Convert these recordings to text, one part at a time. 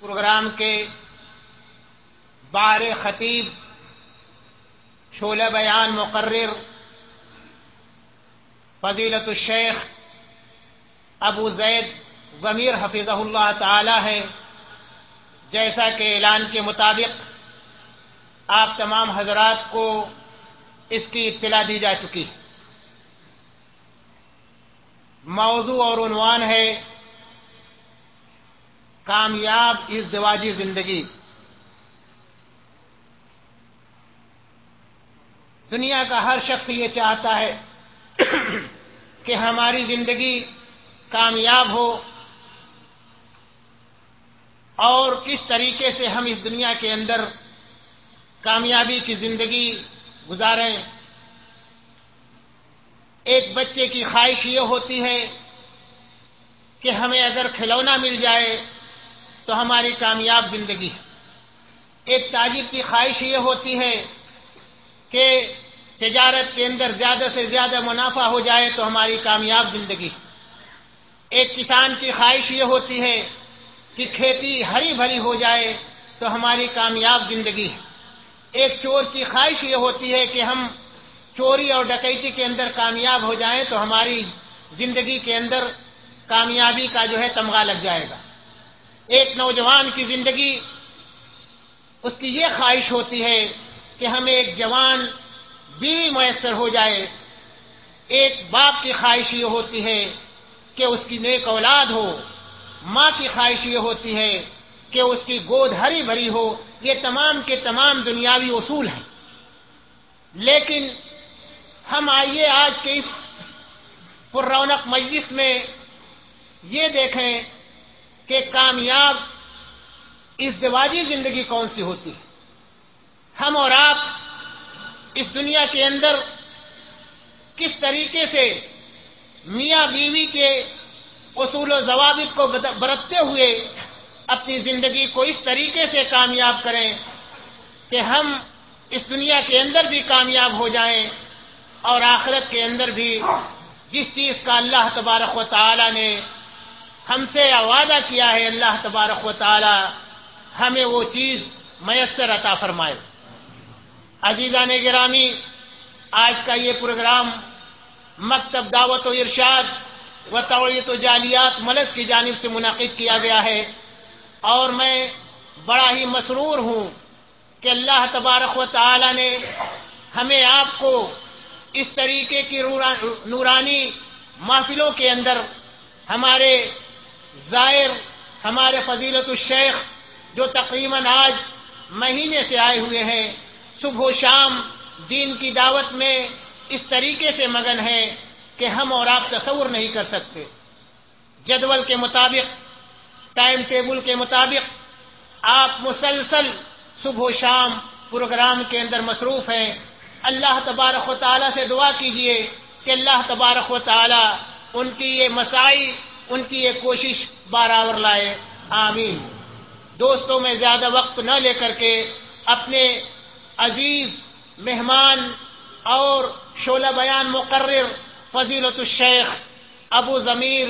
Programme کے بار خطیب شولہ بیان مقرر، فضیلت الشیخ ابو زید ضمیر حفیظ اللہ تعالی ہے۔ جیسا کہ اعلان کے مطابق آپ تمام حضرات کو اس کی اطلاع دی جا چکی۔ موضوع اور عنوان ہے کامیاب اس دواجی زندگی۔ دنیا کا ہر شخص یہ چاہتا ہے کہ ہماری زندگی کامیاب ہو اور کس طریقے سے ہم اس دنیا کے اندر کامیابی کی زندگی گزاریں۔ ایک بچے کی خواہش یہ ہوتی ہے کہ ہمیں اگر کھلونا مل جائے تو ہماری کامیاب زندگی ہے۔ ایک تاجر کی خواہش یہ ہوتی ہے کہ تجارت کے اندر زیادہ سے زیادہ منافع ہو جائے تو ہماری کامیاب زندگی ایک کسان کی خواہش یہ ہوتی ہے کہ کھیتی ہری بھری ہو جائے تو ہماری کامیاب زندگی ایک چور کی خواہش یہ ہوتی ہے کہ ہم چوری اور ڈکیتی کے اندر کامیاب ہو جائیں تو ہماری زندگی کے اندر کامیابی کا جو ہے تمغہ لگ جائے گا۔ ایک نوجوان کی زندگی، اس کی یہ خواہش ہوتی ہے کہ ہمیں ایک جوان، بیوی میسر ہو جائے۔ ایک باپ کی خواہش یہ ہوتی ہے کہ اس کی نیک اولاد ہو۔ ماں کی خواہش یہ ہوتی ہے کہ اس کی گود ہری بھری ہو۔ یہ تمام کے تمام دنیاوی اصول ہیں۔ لیکن ہم آئیے آج کے اس پر رونق مجلس میں یہ دیکھیں کہ کامیاب، اس دواجی زندگی کون سی ہوتی ہے؟ ہم اور آپ اس دنیا کے اندر کس طریقے سے میاں بیوی کے اصول و ضوابط کو برتتے ہوئے اپنی زندگی کو اس طریقے سے کامیاب کریں کہ ہم اس دنیا کے اندر بھی کامیاب ہو جائیں اور آخرت کے اندر بھی جس چیز کا اللہ تبارک و تعالی نے ہم سے وعدہ کیا ہے اللہ تبارک و تعالی، ہمیں وہ چیز میسر عطا فرمائے۔ عزیزہ نے گرامی، آج کا یہ پروگرام مکتب دعوت و ارشاد و توڑیت و جالیات ملس کی جانب سے منعقد کیا گیا ہے۔ اور میں بڑا ہی مسرور ہوں کہ اللہ تبارک و تعالی نے ہمیں آپ کو اس طریقے کی نورانی محفلوں کے اندر ہمارے ظاہر ہمارے فضیلت الشیخ جو تقریباً آج مہینے سے آئے ہوئے ہیں، صبح و شام دین کی دعوت میں اس طریقے سے مگن ہے کہ ہم اور آپ تصور نہیں کر سکتے۔ جدول کے مطابق، ٹائم ٹیبل کے مطابق آپ مسلسل صبح و شام پروگرام کے اندر مصروف ہیں۔ اللہ تبارک و تعالیٰ سے دعا کیجیے کہ اللہ تبارک و تعالیٰ ان کی یہ مسائی ان کی یہ کوشش برابر لائے۔ آمین۔ دوستوں، میں زیادہ وقت نہ لے کر کے اپنے عزیز، مہمان اور شعلہ بیان مقرر فضیلت الشیخ ابو ضمیر،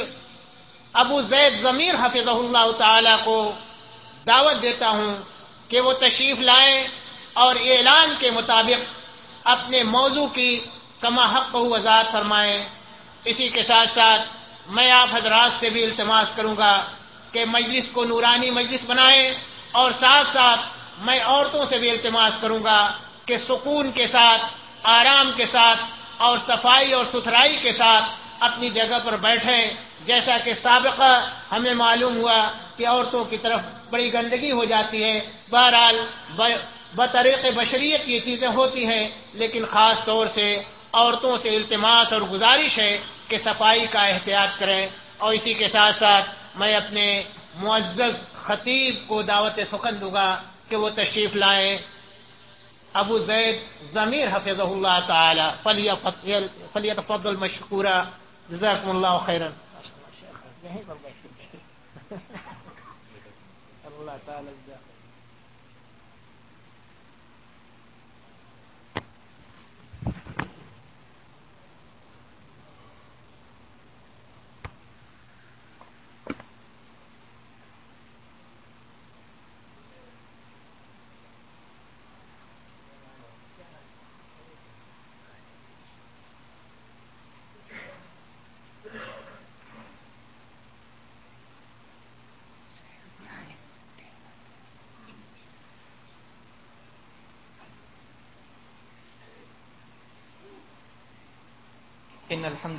ابو زید ضمیر حفظ اللہ تعالی کو دعوت دیتا ہوں کہ وہ تشریف لائیں اور اعلان کے مطابق اپنے موضوع کی کما حق وضاحت فرمائیں۔ اسی کے ساتھ ساتھ میں آپ حضرات سے بھی التماس کروں گا کہ مجلس کو نورانی مجلس بنائیں اور ساتھ ساتھ میں عورتوں سے بھی التماس کروں گا کہ سکون کے ساتھ، آرام کے ساتھ اور صفائی اور ستھرائی کے ساتھ اپنی جگہ پر بیٹھیں جیسا کہ سابقہ ہمیں معلوم ہوا کہ عورتوں کی طرف بڑی گندگی ہو جاتی ہے۔ بہرحال بطریق بشریت یہ چیزیں ہوتی ہیں، لیکن خاص طور سے عورتوں سے التماس اور گزارش ہے کہ صفائی کا احتیاط کریں اور اسی کے ساتھ ساتھ میں اپنے معزز خطیب کو دعوت سخن دوں گا کہ وہ تشریف لائیں ابو زید ضمیر حفظ اللہ تعالی فلیت فضل مشکورہ جزاکم اللہ خیرن اللہ تعالی إن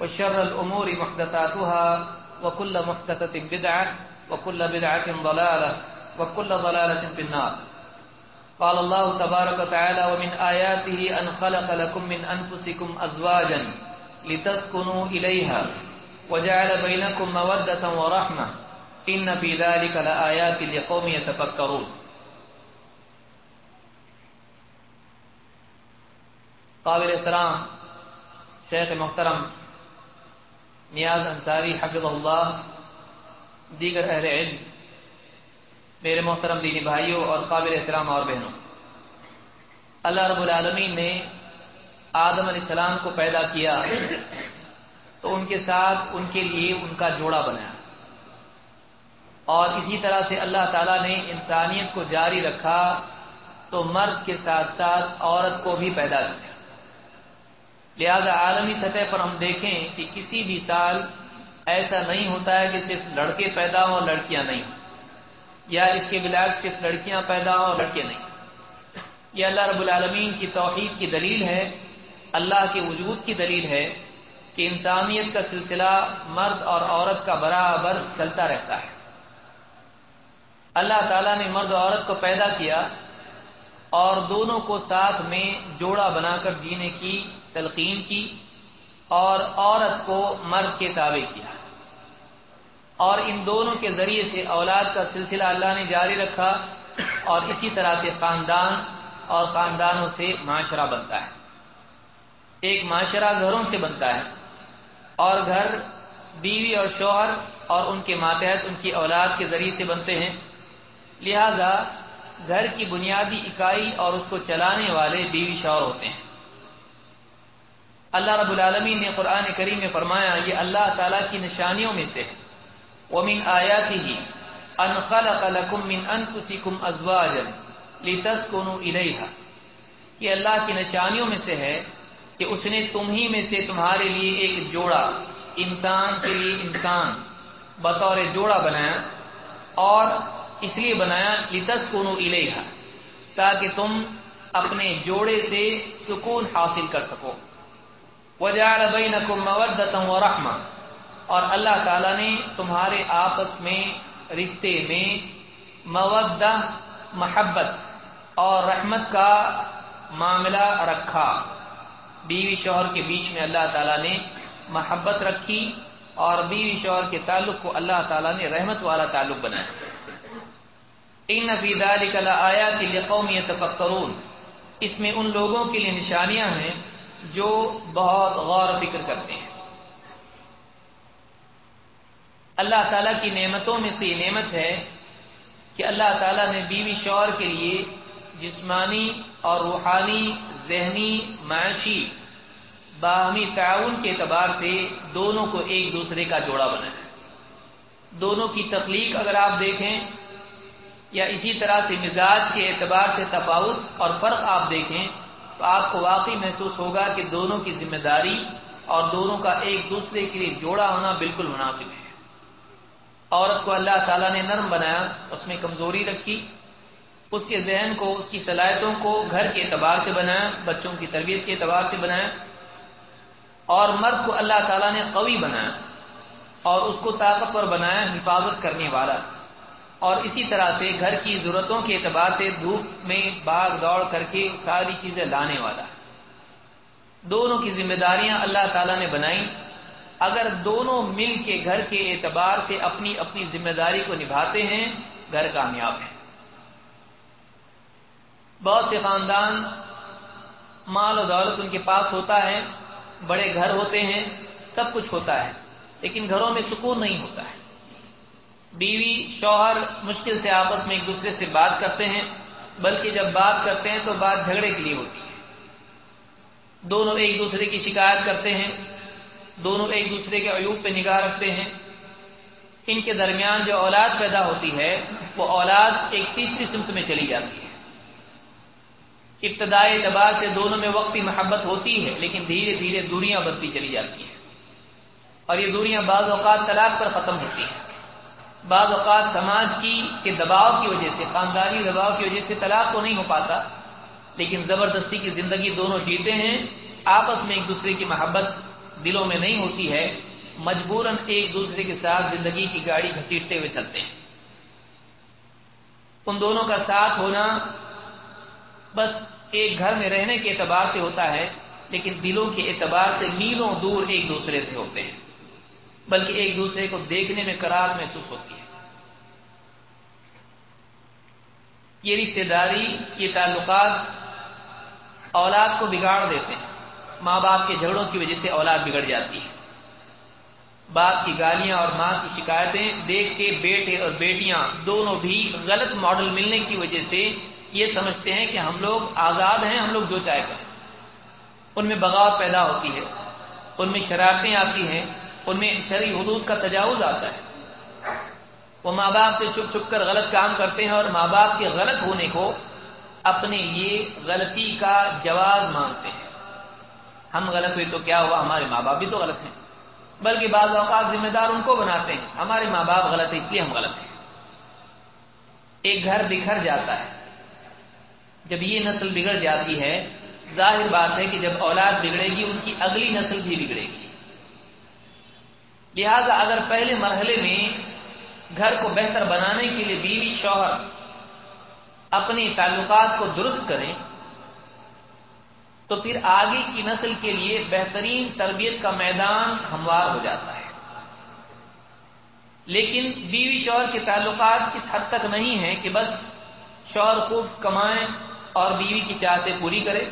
وشر الأمور محدثاتها وكل محدثة بدعة وكل بدعة ضلالة وكل ضلالة في النار. قال الله تبارك وتعالى ومن آياته أن خلق لكم من أنفسكم أزواجا لتسكنوا إليها وجعل بينكم مودة ورحمة. إن في ذلك لآيات لقوم يتفكرون. قابل احترام شیخ محترم نیاز انصاری، حفظ اللہ، دیگر اہل علم، میرے محترم دینی بھائیوں اور قابل احترام اور بہنوں، اللہ رب العالمین نے آدم علیہ السلام کو پیدا کیا تو ان کے ساتھ ان کے لیے ان کا جوڑا بنایا۔ اور اسی طرح سے اللہ تعالیٰ نے انسانیت کو جاری رکھا تو مرد کے ساتھ ساتھ عورت کو بھی پیدا کیا۔ لہذا عالمی سطح پر ہم دیکھیں کہ کسی بھی سال ایسا نہیں ہوتا ہے کہ صرف لڑکے پیدا ہوں اور لڑکیاں نہیں یا اس کے بلاک صرف لڑکیاں پیدا ہوں اور لڑکے نہیں یہ اللہ رب العالمین کی توحید کی دلیل ہے اللہ کے وجود کی دلیل ہے کہ انسانیت کا سلسلہ مرد اور عورت کا برابر چلتا رہتا ہے اللہ تعالیٰ نے مرد اور عورت کو پیدا کیا اور دونوں کو ساتھ میں جوڑا بنا کر جینے کی تلقین کی اور عورت کو مرد کے تابع کیا۔ اور ان دونوں کے ذریعے سے اولاد کا سلسلہ اللہ نے جاری رکھا اور اسی طرح سے خاندان اور خاندانوں سے معاشرہ بنتا ہے۔ ایک معاشرہ گھروں سے بنتا ہے۔ اور گھر، بیوی اور شوہر اور ان کے ماتحت ان کی اولاد کے ذریعے سے بنتے ہیں۔ لہذا گھر کی بنیادی اکائی اور اس کو چلانے والے بیوی شوہر ہوتے ہیں۔ اللہ رب العالمین نے قرآن کریم میں فرمایا، یہ اللہ تعالیٰ کی نشانیوں میں سے ومن آیاتی ہی انخل قلقم من انفسکم ازواجا لتسکنوا الیہا یہ اللہ کی نشانیوں میں سے ہے کہ اس نے تم ہی میں سے تمہارے لیے ایک جوڑا، انسان کے لیے انسان، بطور جوڑا بنایا اور اس لیے بنایا لتسکنوا الیہا تاکہ تم اپنے جوڑے سے سکون حاصل کر سکو۔ وجعل بینکم مودتا ورحمہ اور اللہ تعالیٰ نے تمہارے آپس میں، رشتے میں مودہ، محبت اور رحمت کا معاملہ رکھا۔ بیوی شوہر کے بیچ میں اللہ تعالیٰ نے محبت رکھی اور بیوی شوہر کے تعلق کو اللہ تعالیٰ نے رحمت والا تعلق بنایا۔ ان فی ذلک لآیات لقوم یتفکرون۔ اس میں ان لوگوں کے لیے نشانیاں ہیں جو بہت غور و فکر کرتے ہیں۔ اللہ تعالیٰ کی نعمتوں میں سے یہ نعمت ہے کہ اللہ تعالیٰ نے بیوی شور کے لیے جسمانی اور روحانی، ذہنی، معاشی، باہمی تعاون کے اعتبار سے دونوں کو ایک دوسرے کا جوڑا بنایا۔ دونوں کی تخلیق اگر آپ دیکھیں یا اسی طرح سے مزاج کے اعتبار سے تفاوت اور فرق آپ دیکھیں تو آپ کو واقعی محسوس ہوگا کہ دونوں کی ذمہ داری اور دونوں کا ایک دوسرے کے لیے جوڑا ہونا بالکل مناسب ہے۔ عورت کو اللہ تعالیٰ نے نرم بنایا، اس میں کمزوری رکھی، اس کے ذہن کو، اس کی صلاحیتوں کو گھر کے اعتبار سے بنایا، بچوں کی تربیت کے اعتبار سے بنایا۔ اور مرد کو اللہ تعالیٰ نے قوی بنایا اور اس کو طاقتور بنایا، حفاظت کرنے والا۔ اور اسی طرح سے گھر کی ضرورتوں کے اعتبار سے دھوپ میں باغ دوڑ کر کے ساری چیزیں لانے والا۔ دونوں کی ذمہ داریاں اللہ تعالیٰ نے بنائی اگر دونوں مل کے گھر کے اعتبار سے اپنی اپنی ذمہ داری کو نبھاتے ہیں، گھر کامیاب ہے بہت سے خاندان مال و دولت ان کے پاس ہوتا ہے، بڑے گھر ہوتے ہیں، سب کچھ ہوتا ہے، لیکن گھروں میں سکون نہیں ہوتا ہے۔ بیوی شوہر مشکل سے آپس میں ایک دوسرے سے بات کرتے ہیں، بلکہ جب بات کرتے ہیں تو بات جھگڑے کے لیے ہوتی ہے۔ دونوں ایک دوسرے کی شکایت کرتے ہیں، دونوں ایک دوسرے کے عیوب پہ نگاہ رکھتے ہیں۔ ان کے درمیان جو اولاد پیدا ہوتی ہے، وہ اولاد ایک تیسری سمت میں چلی جاتی ہے۔ ابتدائی اعتبار سے دونوں میں وقتی محبت ہوتی ہے، لیکن دھیرے دھیرے دوریاں بنتی چلی جاتی ہیں۔ اور یہ دوریاں بعض اوقات طلاق پر ختم ہوتی ہیں۔ بعض اوقات سماج کی کے دباؤ کی وجہ سے، خاندانی دباؤ کی وجہ سے طلاق تو نہیں ہو پاتا، لیکن زبردستی کی زندگی دونوں جیتے ہیں، آپس میں ایک دوسرے کی محبت دلوں میں نہیں ہوتی ہے، مجبوراً ایک دوسرے کے ساتھ زندگی کی گاڑی گھسیٹتے ہوئے چلتے ہیں۔ ان دونوں کا ساتھ ہونا بس ایک گھر میں رہنے کے اعتبار سے ہوتا ہے، لیکن دلوں کے اعتبار سے میلوں دور ایک دوسرے سے ہوتے ہیں۔ بلکہ ایک دوسرے کو دیکھنے میں قرار محسوس ہوتی ہے۔ یہ رشتے داری، یہ تعلقات اولاد کو بگاڑ دیتے ہیں۔ ماں باپ کے جھگڑوں کی وجہ سے اولاد بگڑ جاتی ہے۔ باپ کی گالیاں اور ماں کی شکایتیں دیکھ کے بیٹے اور بیٹیاں دونوں بھی غلط ماڈل ملنے کی وجہ سے یہ سمجھتے ہیں کہ ہم لوگ آزاد ہیں، ہم لوگ جو چاہے کریں۔ ان میں بغاوت پیدا ہوتی ہے۔ ان میں شرارتیں آتی ہیں۔ ان میں شرعی حدود کا تجاوز آتا ہے۔ وہ ماں باپ سے چھپ چھپ کر غلط کام کرتے ہیں اور ماں باپ کے غلط ہونے کو اپنے لیے غلطی کا جواز مانگتے ہیں۔ ہم غلط ہوئے تو کیا ہوا؟ ہمارے ماں باپ بھی تو غلط ہیں۔ بلکہ بعض اوقات ذمہ دار ان کو بناتے ہیں۔ ہمارے ماں باپ غلط ہیں، اس لیے ہم غلط ہیں۔ ایک گھر بکھر جاتا ہے۔ جب یہ نسل بگڑ جاتی ہے، ظاہر بات ہے کہ جب اولاد بگڑے گی، ان کی اگلی نسل بھی بگڑے گی۔ لہذا اگر پہلے مرحلے میں گھر کو بہتر بنانے کے لیے بیوی شوہر اپنے تعلقات کو درست کریں، تو پھر آگے کی نسل کے لیے بہترین تربیت کا میدان ہموار ہو جاتا ہے۔ لیکن بیوی شوہر کے تعلقات اس حد تک نہیں ہیں کہ بس شوہر خوب کمائیں اور بیوی کی چاہتے پوری کرے،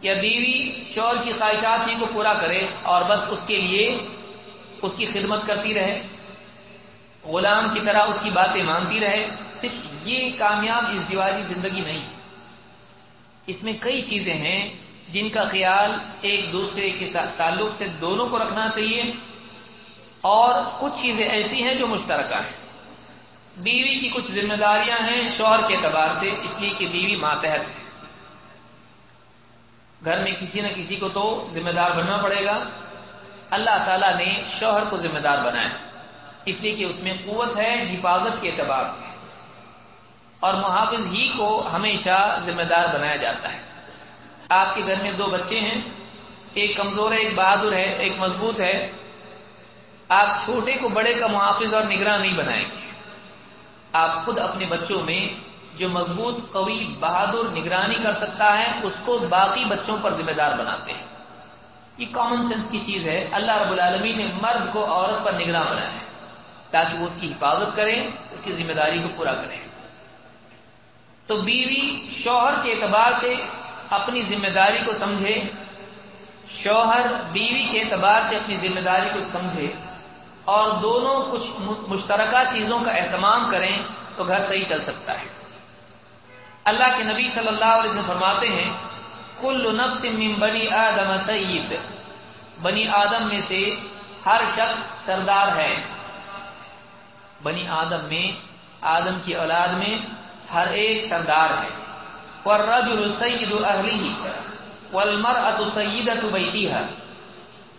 یا بیوی شوہر کی خواہشات ہی کو پورا کرے اور بس اس کے لیے اس کی خدمت کرتی رہے، غلام کی طرح اس کی باتیں مانتی رہے، صرف یہ کامیاب اس دیوالی زندگی نہیں۔ اس میں کئی چیزیں ہیں جن کا خیال ایک دوسرے کے ساتھ تعلق سے دونوں کو رکھنا چاہیے، اور کچھ چیزیں ایسی ہیں جو مشترکہ ہیں۔ بیوی کی کچھ ذمہ داریاں ہیں شوہر کے اعتبار سے، اس لیے کہ بیوی ماتحت ہے۔ گھر میں کسی نہ کسی کو تو ذمہ دار بننا پڑے گا۔ اللہ تعالیٰ نے شوہر کو ذمہ دار بنایا۔ اس لیے کہ اس میں قوت ہے، حفاظت کے اعتبار سے۔ اور محافظ ہی کو ہمیشہ ذمہ دار بنایا جاتا ہے۔ آپ کے گھر میں دو بچے ہیں۔ ایک کمزور ہے، ایک بہادر ہے، ایک مضبوط ہے۔ آپ چھوٹے کو بڑے کا محافظ اور نگراں نہیں بنائیں۔ گے آپ خود اپنے بچوں میں جو مضبوط، قوی، بہادر، نگرانی کر سکتا ہے، اس کو باقی بچوں پر ذمہ دار بناتے ہیں۔ یہ کامن سینس کی چیز ہے۔ اللہ رب العالمین نے مرد کو عورت پر نگراں بنایا ہے۔ تاکہ وہ اس کی حفاظت کریں، اس کی ذمہ داری کو پورا کریں۔ تو بیوی شوہر کے اعتبار سے اپنی ذمہ داری کو سمجھے۔ شوہر بیوی کے اعتبار سے اپنی ذمہ داری کو سمجھے۔ اور دونوں کچھ مشترکہ چیزوں کا اہتمام کریں تو گھر صحیح چل سکتا ہے۔ اللہ کے نبی صلی اللہ علیہ وسلم فرماتے ہیں کل نفس من بنی آدم سید۔ بنی آدم میں سے ہر شخص سردار ہے۔ بنی آدم میں، آدم کی اولاد میں ہر ایک سردار ہے۔ والرجل سید اہلی والمرأة سیدت بیتیہا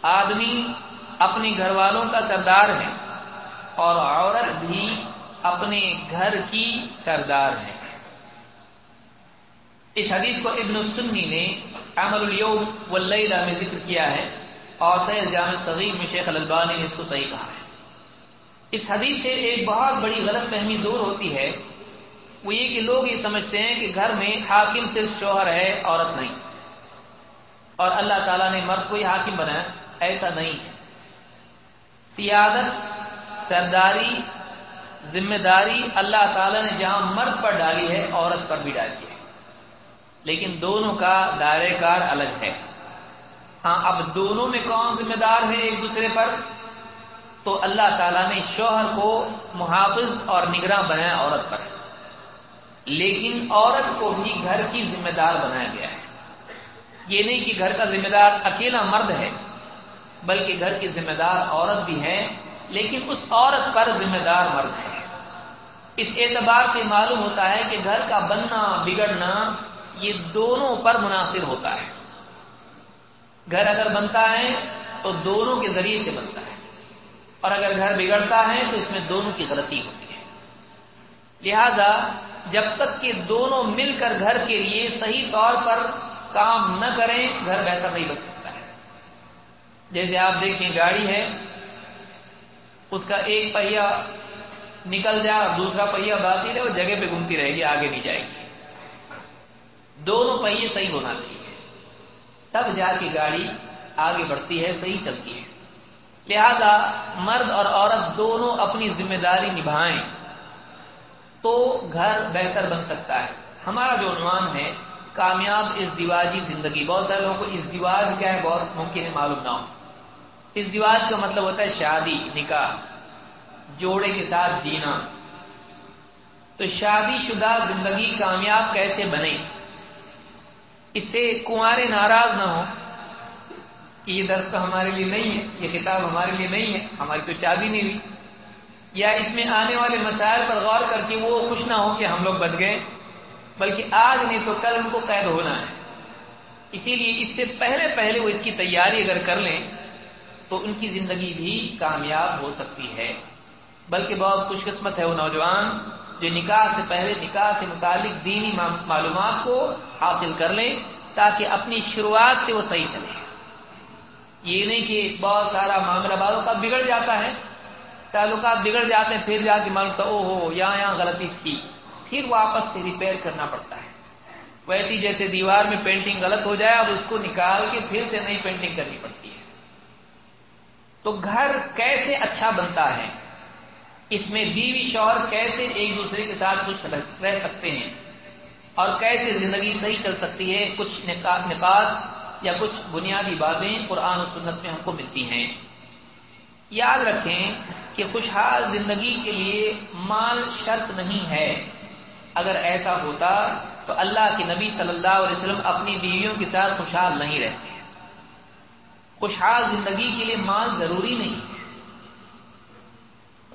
آدمی اپنے گھر والوں کا سردار ہے اور عورت بھی اپنے گھر کی سردار ہے۔ اس حدیث کو ابن السنی نے عمل اليوم واللیلہ میں ذکر کیا ہے اور سید جامع صغیر میں شیخ الالبانی نے اس کو صحیح کہا ہے۔ اس حدیث سے ایک بہت بڑی غلط فہمی دور ہوتی ہے۔ وہ یہ کہ لوگ یہ سمجھتے ہیں کہ گھر میں حاکم صرف شوہر ہے، عورت نہیں۔ اور اللہ تعالیٰ نے مرد کو ہی حاکم بنایا، ایسا نہیں۔ ہے سیادت، سرداری، ذمہ داری اللہ تعالیٰ نے جہاں مرد پر ڈالی ہے، عورت پر بھی ڈالی ہے۔ لیکن دونوں کا دائرے کار الگ ہے۔ ہاں اب دونوں میں کون ذمہ دار ہے ایک دوسرے پر؟ تو اللہ تعالیٰ نے شوہر کو محافظ اور نگراں بنایا عورت پر۔ لیکن عورت کو بھی گھر کی ذمہ دار بنایا گیا ہے۔ یہ نہیں کہ گھر کا ذمہ دار اکیلا مرد ہے، بلکہ گھر کی ذمہ دار عورت بھی ہے، لیکن اس عورت پر ذمہ دار مرد ہے۔ اس اعتبار سے معلوم ہوتا ہے کہ گھر کا بننا، بگڑنا یہ دونوں پر مناصر ہوتا ہے۔ گھر اگر بنتا ہے تو دونوں کے ذریعے سے بنتا ہے۔ اور اگر گھر بگڑتا ہے تو اس میں دونوں کی غلطی ہوتی ہے۔ لہذا جب تک کہ دونوں مل کر گھر کے لیے صحیح طور پر کام نہ کریں، گھر بہتر نہیں بن سکتا ہے۔ جیسے آپ دیکھیں گاڑی ہے، اس کا ایک پہیا نکل جائے اور دوسرا پہیا باقی رہے، وہ جگہ پہ گھومتی رہے گی، آگے نہیں جائے گی۔ دونوں پہیے صحیح ہونا چاہیے۔ تب جا کے گاڑی آگے بڑھتی ہے، صحیح چلتی ہے۔ لہذا مرد اور عورت دونوں اپنی ذمہ داری نبھائیں تو گھر بہتر بن سکتا ہے۔ ہمارا جو عنوان ہے، کامیاب اس دیواجی زندگی۔ بہت سارے لوگوں کو اس دیواج کیا ہے، بہت ممکن ہے معلوم نہ ہو۔ اس دیواج کا مطلب ہوتا ہے شادی، نکاح، جوڑے کے ساتھ جینا۔ تو شادی شدہ زندگی کامیاب کیسے بنے؟ اس سے کنوارے ناراض نہ ہو کہ یہ درس تو ہمارے لیے نہیں ہے، یہ کتاب ہمارے لیے نہیں ہے، ہماری تو شادی نہیں ہوئی یا اس میں آنے والے مسائل پر غور کر کے وہ خوش نہ ہو کہ ہم لوگ بچ گئے۔ بلکہ آج نہیں تو کل ان کو قید ہونا ہے۔ اسی لیے اس سے پہلے پہلے وہ اس کی تیاری اگر کر لیں، تو ان کی زندگی بھی کامیاب ہو سکتی ہے۔ بلکہ بہت خوش قسمت ہے وہ نوجوان۔ جو نکاح سے پہلے، نکاح سے متعلق دینی معلومات کو حاصل کر لیں تاکہ اپنی شروعات سے وہ صحیح چلے۔ یہ نہیں کہ بہت سارا معاملہ بعض کا بگڑ جاتا ہے، تعلقات بگڑ جاتے ہیں، پھر جا کے معلوم تھا او ہو، یہاں یہاں غلطی تھی۔ پھر واپس سے ریپیئر کرنا پڑتا ہے۔ ویسی جیسے دیوار میں پینٹنگ غلط ہو جائے، اب اس کو نکال کے پھر سے نئی پینٹنگ کرنی پڑتی ہے۔ تو گھر کیسے اچھا بنتا ہے؟ اس میں بیوی شوہر کیسے ایک دوسرے کے ساتھ کچھ رہ سکتے ہیں اور کیسے زندگی صحیح چل سکتی ہے کچھ نکات یا کچھ بنیادی باتیں قرآن و سنت میں ہم کو ملتی ہیں یاد رکھیں کہ خوشحال زندگی کے لیے مال شرط نہیں ہے اگر ایسا ہوتا تو اللہ کے نبی صلی اللہ علیہ وسلم اپنی بیویوں کے ساتھ خوشحال نہیں رہتے خوشحال زندگی کے لیے مال ضروری نہیں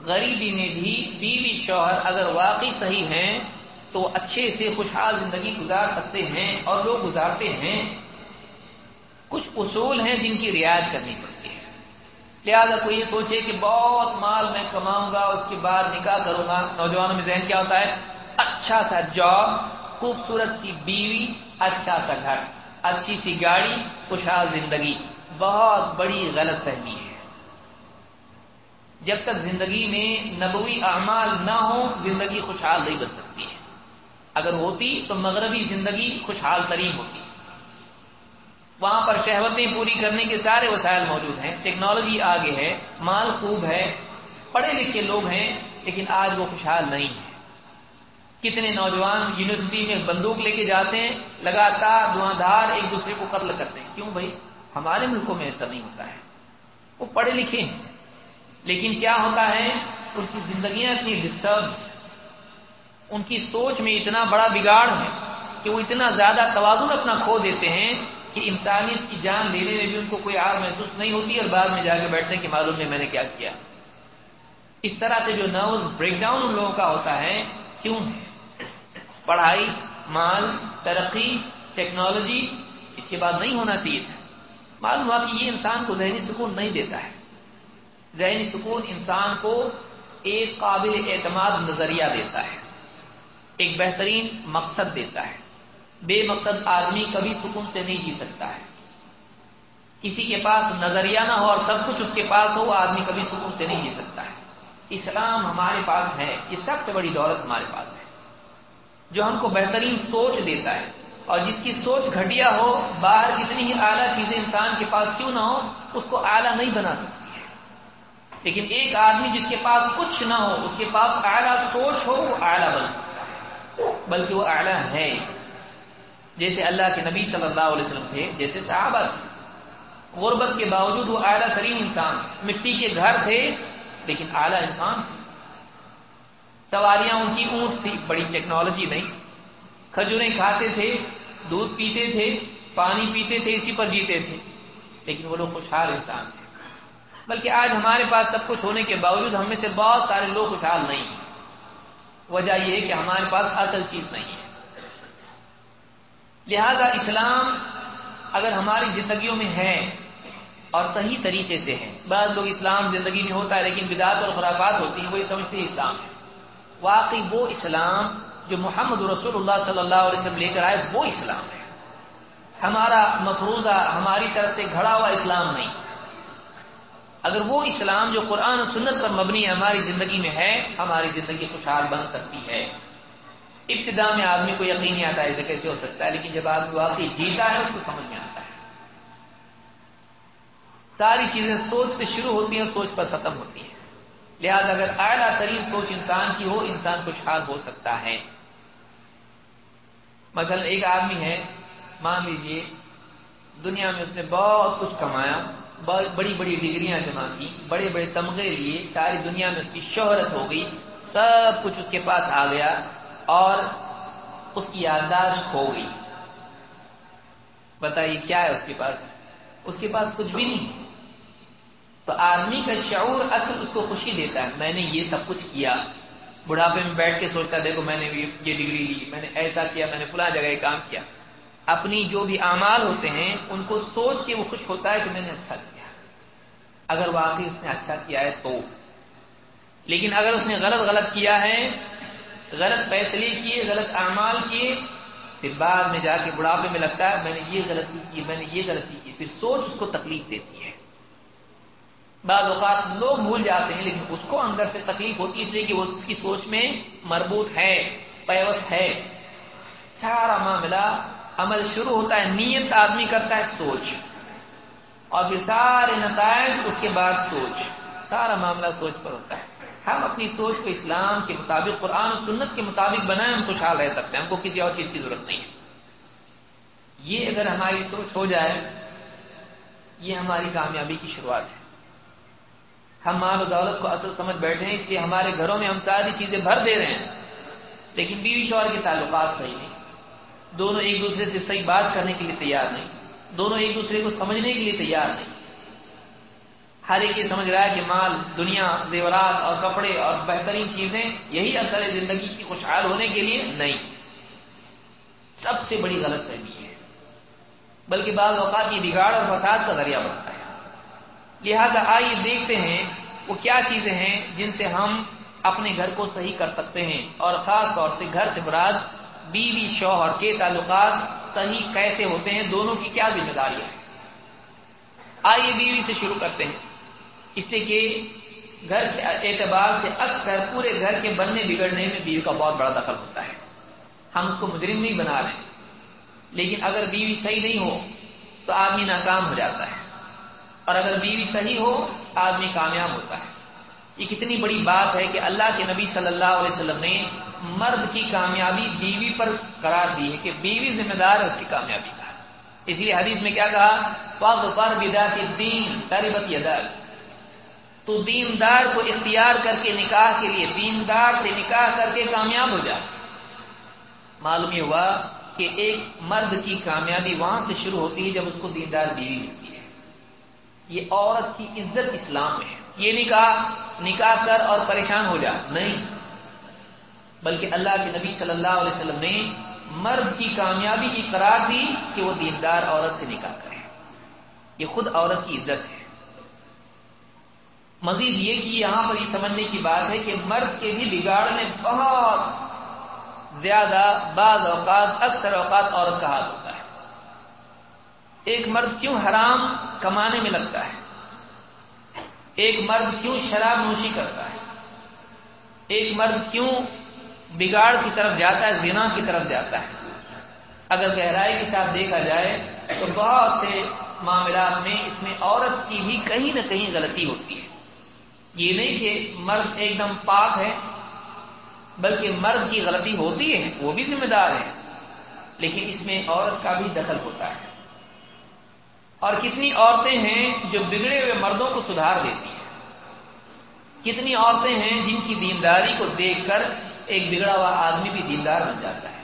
غریبی میں بھی بیوی شوہر اگر واقعی صحیح ہیں، تو اچھے سے خوشحال زندگی گزار سکتے ہیں اور لوگ گزارتے ہیں۔ کچھ اصول ہیں جن کی رعایت کرنی پڑتی ہے۔ لہٰذا کوئی یہ سوچے کہ بہت مال میں کماؤں گا، اس کے بعد نکاح کروں گا، نوجوانوں میں ذہن کیا ہوتا ہے؟ اچھا سا جاب، خوبصورت سی بیوی اچھا سا گھر، اچھی سی گاڑی، خوشحال زندگی۔ بہت بڑی غلط فہمی ہے۔ جب تک زندگی میں نبوی اعمال نہ ہو زندگی خوشحال نہیں بن سکتی ہے۔ اگر ہوتی تو مغربی زندگی خوشحال ترین ہوتی۔ وہاں پر شہوتیں پوری کرنے کے سارے وسائل موجود ہیں۔ ٹیکنالوجی آگے ہے، مال خوب ہے، پڑھے لکھے لوگ ہیں، لیکن آج وہ خوشحال نہیں ہے۔ کتنے نوجوان یونیورسٹی میں بندوق لے کے جاتے ہیں، لگاتار دھواں دھار ایک دوسرے کو قتل کرتے ہیں۔ کیوں بھائی؟ ہمارے ملکوں میں ایسا نہیں ہوتا ہے۔ وہ پڑھے لکھے ہیں۔ لیکن کیا ہوتا ہے؟ ان کی زندگیاں اتنی ڈسٹرب ان کی سوچ میں اتنا بڑا بگاڑ ہے کہ وہ اتنا زیادہ توازن اپنا کھو دیتے ہیں کہ انسانیت کی جان لینے میں بھی ان کو کوئی آر محسوس نہیں ہوتی اور بعد میں جا کے بیٹھنے کی معلوم نہیں میں نے کیا کیا۔ اس طرح سے جو نروز بریک ڈاؤن ان لوگوں کا ہوتا ہے، کیوں؟ پڑھائی، مال، ترقی ٹیکنالوجی اس کے بعد نہیں ہونا چاہیے تھا۔ معلوم ہوا کہ یہ انسان کو ذہنی سکون نہیں دیتا ہے۔ ذہنی سکون انسان کو ایک قابل اعتماد نظریہ دیتا ہے، ایک بہترین مقصد دیتا ہے۔ بے مقصد آدمی کبھی سکون سے نہیں جی سکتا ہے۔ کسی کے پاس نظریہ نہ ہو اور سب کچھ اس کے پاس ہو، آدمی کبھی سکون سے نہیں جی سکتا ہے۔ اسلام ہمارے پاس ہے، یہ سب سے بڑی دولت ہمارے پاس ہے۔ جو ہم کو بہترین سوچ دیتا ہے۔ اور جس کی سوچ گھٹیا ہو، باہر کتنی ہی اعلیٰ چیزیں انسان کے پاس کیوں نہ ہو اس کو اعلیٰ نہیں بنا سکتی ہے لیکن ایک آدمی جس کے پاس کچھ نہ ہو، اس کے پاس اعلیٰ سوچ ہو، وہ اعلیٰ بن سکتا بلکہ وہ اعلیٰ ہے۔ جیسے اللہ کے نبی صلی اللہ علیہ وسلم تھے، جیسے صحابہ تھے۔ غربت کے باوجود وہ اعلیٰ ترین انسان، مٹی کے گھر تھے، لیکن اعلیٰ انسان تھے۔ سواریاں ان کی اونٹ تھی، بڑی ٹیکنالوجی نہیں۔ کھجوریں کھاتے تھے، دودھ پیتے تھے، پانی پیتے تھے، اسی پر جیتے تھے۔ لیکن وہ لوگ خوشحال انسان تھے۔ بلکہ آج ہمارے پاس سب کچھ ہونے کے باوجود ہم میں سے بہت سارے لوگ خوشحال نہیں ہیں۔ وجہ یہ ہے کہ ہمارے پاس اصل چیز نہیں ہے۔ لہذا اسلام اگر ہماری زندگیوں میں ہے اور صحیح طریقے سے ہے، بعض لوگ اسلام زندگی میں ہوتا ہے لیکن بدعت اور خرافات ہوتی ہیں وہی سمجھتے ہیں اسلام۔ ہے واقعی وہ اسلام جو محمد رسول اللہ صلی اللہ علیہ وسلم لے کر آئے، وہ اسلام ہے۔ ہمارا مفروضہ ہماری طرف سے گھڑا ہوا اسلام نہیں۔ اگر وہ اسلام جو قرآن و سنت پر مبنی ہماری زندگی میں ہے، ہماری زندگی خوشحال بن سکتی ہے۔ ابتدا میں آدمی کو یقین نہیں آتا ایسے کیسے ہو سکتا ہے، لیکن جب آدمی واقعی جیتا ہے، اس کو سمجھ میں آتا ہے۔ ساری چیزیں سوچ سے شروع ہوتی ہیں، سوچ پر ختم ہوتی ہیں۔ لہذا اگر اعلیٰ ترین سوچ انسان کی ہو، انسان خوشحال ہو سکتا ہے۔ مثلا ایک آدمی ہے، مان لیجیے، دنیا میں اس نے بہت کچھ کمایا۔ بڑی بڑی ڈگریاں جمع کی، بڑے بڑے تمغے لیے ساری دنیا میں اس کی شہرت ہو گئی، سب کچھ اس کے پاس آ گیا اور اس کی یادداشت ہو گئی۔ بتائیے کیا ہے اس کے پاس؟ اس کے پاس کچھ بھی نہیں۔ تو آدمی کا شعور اصل اس کو خوشی دیتا ہے، میں نے یہ سب کچھ کیا۔ بڑھاپے میں بیٹھ کے سوچتا، دیکھو میں نے یہ ڈگری لی، میں نے ایسا کیا، میں نے فلاں جگہ یہ کام کیا۔ اپنی جو بھی اعمال ہوتے ہیں، ان کو سوچ کے وہ خوش ہوتا ہے کہ میں نے اچھا کیا۔ اگر واقعی اس نے اچھا کیا ہے تو۔ لیکن اگر اس نے غلط غلط کیا ہے، غلط فیصلے کیے، غلط اعمال کیے، پھر بعد میں جا کے بڑھاپے میں لگتا ہے، میں نے یہ غلطی کی، میں نے یہ غلطی کی۔ پھر سوچ اس کو تکلیف دیتی ہے۔ بعض اوقات لوگ بھول جاتے ہیں، لیکن اس کو اندر سے تکلیف ہوتی اس لیے کہ وہ اس کی سوچ میں مربوط ہے پیوس ہے۔ سارا معاملہ عمل شروع ہوتا ہے، نیت آدمی کرتا ہے، سوچ۔ اور پھر سارے نتائج اس کے بعد سوچ۔ سارا معاملہ سوچ پر ہوتا ہے۔ ہم اپنی سوچ کو اسلام کے مطابق، قرآن و سنت کے مطابق بنائیں، ہم خوشحال رہ سکتے ہیں۔ ہم کو کسی اور چیز کی ضرورت نہیں ہے۔ یہ اگر ہماری سوچ ہو جائے، یہ ہماری کامیابی کی شروعات ہے۔ ہم مال و دولت کو اصل سمجھ بیٹھے ہیں، اس لیے ہمارے گھروں میں ہم ساری چیزیں بھر دے رہے ہیں، لیکن بیوی شوہر کے تعلقات صحیح نہیں۔ دونوں ایک دوسرے سے صحیح بات کرنے کے لیے تیار نہیں، دونوں ایک دوسرے کو سمجھنے کے لیے تیار نہیں۔ ہر ایک یہ سمجھ رہا ہے کہ مال، دنیا، زیورات اور کپڑے اور بہترین چیزیں، یہی اثر ہے زندگی کی خوشحال ہونے کے لیے نہیں۔ سب سے بڑی غلط فہمی ہے۔ بلکہ بعض اوقات یہ بگاڑ اور فساد کا ذریعہ بنتا ہے۔ لہذا آئیے دیکھتے ہیں وہ کیا چیزیں ہیں جن سے ہم اپنے گھر کو صحیح کر سکتے ہیں اور خاص طور سے گھر سے مراد بیوی شوہر کے تعلقات صحیح کیسے ہوتے ہیں، دونوں کی کیا ذمہ داریاں ہیں آئیے بیوی سے شروع کرتے ہیں۔ اس سے کہ گھر کے اعتبار سے اکثر پورے گھر کے بننے بگڑنے میں بیوی کا بہت بڑا دخل ہوتا ہے۔ ہم اس کو مجرم نہیں بنا رہے لیکن اگر بیوی صحیح نہیں ہو تو آدمی ناکام ہو جاتا ہے۔ اور اگر بیوی صحیح ہو، آدمی کامیاب ہوتا ہے۔ یہ کتنی بڑی بات ہے کہ اللہ کے نبی صلی اللہ علیہ وسلم نے مرد کی کامیابی بیوی پر قرار دی ہے کہ بیوی ذمہ دار ہے، اس کی کامیابی کا۔ اس لیے حدیث میں کیا کہا؟ پگ پر بدا کے دین تربت ادر تو دیندار کو اختیار کر کے نکاح کے لیے، دیندار سے نکاح کر کے کامیاب ہو جائے معلوم یہ ہوا کہ ایک مرد کی کامیابی وہاں سے شروع ہوتی ہے جب اس کو دیندار بیوی ملتی ہے۔ یہ عورت کی عزت اسلام میں ہے۔ یہ نہیں کہا نکاح کر اور پریشان ہو جا، نہیں۔ بلکہ اللہ کے نبی صلی اللہ علیہ وسلم نے مرد کی کامیابی کی قرار دی کہ وہ دیندار عورت سے نکاح کرے۔ یہ خود عورت کی عزت ہے۔ مزید یہ کہ یہاں پر یہ سمجھنے کی بات ہے کہ مرد کے بھی بگاڑ میں بہت زیادہ بعض اوقات، اکثر اوقات عورت کا ہاتھ ہوتا ہے۔ ایک مرد کیوں حرام کمانے میں لگتا ہے؟ ایک مرد کیوں شراب نوشی کرتا ہے؟ ایک مرد کیوں بگاڑ کی طرف جاتا ہے، زنا کی طرف جاتا ہے؟ اگر گہرائی کے ساتھ دیکھا جائے تو بہت سے معاملات میں اس میں عورت کی بھی کہیں نہ کہیں غلطی ہوتی ہے۔ یہ نہیں کہ مرد ایک دم پاک ہے، بلکہ مرد کی غلطی ہوتی ہے، وہ بھی ذمہ دار ہے۔ لیکن اس میں عورت کا بھی دخل ہوتا ہے۔ اور کتنی عورتیں ہیں جو بگڑے ہوئے مردوں کو سدھار دیتی ہیں؟ کتنی عورتیں ہیں جن کی دینداری کو دیکھ کر ایک بگڑا ہوا آدمی بھی دیندار بن جاتا ہے؟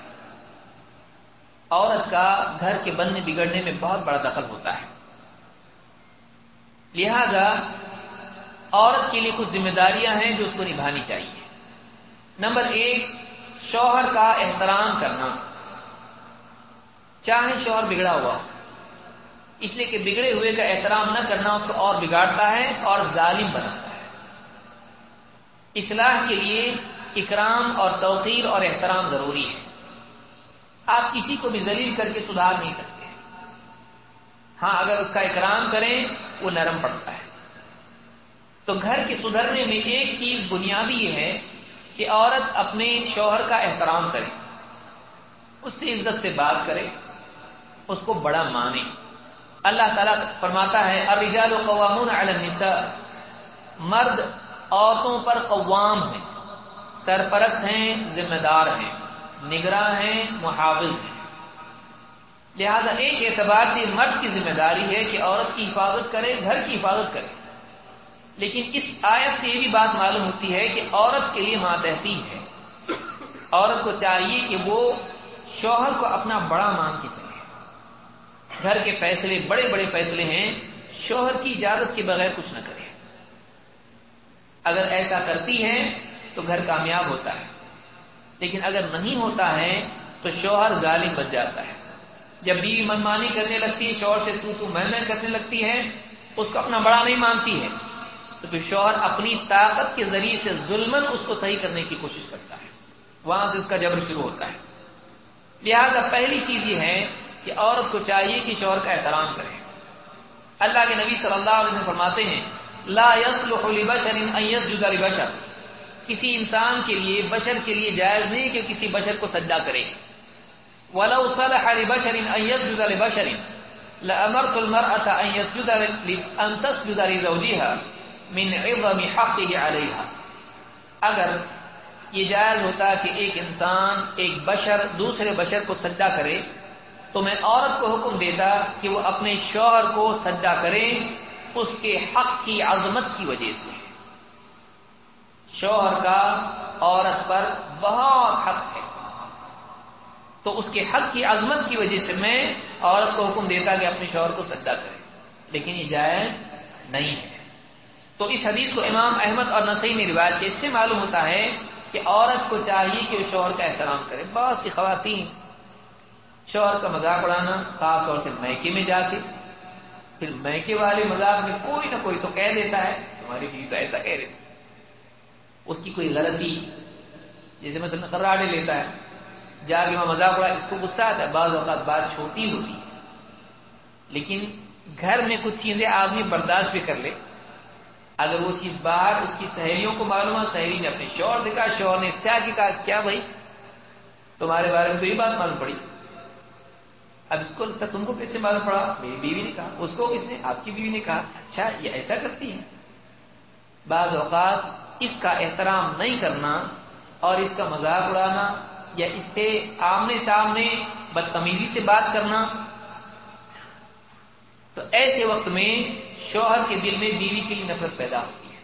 عورت کا گھر کے بننے بگڑنے میں بہت بڑا دخل ہوتا ہے۔ لہذا عورت کے لیے کچھ ذمہ داریاں ہیں جو اس کو نبھانی چاہیے۔ نمبر ایک، شوہر کا احترام کرنا۔ چاہے شوہر بگڑا ہوا ہو۔ اس لیے کہ بگڑے ہوئے کا احترام نہ کرنا اس کو اور بگاڑتا ہے اور ظالم بناتا ہے۔ اصلاح کے لیے اکرام اور توقیر اور احترام ضروری ہے۔ آپ کسی کو بھی ذلیل کر کے سدھار نہیں سکتے۔ ہاں اگر اس کا اکرام کریں، وہ نرم پڑتا ہے۔ تو گھر کے سدھرنے میں ایک چیز بنیادی یہ ہے کہ عورت اپنے شوہر کا احترام کرے۔ اس سے عزت سے بات کرے، اس کو بڑا مانے۔ اللہ تعالیٰ فرماتا ہے، الرجال قوامون علی النساء۔ مرد عورتوں پر قوام ہیں سرپرست ہیں، ذمہ دار ہیں، نگراں ہیں، محافظ ہیں۔ لہذا ایک اعتبار سے مرد کی ذمہ داری ہے کہ عورت کی حفاظت کرے، گھر کی حفاظت کرے۔ لیکن اس آیت سے یہ بھی بات معلوم ہوتی ہے کہ عورت کے لیے ماتحتی ہے۔ عورت کو چاہیے کہ وہ شوہر کو اپنا بڑا مان کے چلے۔ گھر کے فیصلے، بڑے بڑے فیصلے ہیں، شوہر کی اجازت کے بغیر کچھ نہ کرے۔ اگر ایسا کرتی ہے تو گھر کامیاب ہوتا ہے۔ لیکن اگر نہیں ہوتا ہے تو شوہر ظالم بچ جاتا ہے۔ جب بیوی منمانی کرنے لگتی ہے، شوہر سے تو تو میں میں کرنے لگتی ہے، اس کو اپنا بڑا نہیں مانتی ہے۔ تو پھر شوہر اپنی طاقت کے ذریعے سے ظلمن اس کو صحیح کرنے کی کوشش کرتا ہے۔ وہاں سے اس کا جبر شروع ہوتا ہے۔ لہذا پہلی چیز یہ ہے کہ عورت کو چاہیے کہ شوہر کا احترام کرے۔ اللہ کے نبی صلی اللہ علیہ وسلم فرماتے ہیں، لا يصلح لبشر ان يسجد لبشر۔ کسی انسان کے لیے، بشر کے لیے جائز نہیں کہ کسی بشر کو سجدہ کرے۔ ولو صلح لبشر ان يسجد لبشر لامرت المرأة ان يسجد ان تسجد لزوجها من عظم حقه عليها۔ اگر یہ جائز ہوتا کہ ایک انسان، ایک بشر، دوسرے بشر کو سجدہ کرے تو میں عورت کو حکم دیتا کہ وہ اپنے شوہر کو سجدہ کرے اس کے حق کی عظمت کی وجہ سے۔ شوہر کا عورت پر بہت حق ہے۔ تو اس کے حق کی عظمت کی وجہ سے میں عورت کو حکم دیتا کہ اپنے شوہر کو سجدہ کرے۔ لیکن یہ جائز نہیں ہے۔ تو اس حدیث کو امام احمد اور نسائی نے روایت کیا اس سے معلوم ہوتا ہے کہ عورت کو چاہیے کہ وہ شوہر کا احترام کرے۔ بہت سی خواتین شوہر کا مذاق اڑانا، خاص طور سے میکے میں جا کے۔ پھر میکے والے مذاق میں کوئی نہ کوئی تو کہہ دیتا ہے، تمہاری بیوی تو ایسا کہہ رہی۔ اس کی کوئی غلطی، جیسے مثلا قراڑے لیتا ہے۔ جا کے وہاں مذاق اڑا، اس کو غصہ آتا ہے، بعض اوقات بات چھوٹی ہوتی ہے۔ لیکن گھر میں کچھ چیزیں آدمی برداشت بھی کر لے۔ اگر وہ چیز باہر اس کی سہیلیوں کو معلوم ہے سہیلی نے اپنے شوہر سے کہا، شوہر نے سیا کی کہا، کیا بھائی؟ تمہارے بارے میں تو یہ بات معلوم پڑی۔ اب اس کو لگتا تم کو کیسے معلوم پڑا؟ میری بیوی نے کہا۔ اس کو کس نے؟ آپ کی بیوی نے کہا۔ اچھا یہ ایسا کرتی ہے بعض اوقات اس کا احترام نہیں کرنا اور اس کا مذاق اڑانا یا اس سے آمنے سامنے بدتمیزی سے بات کرنا، تو ایسے وقت میں شوہر کے دل میں بیوی کے لیے نفرت پیدا ہوتی ہے۔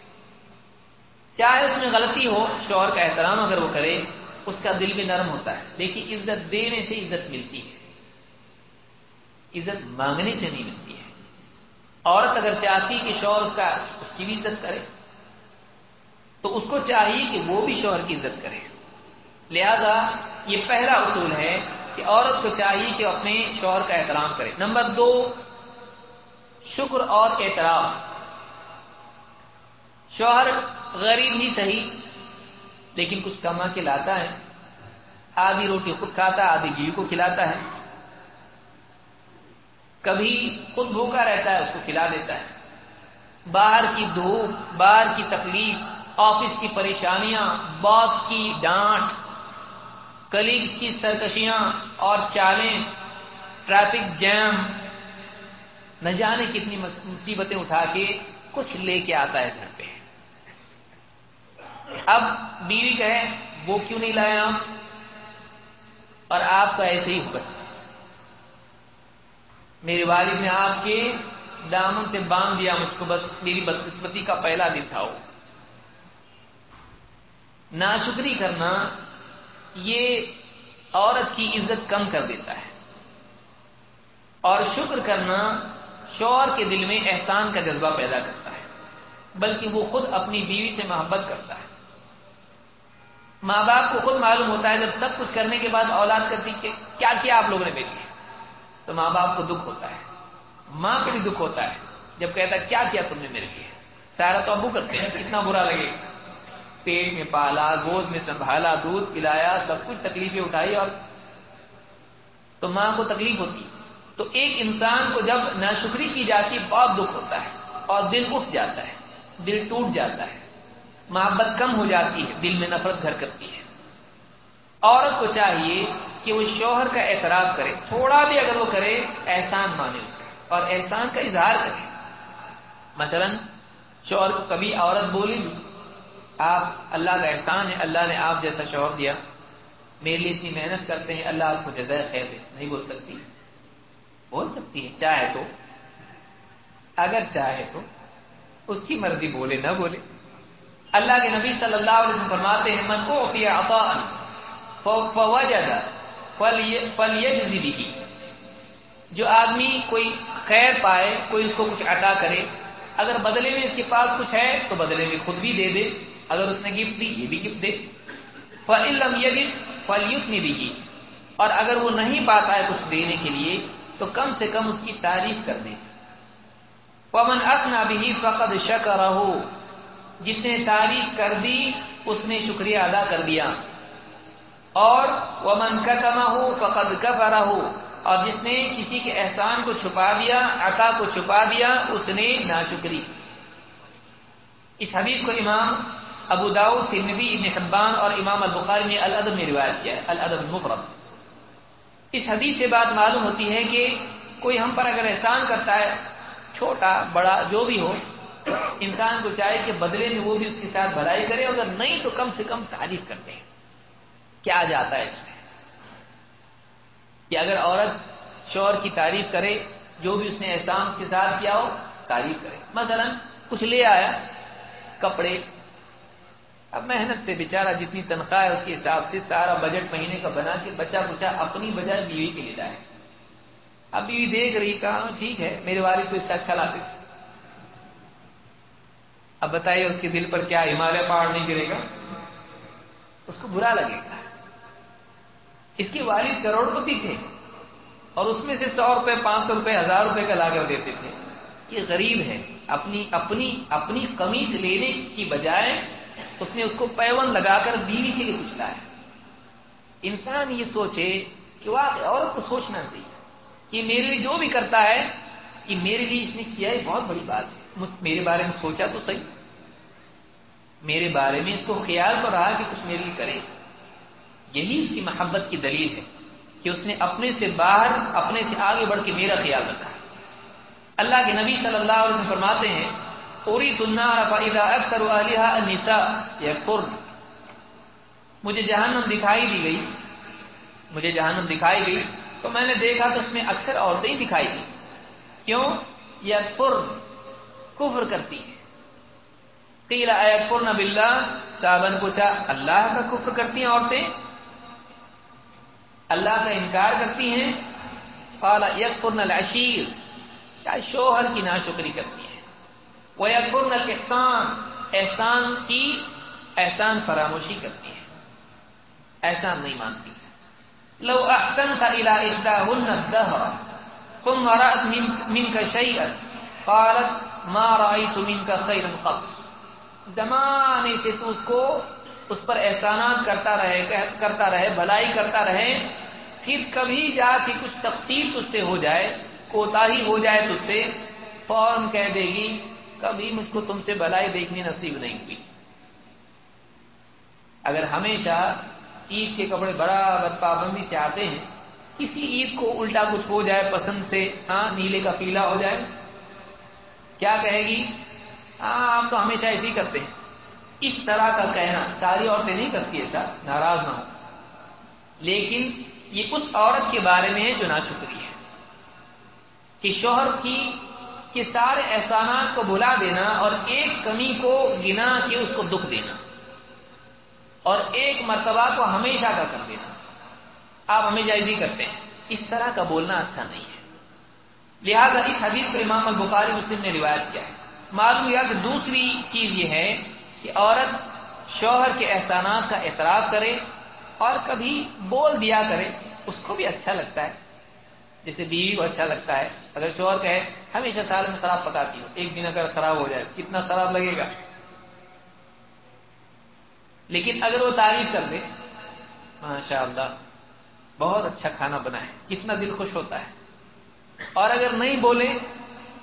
چاہے اس میں غلطی ہو، شوہر کا احترام اگر وہ کرے، اس کا دل بھی نرم ہوتا ہے۔ لیکن عزت دینے سے عزت ملتی ہے۔ عزت مانگنے سے نہیں ملتی ہے۔ عورت اگر چاہتی کہ شوہر اس کا اس کی بھی عزت کرے، تو اس کو چاہیے کہ وہ بھی شوہر کی عزت کرے۔ لہذا یہ پہلا اصول ہے کہ عورت کو چاہیے کہ اپنے شوہر کا احترام کرے۔ نمبر دو، شکر اور اعتراف۔ شوہر غریب ہی صحیح، لیکن کچھ کما کے لاتا ہے۔ آدھی روٹی خود کھاتا ہے، آدھی بیوی کو کھلاتا ہے۔ کبھی خود بھوکا رہتا ہے اس کو کھلا دیتا ہے۔ باہر کی دھوپ، باہر کی تکلیف، آفس کی پریشانیاں، باس کی ڈانٹ کلیگس کی سرکشیاں اور چالیں، ٹریفک جیم نہ جانے کتنی مصیبتیں اٹھا کے کچھ لے کے آتا ہے گھر پہ۔ اب بیوی کہے، وہ کیوں نہیں لایا اور آپ کا ایسے ہی بس۔ میرے والد نے آپ کے دامن سے باندھ دیا مجھ کو، بس میری بدقسمتی کا پہلا دن تھا وہ۔ ناشکری کرنا یہ عورت کی عزت کم کر دیتا ہے۔ اور شکر کرنا شوہر کے دل میں احسان کا جذبہ پیدا کرتا ہے، بلکہ وہ خود اپنی بیوی سے محبت کرتا ہے۔ ماں باپ کو خود معلوم ہوتا ہے جب سب کچھ کرنے کے بعد اولاد کرتی کہ کیا کیا آپ لوگوں نے میرے لیے تو ماں باپ کو دکھ ہوتا ہے۔ ماں کو بھی دکھ ہوتا ہے۔ جب کہتا ہے، کیا کیا تم نے میرے لیے؟ سارا تو ابو کرتے ہیں۔ کتنا برا لگے۔ پیٹ میں پالا، گود میں سنبھالا، دودھ پلایا، سب کچھ تکلیفیں اٹھائی اور تو ماں کو تکلیف ہوتی۔ تو ایک انسان کو جب ناشکری کی جاتی، بہت دکھ ہوتا ہے اور دل اٹھ جاتا ہے، دل ٹوٹ جاتا ہے۔ محبت کم ہو جاتی ہے، دل میں نفرت گھر کرتی ہے۔ عورت کو چاہیے کہ وہ شوہر کا اعتراف کرے، تھوڑا بھی اگر وہ کرے، احسان مانے اسے اور احسان کا اظہار کرے۔ مثلا، شوہر کو کبھی عورت بولی آپ اللہ کا احسان ہے، اللہ نے آپ جیسا شوہر دیا، میرے لیے اتنی محنت کرتے ہیں، اللہ آپ کو جزائے خیر دے۔ نہیں بول سکتی۔ بول سکتی ہے، چاہے تو۔ اگر چاہے تو۔ اس کی مرضی بولے، نہ بولے۔ اللہ کے نبی صلی اللہ علیہ وسلم فرماتے ہیں، من کو بھی جو آدمی کوئی خیر پائے، کوئی اس کو کچھ عطا کرے، اگر بدلے میں اس کے پاس کچھ ہے، تو بدلے میں خود بھی دے دے، اگر اس نے گفٹ دی، یہ بھی گفٹ دے۔ فلم یہ فلیت نے بھی اور اگر وہ نہیں پاتا ہے کچھ دینے کے لیے، تو کم سے کم اس کی تعریف کر دے۔ پمن اکنا بھی فقد شک رہو جس نے تعریف کر دی، اس نے شکریہ ادا کر دیا۔ اور ومن کا کما ہو فقد کف ہو اور جس نے کسی کے احسان کو چھپا دیا، عطا کو چھپا دیا، اس نے ناشکری۔ اس حدیث کو امام ابو داؤ ترمذی، ابن حبان اور امام البخاری نے الادب میں روایت کیا ہے، الادب مفرد اس حدیث سے بات معلوم ہوتی ہے کہ کوئی ہم پر اگر احسان کرتا ہے، چھوٹا، بڑا، جو بھی ہو، انسان کو چاہے کہ بدلے میں وہ بھی اس کے ساتھ بھلائی کرے، اگر نہیں تو کم سے کم تعریف کرتے ہیں۔ کیا جاتا ہے اس میں؟ کہ اگر عورت شور کی تعریف کرے، جو بھی اس نے احسان اس کے ساتھ کیا ہو، تعریف کرے۔ مثلا، کچھ لے آیا، کپڑے۔ اب محنت سے بیچارہ جتنی تنخواہ ہے، اس کے حساب سے سارا بجٹ مہینے کا بنا کے بچہ بچہ اپنی بجائے بیوی کے لیے جائے اب بیوی دیکھ رہی، کہا ہاں، ٹھیک ہے، میرے والد کو اس سے اچھا لاتے تھے۔ اب بتائیے، اس کے دل پر کیا ہمالیہ پہاڑ نہیں گرے گا؟ اس کو برا لگے گا۔ اس کے والد کروڑپتی تھے اور اس میں سے سو روپے، پانچ سو روپے، ہزار روپے کا لا کر دیتے تھے۔ یہ غریب ہے۔ اپنی اپنی اپنی کمیز لینے کی بجائے اس نے اس کو پیون لگا کر بیوی کے لیے پوچھتا ہے۔ انسان یہ سوچے کہ وہ عورت کو سوچنا چاہیے۔ کہ میرے لیے جو بھی کرتا ہے کہ میرے لیے اس نے کیا ہے؟ بہت بڑی بات ہے۔ میرے بارے میں سوچا تو صحیح۔ میرے بارے میں اس کو خیال تو رہا کہ کچھ میرے لیے کرے۔ یہی اس کی محبت کی دلیل ہے کہ اس نے اپنے سے باہر، اپنے سے آگے بڑھ کے میرا خیال رکھا۔ اللہ کے نبی صلی اللہ علیہ وسلم فرماتے ہیں پوری مجھے جہنم دکھائی دی گئی۔ مجھے جہنم دکھائی گئی۔ تو میں نے دیکھا تو اس میں اکثر عورتیں ہی دکھائی دی کیوں؟ یہ کفر کرتی ہے قیل ایکفرن باللہ صاحبہ نے پوچھا، اللہ کا کفر کرتی ہیں عورتیں؟ اللہ کا انکار کرتی ہیں۔ قال یکفرن العشیر۔ کیا شوہر کی ناشکری کرتی ہیں۔ وہ یکفرن الاحسان۔ احسان کی احسان فراموشی کرتی ہیں۔ احسان نہیں مانتی۔ لو احسنت الى احداهن الدهر ثم رأت منك شيئا قالت ما رأيت منك خيرا قط۔ زمانے سے تو اس کو اس پر احسانات کرتا رہے کرتا رہے، بھلائی کرتا رہے، پھر کبھی جا کے کچھ تقسیم تجھ سے ہو جائے کوتا ہی ہو جائے تجھ سے، فوراً کہہ دے گی، کبھی مجھ کو تم سے بھلائی دیکھنی نصیب نہیں ہوئی۔ اگر ہمیشہ عید کے کپڑے برابر پابندی سے آتے ہیں، کسی عید کو الٹا کچھ ہو جائے، پسند سے ہاں نیلے کا پیلا ہو جائے، کیا کہے گی؟ ہاں آپ تو ہمیشہ ایسے ہی کرتے ہیں۔ اس طرح کا کہنا، ساری عورتیں نہیں کرتی ایسا ناراض نہ ہو لیکن یہ اس عورت کے بارے میں ہے جو نہ شکری ہے۔ کہ شوہر کی کے سارے احسانات کو بلا دینا اور ایک کمی کو گنا کے اس کو دکھ دینا۔ اور ایک مرتبہ کو ہمیشہ کا کر دینا۔ آپ ہمیشہ ایسی کرتے ہیں۔ اس طرح کا بولنا اچھا نہیں ہے۔ لہذا اس حدیث کو امام البخاری مسلم نے روایت کیا ہے۔ معلوم ہوا کہ دوسری چیز یہ ہے کہ عورت شوہر کے احسانات کا اعتراف کرے اور کبھی بول دیا کرے، اس کو بھی اچھا لگتا ہے۔ جیسے بیوی کو اچھا لگتا ہے۔ اگر شوہر کہے، ہمیشہ سال میں خراب پکاتی ہو، ایک دن اگر خراب ہو جائے، کتنا خراب لگے گا؟ لیکن اگر وہ تعریف کر دے ماشاء اللہ بہت اچھا کھانا بنا ہے کتنا دل خوش ہوتا ہے۔ اور اگر نہیں بولے،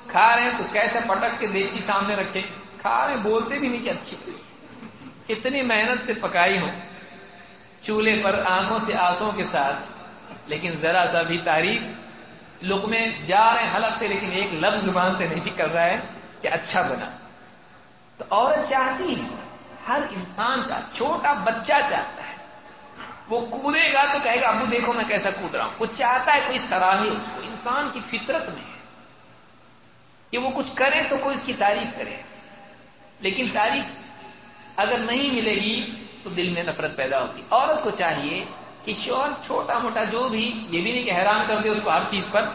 کھا رہے ہیں تو کیسے پٹک کے دیکھی سامنے رکھے؟ کھا رہے بولتے بھی نہیں کہ اچھی۔ اتنی محنت سے پکائی ہوں، چولہے پر آنکھوں سے آنسوں کے ساتھ۔ لیکن ذرا سا بھی تعریف۔ لوگ میں جا رہے ہیں حلق سے، لیکن ایک لفظ زبان سے نہیں کر رہا ہے کہ اچھا بنا۔ تو عورت چاہتی ہے، ہر انسان چاہتا چھوٹا بچہ چاہتا ہے۔ وہ کودے گا تو کہے گا، ابو دیکھو میں کیسا کود رہا ہوں۔ وہ چاہتا ہے کوئی سراہے اس کو انسان کی فطرت میں ہے۔ کہ وہ کچھ کرے تو کوئی اس کی تعریف کرے۔ لیکن تعریف اگر نہیں ملے گی تو دل میں نفرت پیدا ہوگی عورت کو چاہیے کہ شور چھوٹا موٹا جو بھی، یہ بھی نہیں کہ حیران کر دے اس کو ہر چیز پر۔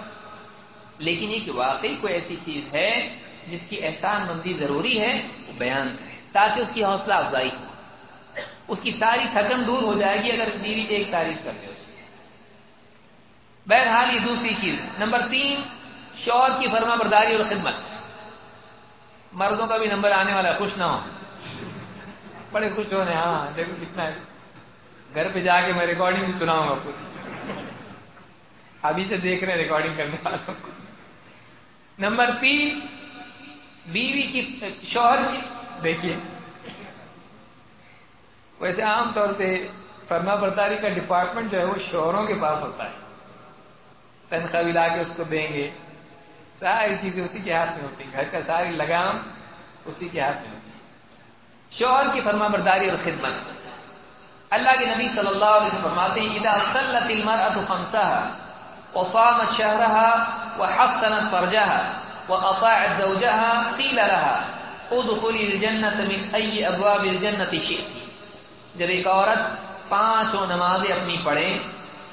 لیکن یہ کہ واقعی کوئی ایسی چیز ہے جس کی احسان مندی ضروری ہے، وہ بیان کرے، تاکہ اس کی حوصلہ افزائی ہو۔ اس کی ساری تھکن دور ہو جائے گی اگر بیوی ایک تعریف کر دے اس کی۔ بہرحال یہ دوسری چیز۔ نمبر تین شور کی فرما برداری اور خدمت۔ مردوں کا بھی نمبر آنے والا ہے، خوش نہ ہو۔ بڑے خوش ہو رہے ہاں دیکھو کتنا ہے۔ گھر پہ جا کے میں ریکارڈنگ بھی سناؤں گا پوری ابھی سے دیکھ رہے ہیں ریکارڈنگ کرنے والوں کو۔ نمبر تین، بیوی کی شوہر کی۔ دیکھیے۔ ویسے عام طور سے فرما برداری کا ڈپارٹمنٹ جو ہے وہ شوہروں کے پاس ہوتا ہے۔ تنخواہ بھی لا کے اس کو دیں گے۔ ساری چیزیں اسی کے ہاتھ میں ہوتی ہیں۔ گھر کا ساری لگام اسی کے ہاتھ میں ہوتی ہے شوہر کی فرما برداری اور خدمت۔ اللہ کے نبی صلی اللہ علیہ وسلم فرماتے ہیں، اذا صلت المرأة خمسها وصامت شهرها وحسنت فرجها واطاعت زوجها قيل لها، ادخلی الجنت من ای ابواب الجنت شئتی جب ایک عورت پانچوں نمازیں اپنی پڑھے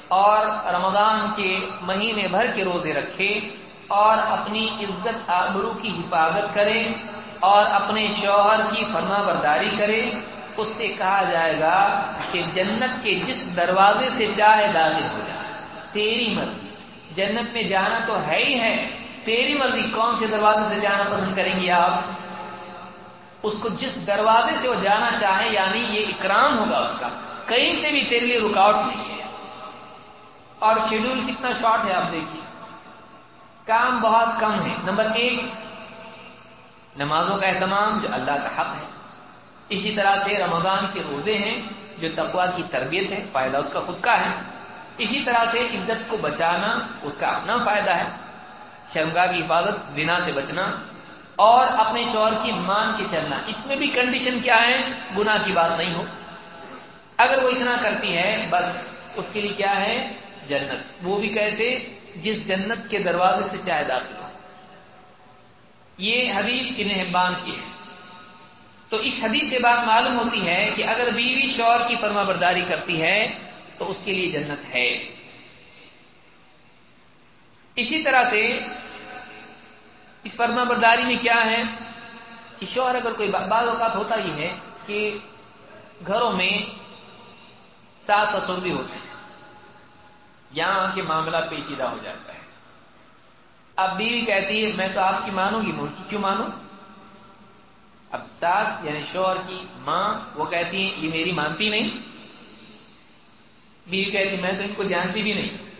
اور رمضان کے مہینے بھر کے روزے رکھے اور اپنی عزت آبرو کی حفاظت کرے اور اپنے شوہر کی فرما برداری کرے اس سے کہا جائے گا کہ جنت کے جس دروازے سے چاہے داخل ہو جائے تیری مرضی۔ جنت میں جانا تو ہے ہی ہے۔ تیری مرضی کون سے دروازے سے جانا پسند کریں گے آپ؟ اس کو جس دروازے سے وہ جانا چاہے یعنی یہ اکرام ہوگا اس کا۔ کہیں سے بھی تیرے لیے رکاوٹ نہیں ہے۔ اور شیڈول کتنا شارٹ ہے آپ دیکھیے۔ کام بہت کم ہے۔ نمبر ایک، نمازوں کا اہتمام جو اللہ کا حق ہے۔ اسی طرح سے رمضان کے روزے ہیں جو تقوا کی تربیت ہے، فائدہ اس کا خود کا ہے۔ اسی طرح سے عزت کو بچانا اس کا اپنا فائدہ ہے۔ شرمگاہ کی حفاظت، زنا سے بچنا اور اپنے شوہر کی مان کے چلنا۔ اس میں بھی کنڈیشن کیا ہے؟ گنا کی بات نہیں ہو۔ اگر وہ اتنا کرتی ہے، بس اس کے لیے کیا ہے؟ جنت۔ وہ بھی کیسے؟ جس جنت کے دروازے سے چاہے داخل ہو۔ یہ حدیث کی نہبان کی ہے۔ تو اس حدیث سے بات معلوم ہوتی ہے کہ اگر بیوی شوہر کی فرما برداری کرتی ہے، تو اس کے لیے جنت ہے۔ اسی طرح سے اس فرما برداری میں کیا ہے کہ شوہر اگر کوئی بعض اوقات ہوتا ہی ہے کہ گھروں میں ساس سسر بھی ہوتے ہیں۔ یہاں کے معاملہ پیچیدہ ہو جاتا ہے۔ اب بیوی کہتی ہے، میں تو آپ کی مانوں گی کی کیوں مانوں؟ اب ساس یعنی شوہر کی ماں، وہ کہتی ہے یہ میری مانتی نہیں۔ بیوی کہتی میں تو ان کو جانتی بھی نہیں۔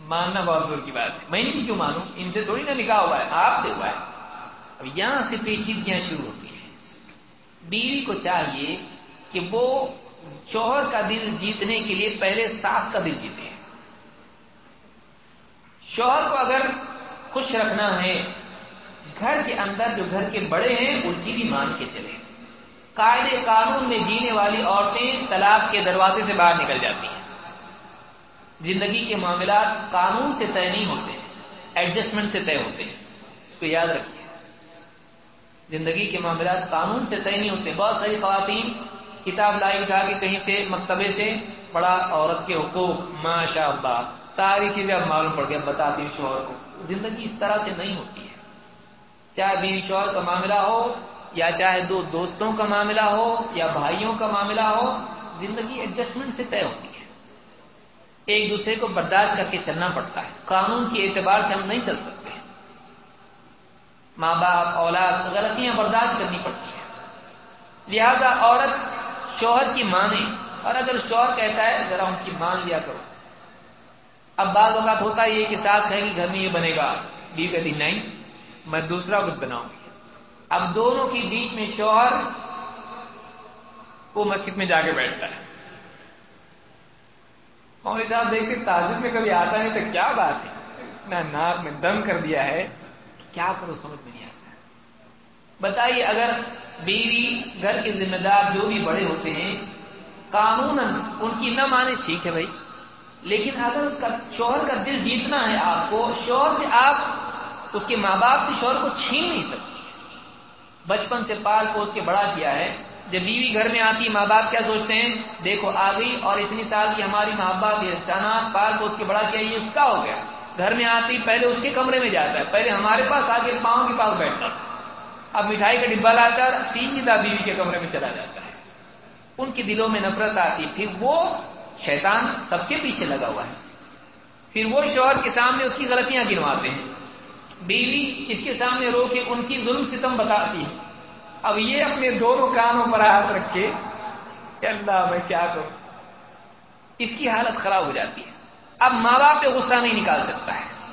ماننا بہت دور کی بات ہے۔ میں ان کی کیوں مانوں؟ ان سے تھوڑی نہ نکاح ہوا ہے، آپ سے ہوا ہے۔ اب یہاں سے پیچیدگیاں شروع ہوتی ہیں۔ بیوی کو چاہیے کہ وہ شوہر کا دل جیتنے کے لیے پہلے ساس کا دل جیتے۔ شوہر کو اگر خوش رکھنا ہے، گھر کے اندر جو گھر کے بڑے ہیں، ان کی بھی مان کے چلے قاعدے قانون میں جینے والی عورتیں طلاق کے دروازے سے باہر نکل جاتی ہیں۔ زندگی کے معاملات قانون سے طے نہیں ہوتے ایڈجسٹمنٹ سے طے ہوتے ہیں۔ اس کو یاد رکھیے۔ زندگی کے معاملات قانون سے طے نہیں ہوتے۔ بہت ساری خواتین کتاب لائی اٹھا کے کہیں سے، مکتبے سے پڑھا عورت کے حقوق ماشاء اللہ ساری چیزیں اب معلوم پڑ گیا بتاتی ہوں شوہر کو۔ زندگی اس طرح سے نہیں ہوتی ہے۔ چاہے بیوی شوہر کا معاملہ ہو، یا چاہے دو دوستوں کا معاملہ ہو، یا بھائیوں کا معاملہ ہو، زندگی ایڈجسٹمنٹ سے طے ہوتی ہے۔ ایک دوسرے کو برداشت کر کے چلنا پڑتا ہے۔ قانون کے اعتبار سے ہم نہیں چل سکتے ماں باپ، اولاد، غلطیاں برداشت کرنی پڑتی ہیں۔ لہذا عورت شوہر کی مانے، اور اگر شوہر کہتا ہے، ذرا ان کی مان لیا کرو۔ اب بعض اوقات ہوتا ہے یہ کہ ساس ہے کہ گھر میں یہ بنے گا۔ بیوی کہتی نہیں، میں دوسرا کچھ بناؤں گی۔ اب دونوں کے بیچ میں شوہر وہ مسجد میں جا کے بیٹھتا ہے۔ مولوی صاحب دیکھتے تاجر میں کبھی آتا نہیں تو کیا بات ہے؟ اتنا ناک میں دم کر دیا ہے۔ کیا کرو سمجھ میں نہیں آتا بتائیے، اگر بیوی گھر کے ذمہ دار جو بھی بڑے ہوتے ہیں قانون ان کی نہ مانے، ٹھیک ہے بھائی۔ لیکن اگر اس کا شوہر کا دل جیتنا ہے آپ کو، شوہر سے آپ اس کے ماں باپ سے شوہر کو چھین نہیں سکتے۔ بچپن سے پال کو اس کے بڑا کیا ہے۔ جب بیوی گھر میں آتی، ماں باپ کیا سوچتے ہیں؟ دیکھو آ گئی اور اتنی سال کی ہماری ماں باپ یہ احسانات، پال کو اس کے بڑا کیا یہ اس کا ہو گیا۔ گھر میں آتی، پہلے اس کے کمرے میں جاتا ہے۔ پہلے ہمارے پاس آ کے پاؤں کے پاس بیٹھتا۔ اب مٹھائی کا ڈبا لا کر سیدھا بیوی کے کمرے میں چلا جاتا ہے۔ ان کے دلوں میں نفرت آتی، پھر وہ شیطان سب کے پیچھے لگا ہوا ہے۔ پھر وہ شوہر کے سامنے اس کی غلطیاں گنواتے ہیں۔ بیوی اس کے سامنے رو کے ان کی ظلم ستم بتاتی ہے۔ اب یہ اپنے دونوں کانوں پر ہاتھ رکھے کہ اللہ میں کیا کروں؟ اس کی حالت خراب ہو جاتی ہے۔ اب ماں باپ پہ غصہ نہیں نکال سکتا ہے۔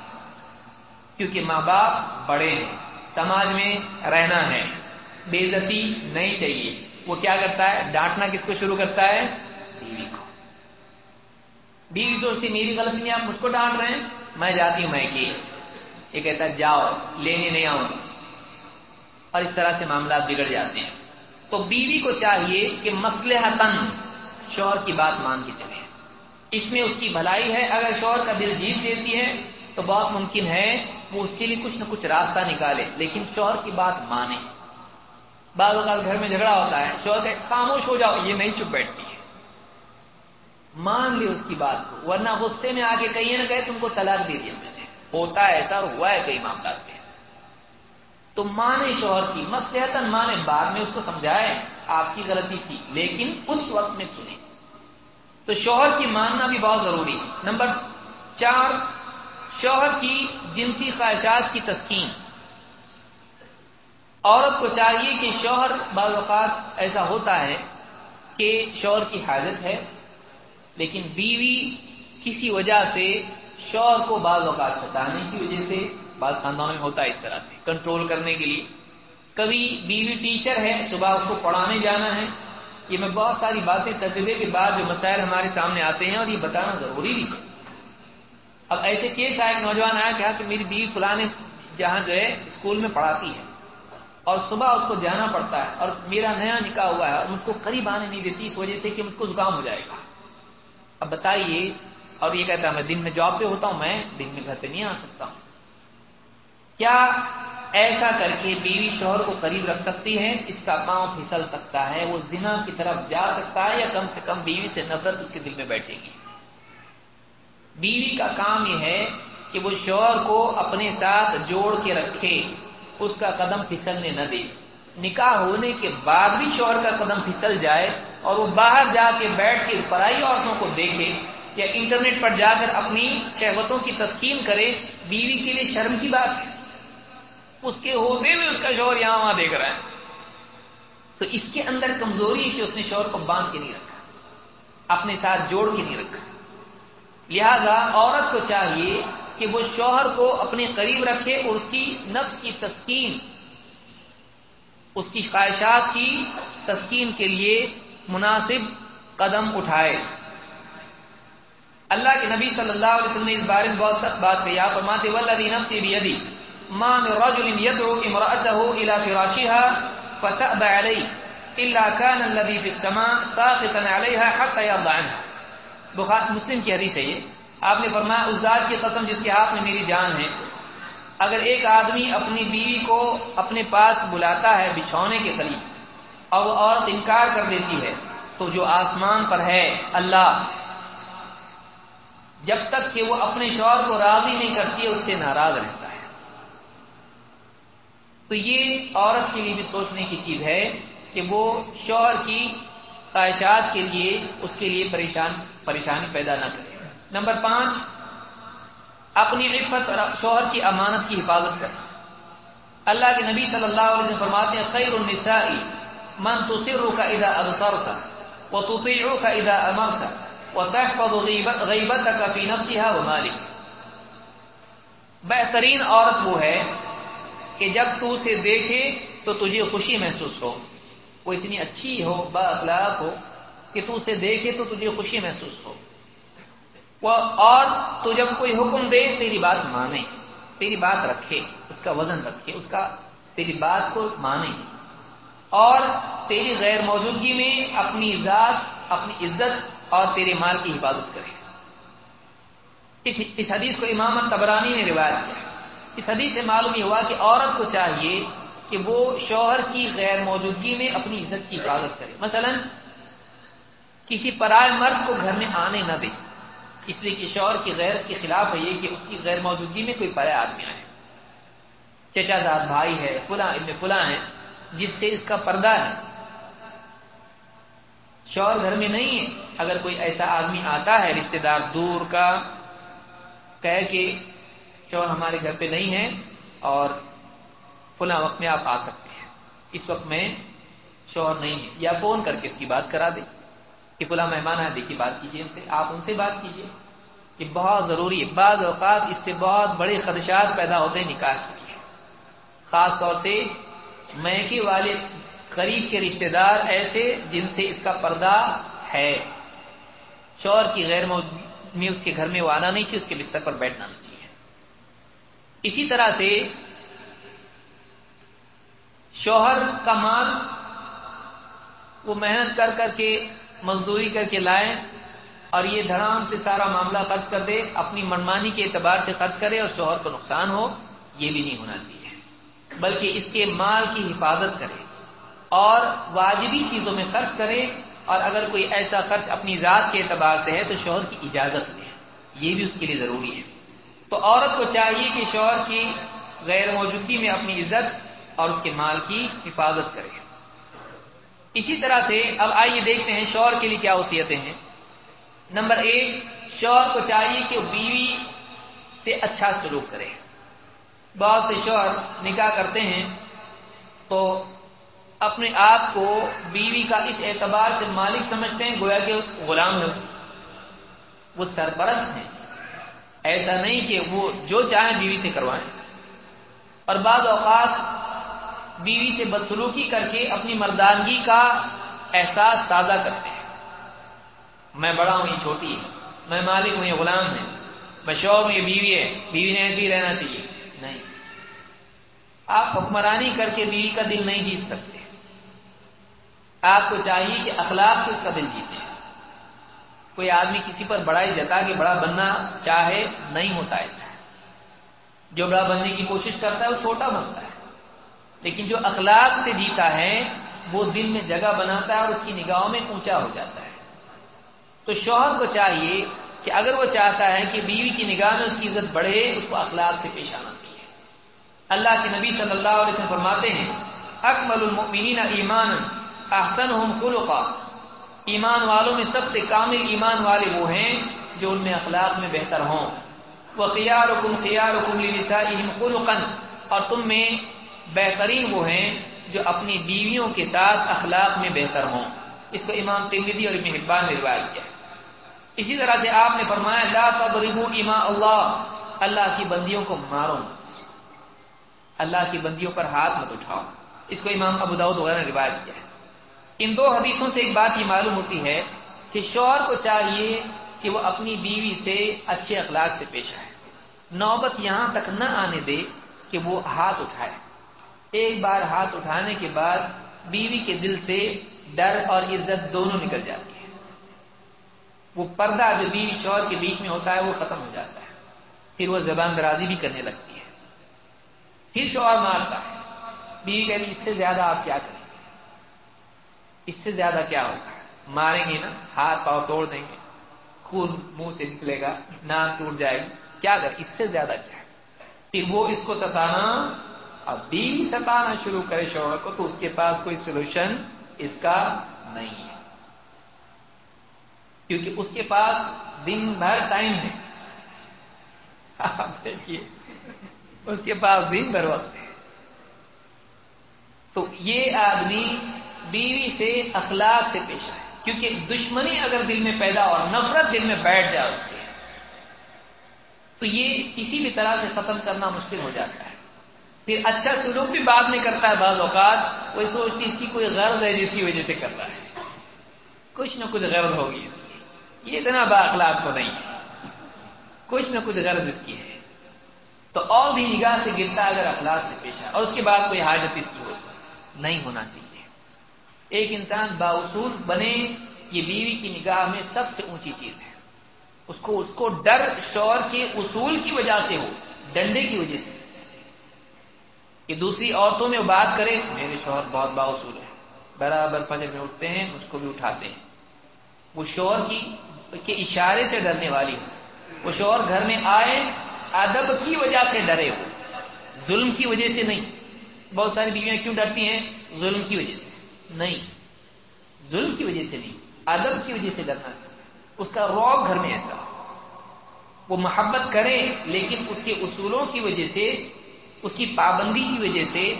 کیونکہ ماں باپ بڑے ہیں، سماج میں رہنا ہے۔ بےزتی نہیں چاہیے۔ وہ کیا کرتا ہے؟ ڈانٹنا کس کو شروع کرتا ہے؟ بیوی کو۔ بیوی سوچتی میری غلطی آپ مجھ کو ڈانٹ رہے ہیں؟ میں جاتی ہوں، میں کہ یہ کہتا جاؤ، لینے نہیں آؤں۔ اور اس طرح سے معاملات بگڑ جاتے ہیں۔ تو بیوی کو چاہیے کہ مسلح تن شوہر کی بات مان کے چلے۔ اس میں اس کی بھلائی ہے۔ اگر شوہر کا دل جیت دیتی ہے، تو بہت ممکن ہے وہ اس کے لیے کچھ نہ کچھ راستہ نکالے، لیکن شوہر کی بات مانے۔ بعض اوقات گھر میں جھگڑا ہوتا ہے شوہر کہ خاموش ہو جاؤ، یہ نہیں چپ بیٹھتی مان لی اس کی بات کو، ورنہ غصے میں آ کے کہیے نہ کہے تم کو طلاق دے دیا میں نے۔ ہوتا ہے ایسا ہوا ہے کئی معاملات میں۔ تو مانے شوہر کی مسلحتن مانے، بعد میں اس کو سمجھائے آپ کی غلطی تھی، لیکن اس وقت میں سنیں۔ تو شوہر کی ماننا بھی بہت ضروری ہے۔ نمبر چار، شوہر کی جنسی خواہشات کی تسکین۔ عورت کو چاہیے کہ شوہر بعض اوقات ایسا ہوتا ہے کہ شوہر کی حاجت ہے۔ لیکن بیوی کسی وجہ سے شوہر کو بعض اوقات ستانے کی وجہ سے بعض خاندانوں میں ہوتا ہے اس طرح سے، کنٹرول کرنے کے لیے۔ کبھی بیوی ٹیچر ہے، صبح اس کو پڑھانے جانا ہے۔ یہ میں بہت ساری باتیں تجربے کے بعد جو مسائل ہمارے سامنے آتے ہیں اور یہ بتانا ضروری بھی ہے۔ اب ایسے کیس آئے، ایک نوجوان آیا، کہا کہ میری بیوی فلانے جہاں جو ہے اسکول میں پڑھاتی ہے۔ اور صبح اس کو جانا پڑتا ہے اور میرا نیا نکاح ہوا ہے اور مجھ کو قریب آنے نہیں دیتی، اس وجہ سے کہ مجھ کو زکام ہو جائے گا۔ اب بتائیے، اور یہ کہتا ہے، میں دن میں جاب پہ ہوتا ہوں، میں دن میں گھر پہ نہیں آ سکتا۔ ہوں کیا ایسا کر کے بیوی شوہر کو قریب رکھ سکتی ہے؟ اس کا پاؤں پھسل سکتا ہے، وہ زنا کی طرف جا سکتا ہے یا کم سے کم بیوی سے نفرت اس کے دل میں بیٹھے گی؟ بیوی کا کام یہ ہے کہ وہ شوہر کو اپنے ساتھ جوڑ کے رکھے، اس کا قدم پھسلنے نہ دے۔ نکاح ہونے کے بعد بھی شوہر کا قدم پھسل جائے اور وہ باہر جا کے بیٹھ کے پرائی عورتوں کو دیکھے یا انٹرنیٹ پر جا کر اپنی شہوتوں کی تسکین کرے، بیوی کے لیے شرم کی بات ہے۔ اس کے ہوتے ہوئے اس کا شوہر یہاں وہاں دیکھ رہا ہے۔ تو اس کے اندر کمزوری ہے کہ اس نے شوہر کو باندھ کے نہیں رکھا، اپنے ساتھ جوڑ کے نہیں رکھا۔ لہذا عورت کو چاہیے کہ وہ شوہر کو اپنے قریب رکھے اور اس کی نفس کی تسکین اس کی خواہشات کی تسکین کے لیے مناسب قدم اٹھائے۔ اللہ کے نبی صلی اللہ علیہ وسلم نے اس بارے میں بہت سخت بات کہی۔ آپ فرماتے ولدی نفسی بھی یدی ما من رجل يدعو امرأته الى فراشها فتأبى عليه الا كان الذي في السماء ساقطا عليها حتى يرضى عنها بخاری مسلم کی حدیث ہے یہ۔ آپ نے فرمایا، اس ذات کی قسم جس کے ہاتھ میں میری جان ہے اگر ایک آدمی اپنی بیوی کو اپنے پاس بلاتا ہے بچھونے کے قریب اور وہ عورت انکار کر دیتی ہے، تو جو آسمان پر ہے اللہ، جب تک کہ وہ اپنے شوہر کو راضی نہیں کرتی ہے اس سے ناراض رہتا ہے۔ تو یہ عورت کے لیے بھی سوچنے کی چیز ہے کہ وہ شوہر کی خواہشات کے لیے، اس کے لیے پریشان، پریشانی پیدا نہ کرے۔ نمبر پانچ اپنی عفت اور شوہر کی امانت کی حفاظت کرنا۔ اللہ کے نبی صلی اللہ علیہ وسلم فرماتے ہیں، خیر النساء من تصر کا ادا ابصرتا وہ تطیعو کا ادا امرتا وہ تحفظ غیبت کا فی نفسها و بہترین عورت وہ ہے کہ جب تو اسے دیکھے تو تجھے خوشی محسوس ہو۔ وہ اتنی اچھی ہو، با اخلاق ہو کہ تو اسے دیکھے تو تجھے خوشی محسوس ہو۔ وہ اور تو جب کوئی حکم دے تیری بات مانے، تیری بات رکھے، اس کا وزن رکھے، اس کا تیری بات کو مانے۔ اور تیری غیر موجودگی میں اپنی ذات، اپنی عزت اور تیرے مال کی حفاظت کرے۔ اس حدیث کو امام تبرانی نے روایت کیا۔ اس حدیث سے معلوم یہ ہوا کہ عورت کو چاہیے کہ وہ شوہر کی غیر موجودگی میں اپنی عزت کی حفاظت کرے۔ مثلا کسی پرائے مرد کو گھر میں آنے نہ دے۔ اس لیے کہ شوہر کی غیر کے خلاف ہے یہ کہ اس کی غیر موجودگی میں کوئی پرائے آدمی آئے۔ چچا زاد بھائی ہے، فلاں، ابن فلاں ہے جس سے اس کا پردہ ہے۔ شوہر گھر میں نہیں ہے۔ اگر کوئی ایسا آدمی آتا ہے رشتہ دار دور کا کہہ کہ شوہر ہمارے گھر پہ نہیں ہے اور فلاں وقت میں آپ آ سکتے ہیں۔ اس وقت میں شوہر نہیں ہے۔ یا فون کر کے اس کی بات کرا دیں کہ فلاں مہمان ہے دیکھیے بات کیجیے ان سے، آپ ان سے بات کیجیے۔ کہ بہت ضروری ہے۔ بعض اوقات اس سے بہت بڑے خدشات پیدا ہوتے ہیں نکاح کے لیے۔ خاص طور سے میکے والے قریب کے رشتہ دار ایسے جن سے اس کا پردہ ہے۔ شوہر کی غیر میں اس کے گھر میں وہ آنا نہیں چاہیے اس کے بستر پر بیٹھنا نہیں چاہیے اسی طرح سے شوہر کا مال وہ محنت کر کر کے، مزدوری کر کے لائے اور یہ دھڑام سے سارا معاملہ خرچ کر دے، اپنی منمانی کے اعتبار سے خرچ کرے اور شوہر کو نقصان ہو، یہ بھی نہیں ہونا چاہیے۔ بلکہ اس کے مال کی حفاظت کرے اور واجبی چیزوں میں خرچ کرے اور اگر کوئی ایسا خرچ اپنی ذات کے اعتبار سے ہے تو شوہر کی اجازت لے یہ بھی اس کے لیے ضروری ہے۔ تو عورت کو چاہیے کہ شوہر کی غیر موجودگی میں اپنی عزت اور اس کے مال کی حفاظت کرے۔ اسی طرح سے اب آئیے دیکھتے ہیں شوہر کے لیے کیا وصیتیں ہیں۔ نمبر ایک، شوہر کو چاہیے کہ وہ بیوی سے اچھا سلوک کرے۔ بہت سے شوہر نکاح کرتے ہیں تو اپنے آپ کو بیوی کا اس اعتبار سے مالک سمجھتے ہیں، گویا کہ غلام ہے۔ وہ سرپرست ہیں۔ ایسا نہیں کہ وہ جو چاہیں بیوی سے کروائیں۔ اور بعض اوقات بیوی سے بدسلوکی کر کے اپنی مردانگی کا احساس تازہ کرتے ہیں۔ میں بڑا ہوں، یہ چھوٹی ہے۔ میں مالک ہوں، یہ غلام ہے۔ میں شوق ہوں یہ بیوی ہے۔ بیوی نے ایسے ہی رہنا چاہیے۔ نہیں۔ آپ حکمرانی کر کے بیوی کا دل نہیں جیت سکتے۔ آپ کو چاہیے کہ اخلاق سے اس کا دل جیتے۔ کوئی آدمی کسی پر بڑائی جتا کہ بڑا بننا چاہے، نہیں ہوتا ایسا جو بڑا بننے کی کوشش کرتا ہے، وہ چھوٹا بنتا ہے۔ لیکن جو اخلاق سے جیتا ہے، وہ دل میں جگہ بناتا ہے اور اس کی نگاہوں میں اونچا ہو جاتا ہے۔ تو شوہر کو چاہیے کہ اگر وہ چاہتا ہے کہ بیوی کی نگاہ میں اس کی عزت بڑھے، اس کو اخلاق سے پیش آنا چاہیے۔ اللہ کے نبی صلی اللہ علیہ وسلم فرماتے ہیں، اکمل المؤمنین ایمان احسن خلقا۔ ایمان والوں میں سب سے کامل ایمان والے وہ ہیں جو ان میں اخلاق میں بہتر ہوں۔ وہ خیار حکم خیار حکم اور تم میں بہترین وہ ہیں جو اپنی بیویوں کے ساتھ اخلاق میں بہتر ہوں۔ اس کو امام تیمیدی اور ابن حبان نے روایت کیا اسی طرح سے آپ نے فرمایا، لا تضربوا ایما اللہ اللہ کی بندیوں کو مارو اللہ کی بندیوں پر ہاتھ مت اٹھاؤ۔ اس کو امام ابو داؤد وغیرہ نے روایت کیا ہے۔ ان دو حدیثوں سے ایک بات یہ معلوم ہوتی ہے کہ شوہر کو چاہیے کہ وہ اپنی بیوی سے اچھے اخلاق سے پیش آئے۔ نوبت یہاں تک نہ آنے دے کہ وہ ہاتھ اٹھائے۔ ایک بار ہاتھ اٹھانے کے بعد بیوی کے دل سے ڈر اور عزت دونوں نکل جاتی۔ وہ پردہ جو بیوی شوہر کے بیچ میں ہوتا ہے، وہ ختم ہو جاتا ہے۔ پھر وہ زبان درازی بھی کرنے لگتی ہے۔ پھر شوہر مارتا ہے۔ بیوی کہ اس سے زیادہ آپ کیا کریں اس سے زیادہ کیا ہوگا؟ ماریں گے نا؟ ہاتھ پاؤ توڑ دیں گے۔ خون منہ سے نکلے گا، ناک ٹوٹ جائے گی۔ کیا کر اس سے زیادہ کیا؟ پھر وہ اس کو ستانا، اب بیوی ستانا شروع کرے شوہر کو، تو اس کے پاس کوئی سولوشن اس کا نہیں ہے۔ کیونکہ اس کے پاس دن بھر ٹائم ہے۔ آپ دیکھیے، اس کے پاس دن بھر وقت ہے۔ تو یہ آدمی بیوی سے اخلاق سے پیش آئے۔ کیونکہ دشمنی اگر دل میں پیدا اور نفرت دل میں بیٹھ جائے اس کے تو یہ کسی بھی طرح سے ختم کرنا مشکل ہو جاتا ہے۔ پھر اچھا سلوک بھی بعد میں کرتا ہے بعض اوقات وہ سوچتی اس کی کوئی غرض ہے جس کی وجہ سے کر رہا ہے۔ کچھ نہ کچھ غرض ہوگی اس یہ اتنا با اخلاق تو نہیں ہے۔ کچھ نہ کچھ غرض اس کی ہے۔ تو اور بھی نگاہ سے گرتا اگر اخلاق سے پیش ہے اور اس کے بعد کوئی حاجت اس کی ہو، نہیں ہونا چاہیے۔ ایک انسان باصول بنے، یہ بیوی کی نگاہ میں سب سے اونچی چیز ہے۔ اس کو اس کو ڈر، شور کے اصول کی وجہ سے ہو، ڈنڈے کی وجہ سے۔ کہ دوسری عورتوں میں بات کرے، میرے شوہر بہت با اصول ہے۔ برابر فجر میں اٹھتے ہیں، اس کو بھی اٹھاتے ہیں۔ وہ شوہر کی کے اشارے سے ڈرنے والی ہو۔ وہ شوہر گھر میں آئے، ادب کی وجہ سے ڈرے ہو۔ ظلم کی وجہ سے نہیں۔ بہت ساری بیویاں کیوں ڈرتی ہیں؟ ظلم کی وجہ سے۔ نہیں۔ ظلم کی وجہ سے نہیں۔ ادب کی وجہ سے ڈرنا۔ اس کا روب گھر میں ایسا۔ وہ محبت کرے، لیکن اس کے اصولوں کی وجہ سے، اس کی پابندی کی وجہ سے،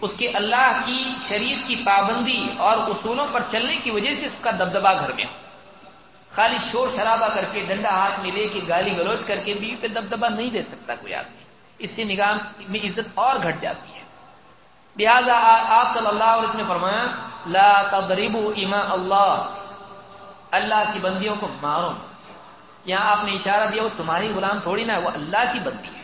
اس کے اللہ کی شریعت کی پابندی اور اصولوں پر چلنے کی وجہ سے اس کا دبدبا گھر میں ہو۔ خالی شور شرابہ کر کے ڈنڈا ہاتھ میں لے کے گالی گلوچ کر کے بیوی پہ دبدبا نہیں دے سکتا کوئی آدمی۔ اس سے نگاہ میں عزت اور گھٹ جاتی ہے۔ لہذا آپ صلی اللہ علیہ وسلم نے فرمایا، لا تضربوا اما اللہ۔ اللہ کی بندیوں کو مارو یہاں آپ نے اشارہ دیا، وہ تمہاری غلام تھوڑی نہ ہے، وہ اللہ کی بندی ہے۔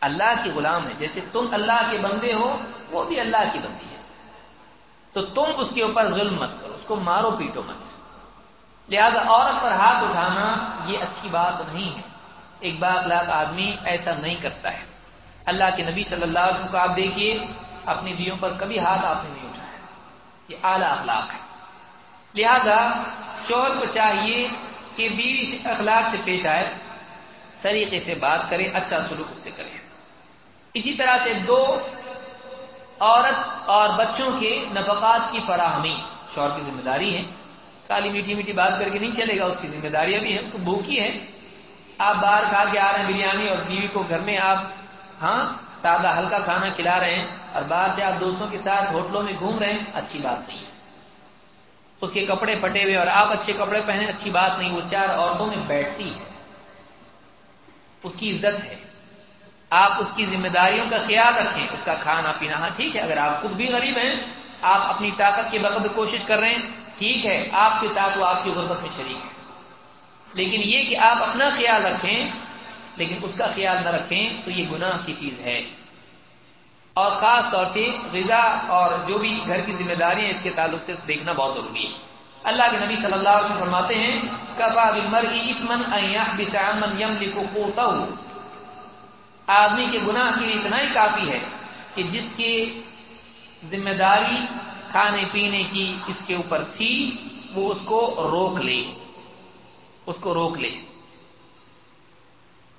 اللہ کی غلام ہے۔ جیسے تم اللہ کے بندے ہو، وہ بھی اللہ کی بندی ہے۔ تو تم اس کے اوپر ظلم مت کرو، اس کو مارو، پیٹو مت۔ لہذا عورت پر ہاتھ اٹھانا یہ اچھی بات نہیں ہے۔ ایک بات لاکھ آدمی ایسا نہیں کرتا ہے۔ اللہ کے نبی صلی اللہ علیہ وسلم کو آپ دیکھیے، اپنی دیوں پر کبھی ہاتھ آپ نے نہیں اٹھایا۔ یہ اعلی اخلاق ہے۔ لہذا شوہر کو چاہیے کہ بیوی سے اخلاق سے پیش آئے سریقے سے بات کرے اچھا سلوک اس سے کرے۔ اسی طرح سے دو عورت اور بچوں کے نفقات کی فراہمی شوہر کی ذمہ داری ہے۔ کالی میٹھی میٹھی بات کر کے نہیں چلے گا، اس کی ذمہ داریاں بھی ہے تو بھوکی ہے آپ باہر کھا کے آ رہے ہیں بریانی اور بیوی کو گھر میں آپ ہاں سادہ ہلکا کھانا کھلا رہے ہیں اور باہر سے آپ دوستوں کے ساتھ ہوٹلوں میں گھوم رہے ہیں، اچھی بات نہیں۔ ہے اس کے کپڑے پھٹے ہوئے اور آپ اچھے کپڑے پہنے، اچھی بات نہیں، وہ چار عورتوں میں بیٹھتی ہے۔ اس کی عزت ہے۔ آپ اس کی ذمہ داریوں کا خیال رکھیں، اس کا کھانا پینا ہاں ٹھیک ہے، اگر آپ خود بھی غریب ہیں، آپ اپنی طاقت کے بقد کوشش کر رہے ہیں ٹھیک ہے، آپ کے ساتھ وہ آپ کی غربت میں شریک ہے لیکن یہ کہ آپ اپنا خیال رکھیں، لیکن اس کا خیال نہ رکھیں، تو یہ گناہ کی چیز ہے۔ اور خاص طور سے غذا اور جو بھی گھر کی ذمہ داری اس کے تعلق سے دیکھنا بہت ضروری ہے۔ اللہ کے نبی صلی اللہ علیہ وسلم فرماتے ہیں، کفا بسمن یم لکھو آدمی کے گناہ کے لیے اتنا ہی کافی ہے کہ جس کی ذمہ داری کھانے پینے کی اس کے اوپر تھی، وہ اس کو روک لے۔ اس کو روک لے۔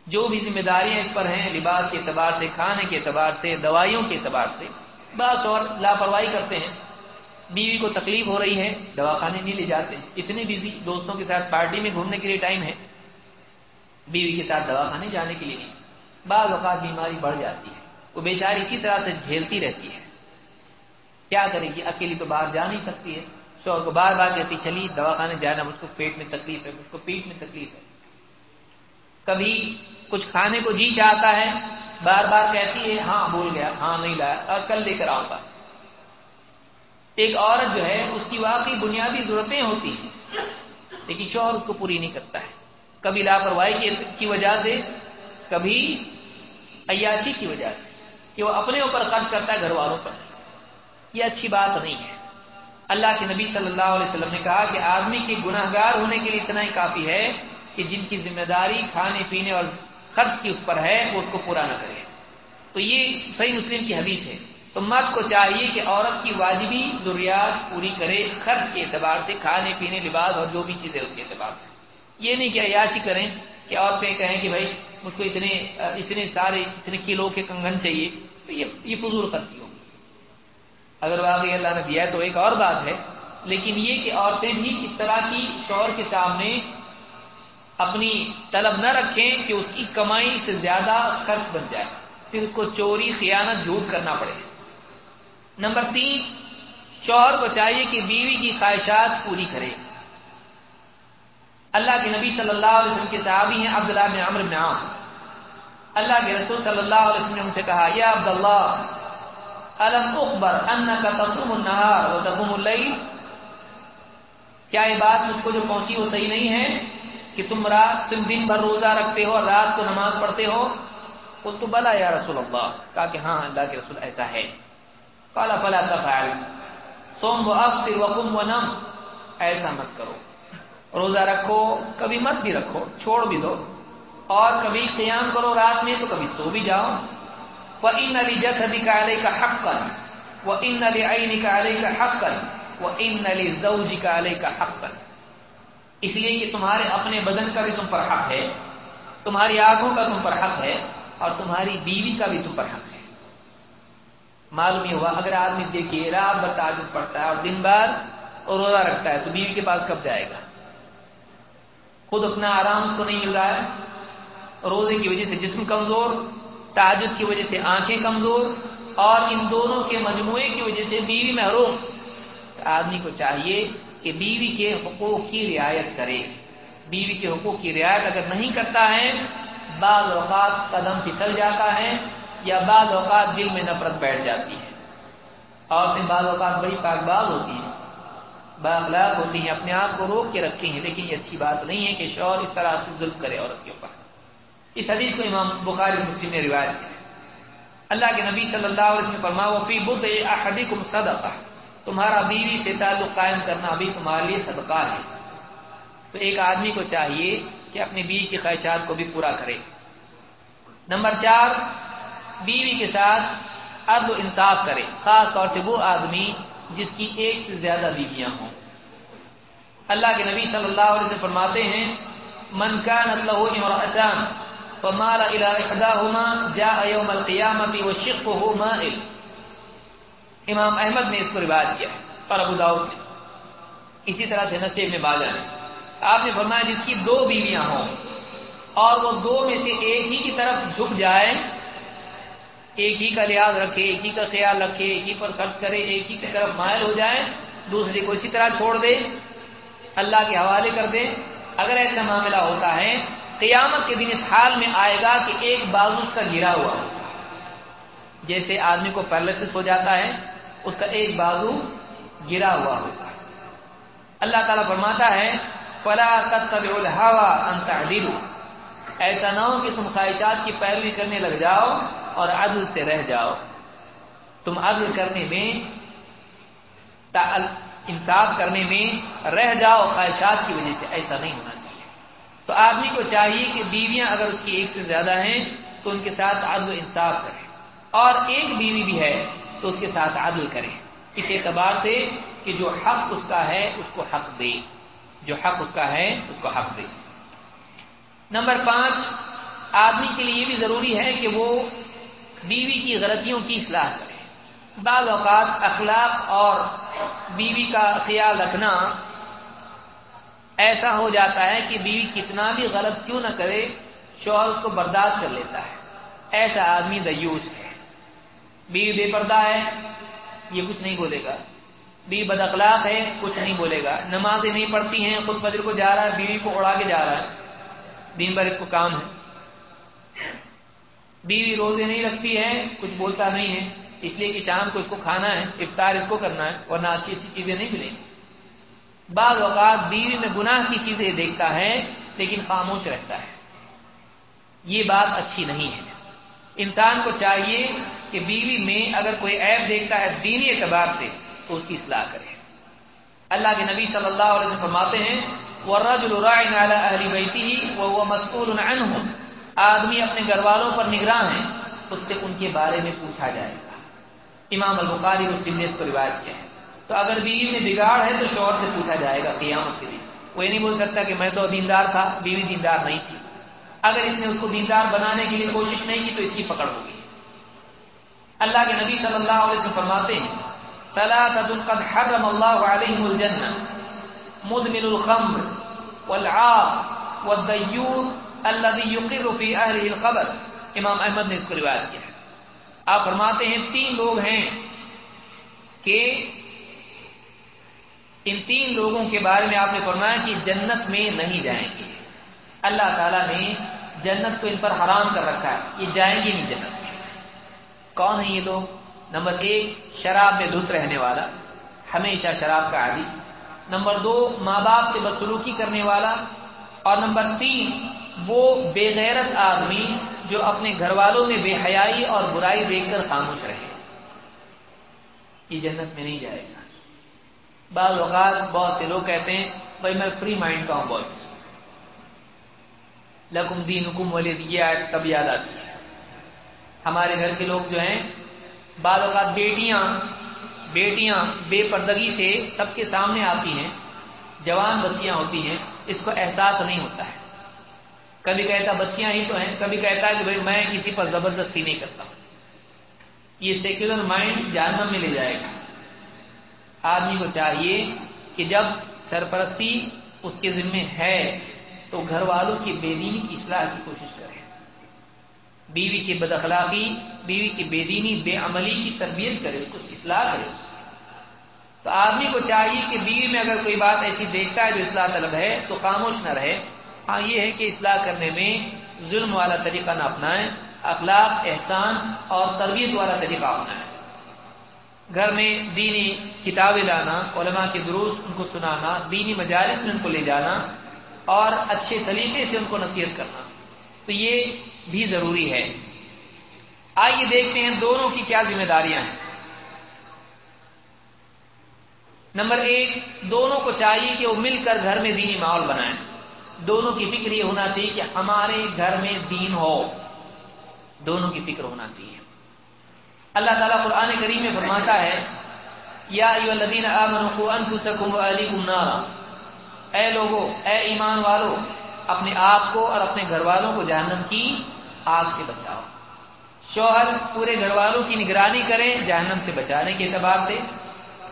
جو بھی ذمہ داریاں اس پر ہیں، لباس کے اعتبار سے، کھانے کے اعتبار سے، دوائیوں کے اعتبار سے، بس اور لاپرواہی کرتے ہیں۔ بیوی کو تکلیف ہو رہی ہے دوا خانے نہیں لے جاتے۔ اتنے بزی دوستوں کے ساتھ پارٹی میں گھومنے کے لیے ٹائم ہے۔ بیوی کے ساتھ دوا خانے جانے کے لیے۔ نہیں بعض اوقات بیماری بڑھ جاتی ہے۔ وہ بیچاری اسی طرح سے جھیلتی رہتی ہے۔ کیا کرے گی؟ اکیلی تو باہر جا نہیں سکتی ہے۔ شوہر کو بار بار کہتی چلی دوا خانے جانا، مجھ کو پیٹ میں تکلیف ہے، مجھ کو پیٹ میں تکلیف ہے۔ کبھی کچھ کھانے کو جی چاہتا ہے، بار بار کہتی ہے ہاں بھول گیا ہاں نہیں لایا، اور کل لے کر آؤں گا۔ ایک عورت جو ہے، اس کی واقعی بنیادی ضرورتیں ہوتی ہیں، لیکن شوہر اس کو پوری نہیں کرتا ہے۔ کبھی لاپرواہی کی وجہ سے، کبھی عیاشی کی وجہ سے، کہ وہ اپنے اوپر خرچ کرتا ہے، گھر والوں پر۔ یہ اچھی بات نہیں ہے۔ اللہ کے نبی صلی اللہ علیہ وسلم نے کہا کہ آدمی کے گناہ گار ہونے کے لیے اتنا ہی کافی ہے کہ جن کی ذمہ داری کھانے پینے اور خرچ کی اس پر ہے، وہ اس کو پورا نہ کرے۔ تو یہ صحیح مسلم کی حدیث ہے۔ تو مرد کو چاہیے کہ عورت کی واجبی ضروریات پوری کرے، خرچ کے اعتبار سے، کھانے پینے، لباس اور جو بھی چیزیں اس کے اعتبار سے۔ یہ نہیں کہ عیاشی کریں کہ عورتیں کہیں کہ بھائی مجھ کو اتنے اتنے سارے، اتنے کلو کے کنگن چاہیے۔ تو یہ فضول خرچی ہوگی اگر واقعی اللہ نے دیا ہے تو ایک اور بات ہے، لیکن یہ کہ عورتیں بھی اس طرح کی شوہر کے سامنے اپنی طلب نہ رکھیں کہ اس کی کمائی سے زیادہ خرچ بن جائے۔ پھر اس کو چوری، خیانت جھوٹ کرنا پڑے۔ نمبر تین، شوہر کو چاہیے کہ بیوی کی خواہشات پوری کرے۔ اللہ کے نبی صلی اللہ علیہ وسلم کے صحابی ہیں عبداللہ بن عمر بن عاص۔ اللہ کے رسول صلی اللہ علیہ وسلم نے ان سے کہا، یا عبداللہ الم اخبر ان کا تسم النہار و کیا یہ بات مجھ کو جو پہنچی وہ صحیح نہیں ہے کہ تم رات تم دن بھر روزہ رکھتے ہو اور رات کو نماز پڑھتے ہو؟ وہ تو بلا یا رسول اللہ۔ کہا کہ ہاں اللہ کے رسول ایسا ہے۔ کالا فلا تفعل۔ سوم و افطر وقم و نم ایسا مت کرو۔ روزہ رکھو، کبھی مت بھی رکھو، چھوڑ بھی دو۔ اور کبھی قیام کرو رات میں تو کبھی سو بھی جاؤ۔ وہ ان علی جس ابھی کا علیہ کا حق کر وہ ان علی کا علیہ کا ان علی کا حق اس لیے کہ تمہارے اپنے بدن کا بھی تم پر حق ہے، تمہاری آنکھوں کا تم پر حق ہے اور تمہاری بیوی کا بھی تم پر حق ہے۔ معلوم یہ ہوا، اگر آدمی دیکھیے، رات بھر تعجب پڑتا ہے اور دن بھر اور روزہ رکھتا ہے تو بیوی کے پاس کب جائے گا؟ خود اپنا آرام کو نہیں مل رہا ہے، روزے کی وجہ سے جسم کمزور تعجد کی وجہ سے آنکھیں کمزور اور ان دونوں کے مجموعے کی وجہ سے بیوی محروم۔ آدمی کو چاہیے کہ بیوی کے حقوق کی رعایت کرے۔ بیوی کے حقوق کی رعایت اگر نہیں کرتا ہے، بعض اوقات قدم پھسل جاتا ہے یا بعض اوقات دل میں نفرت بیٹھ جاتی ہے۔ عورتیں بعض اوقات بڑی پاک باز ہوتی ہیں۔ باخلاق ہوتی ہیں، اپنے آپ کو روک کے رکھتی ہیں، لیکن یہ اچھی بات نہیں ہے کہ شوہر اس طرح سے ظلم کرے عورت کے اس حدیث کو امام بخاری مسلم نے روایت کیا اللہ کے نبی صلی اللہ علیہ وسلم فرما وفی بد احدکم صدقہ تمہارا بیوی سے تعلق قائم کرنا ابھی تمہارے لیے صدقہ ہے۔ تو ایک آدمی کو چاہیے کہ اپنی بیوی کی خواہشات کو بھی پورا کرے۔ نمبر چار، بیوی کے ساتھ عدل و انصاف کرے۔ خاص طور سے وہ آدمی جس کی ایک سے زیادہ بیویاں ہوں۔ اللہ کے نبی صلی اللہ علیہ وسلم فرماتے ہیں، من کا نسل امراطان فمال الى احداهما جاء يوم القيامه وشقه مائل. امام احمد نے اس کو روایت کیا اور ابو داؤد نے. اسی طرح سے نصیب میں بالا ہے آپ نے فرمایا جس کی دو بیویاں ہوں اور وہ دو میں سے ایک ہی کی طرف جھک جائے ایک ہی کا لحاظ رکھے، ایک ہی کا خیال رکھے، ایک ہی پر خرچ کرے، ایک ہی کی طرف مائل ہو جائے دوسری کو اسی طرح چھوڑ دے، اللہ کے حوالے کر دے۔ اگر ایسا معاملہ ہوتا ہے قیامت کے دن اس حال میں آئے گا کہ ایک بازو اس کا گرا ہوا جیسے آدمی کو پیرلسس ہو جاتا ہے، اس کا ایک بازو گرا ہوا ہوگا اللہ تعالیٰ فرماتا ہے، فلا الحوا ان ایسا نہ ہو کہ تم خواہشات کی پیروی کرنے لگ جاؤ اور عدل سے رہ جاؤ۔ تم عدل کرنے میں انصاف کرنے میں رہ جاؤ، خواہشات کی وجہ سے۔ ایسا نہیں ہونا چاہیے۔ تو آدمی کو چاہیے کہ بیویاں اگر اس کی ایک سے زیادہ ہیں تو ان کے ساتھ عدل و انصاف کرے اور ایک بیوی بھی ہے تو اس کے ساتھ عدل کرے اس اعتبار سے کہ جو حق اس کا ہے، اس کو حق دے۔ جو حق اس کا ہے، اس کو حق دے۔ نمبر پانچ، آدمی کے لیے یہ بھی ضروری ہے کہ وہ بیوی کی غلطیوں کی اصلاح کرے۔ بعض اوقات اخلاق اور بیوی کا خیال رکھنا ایسا ہو جاتا ہے کہ بیوی کتنا بھی غلط کیوں نہ کرے، شوہر اس کو برداشت کر لیتا ہے۔ ایسا آدمی دیوس ہے۔ بیوی بے پردہ ہے، یہ کچھ نہیں بولے گا۔ بیوی بد اخلاق ہے، کچھ نہیں بولے گا۔ نمازیں نہیں پڑھتی ہیں، خود فجر کو جا رہا ہے، بیوی کو اڑا کے جا رہا ہے۔ دن بھر اس کو کام ہے۔ بیوی روزے نہیں رکھتی ہے، کچھ بولتا نہیں ہے۔ اس لیے کہ شام کو اس کو کھانا ہے، افطار اس کو کرنا ہے، ورنہ اچھی اچھی چیزیں نہیں ملیں۔ گی بعض اوقات بیوی میں گناہ کی چیزیں دیکھتا ہے، لیکن خاموش رہتا ہے۔ یہ بات اچھی نہیں ہے۔ انسان کو چاہیے کہ بیوی میں اگر کوئی عیب دیکھتا ہے دینی اعتبار سے، تو اس کی اصلاح کرے۔ اللہ کے نبی صلی اللہ علیہ وسلم فرماتے ہیں وہ مسکول آدمی اپنے گھر والوں پر نگراں ہیں، اس سے ان کے بارے میں پوچھا جائے گا۔ امام البخاری مسلم نے اس کو روایت کیا ہے۔ تو اگر بیوی میں بگاڑ ہے تو شوہر سے پوچھا جائے گا قیامت کے لیے وہ یہ نہیں بول سکتا کہ میں تو دیندار تھا، بیوی دیندار نہیں تھی۔ اگر اس نے اس کو دیندار بنانے کے لیے کوشش نہیں کی تو اس کی پکڑ ہوگی۔ اللہ کے نبی صلی اللہ علیہ وسلم فرماتے ہیں قد حرم اللہ علیہم الجنہ۔ مدمن الخمر والعاق والدیوث الذي يقر في اهله الخبر۔ امام احمد نے اس کو روایت کیا ہے۔ آپ فرماتے ہیں، تین لوگ ہیں کہ ان تین لوگوں کے بارے میں آپ نے فرمایا کہ جنت میں نہیں جائیں گے۔ اللہ تعالیٰ نے جنت کو ان پر حرام کر رکھا ہے۔ یہ جائیں گے نہیں جنت میں۔ کون ہے یہ لوگ؟ نمبر ایک، شراب میں لط رہنے والا، ہمیشہ شراب کا عادی۔ نمبر دو، ماں باپ سے بدسلوکی کرنے والا۔ اور نمبر تین، وہ بے غیرت آدمی جو اپنے گھر والوں میں بے حیائی اور برائی دیکھ کر خاموش رہے۔ یہ جنت میں نہیں جائے گا۔ بعض اوقات بہت سے لوگ کہتے ہیں، بھائی میں فری مائنڈ کا ہوں بہت۔ لکم دین حکم والے دیا تب یاد آتی ہے۔ ہمارے گھر کے لوگ جو ہیں، بعض اوقات بیٹیاں بیٹیاں بے پردگی سے سب کے سامنے آتی ہیں، جوان بچیاں ہوتی ہیں، اس کو احساس نہیں ہوتا ہے۔ کبھی کہتا بچیاں ہی تو ہیں، کبھی کہتا ہے کہ بھائی میں کسی پر زبردستی نہیں کرتا۔ یہ سیکولر مائنڈ جہنم میں لے جائے گا۔ آدمی کو چاہیے کہ جب سرپرستی اس کے ذمے ہے، تو گھر والوں کی بے دینی کی اصلاح کی کوشش کرے۔ بیوی کی بد اخلاقی، بیوی کی بے دینی، بے عملی کی تربیت کرے، اس کو اصلاح کرے۔ اس تو آدمی کو چاہیے کہ بیوی میں اگر کوئی بات ایسی دیکھتا ہے جو اصلاح طلب ہے، تو خاموش نہ رہے۔ ہاں یہ ہے کہ اصلاح کرنے میں ظلم والا طریقہ نہ اپنائیں اخلاق، احسان اور تربیت والا طریقہ اپنائیں۔ گھر میں دینی کتابیں لانا، علماء کے دروس ان کو سنانا، دینی مجالس میں ان کو لے جانا اور اچھے سلیقے سے ان کو نصیحت کرنا، تو یہ بھی ضروری ہے۔ آئیے دیکھتے ہیں دونوں کی کیا ذمہ داریاں ہیں۔ نمبر ایک، دونوں کو چاہیے کہ وہ مل کر گھر میں دینی ماحول بنائیں۔ دونوں کی فکر یہ ہونا چاہیے کہ ہمارے گھر میں دین ہو۔ دونوں کی فکر ہونا چاہیے۔ اللہ تعالیٰ قرآن کریم میں فرماتا ہے، یا الذین آمنوا انفسکم نارا۔ اے لوگو، اے ایمان والو، اپنے آپ کو اور اپنے گھر والوں کو جہنم کی آگ سے بچاؤ۔ شوہر، پورے گھر والوں کی نگرانی کریں جہنم سے بچانے کے اعتبار سے۔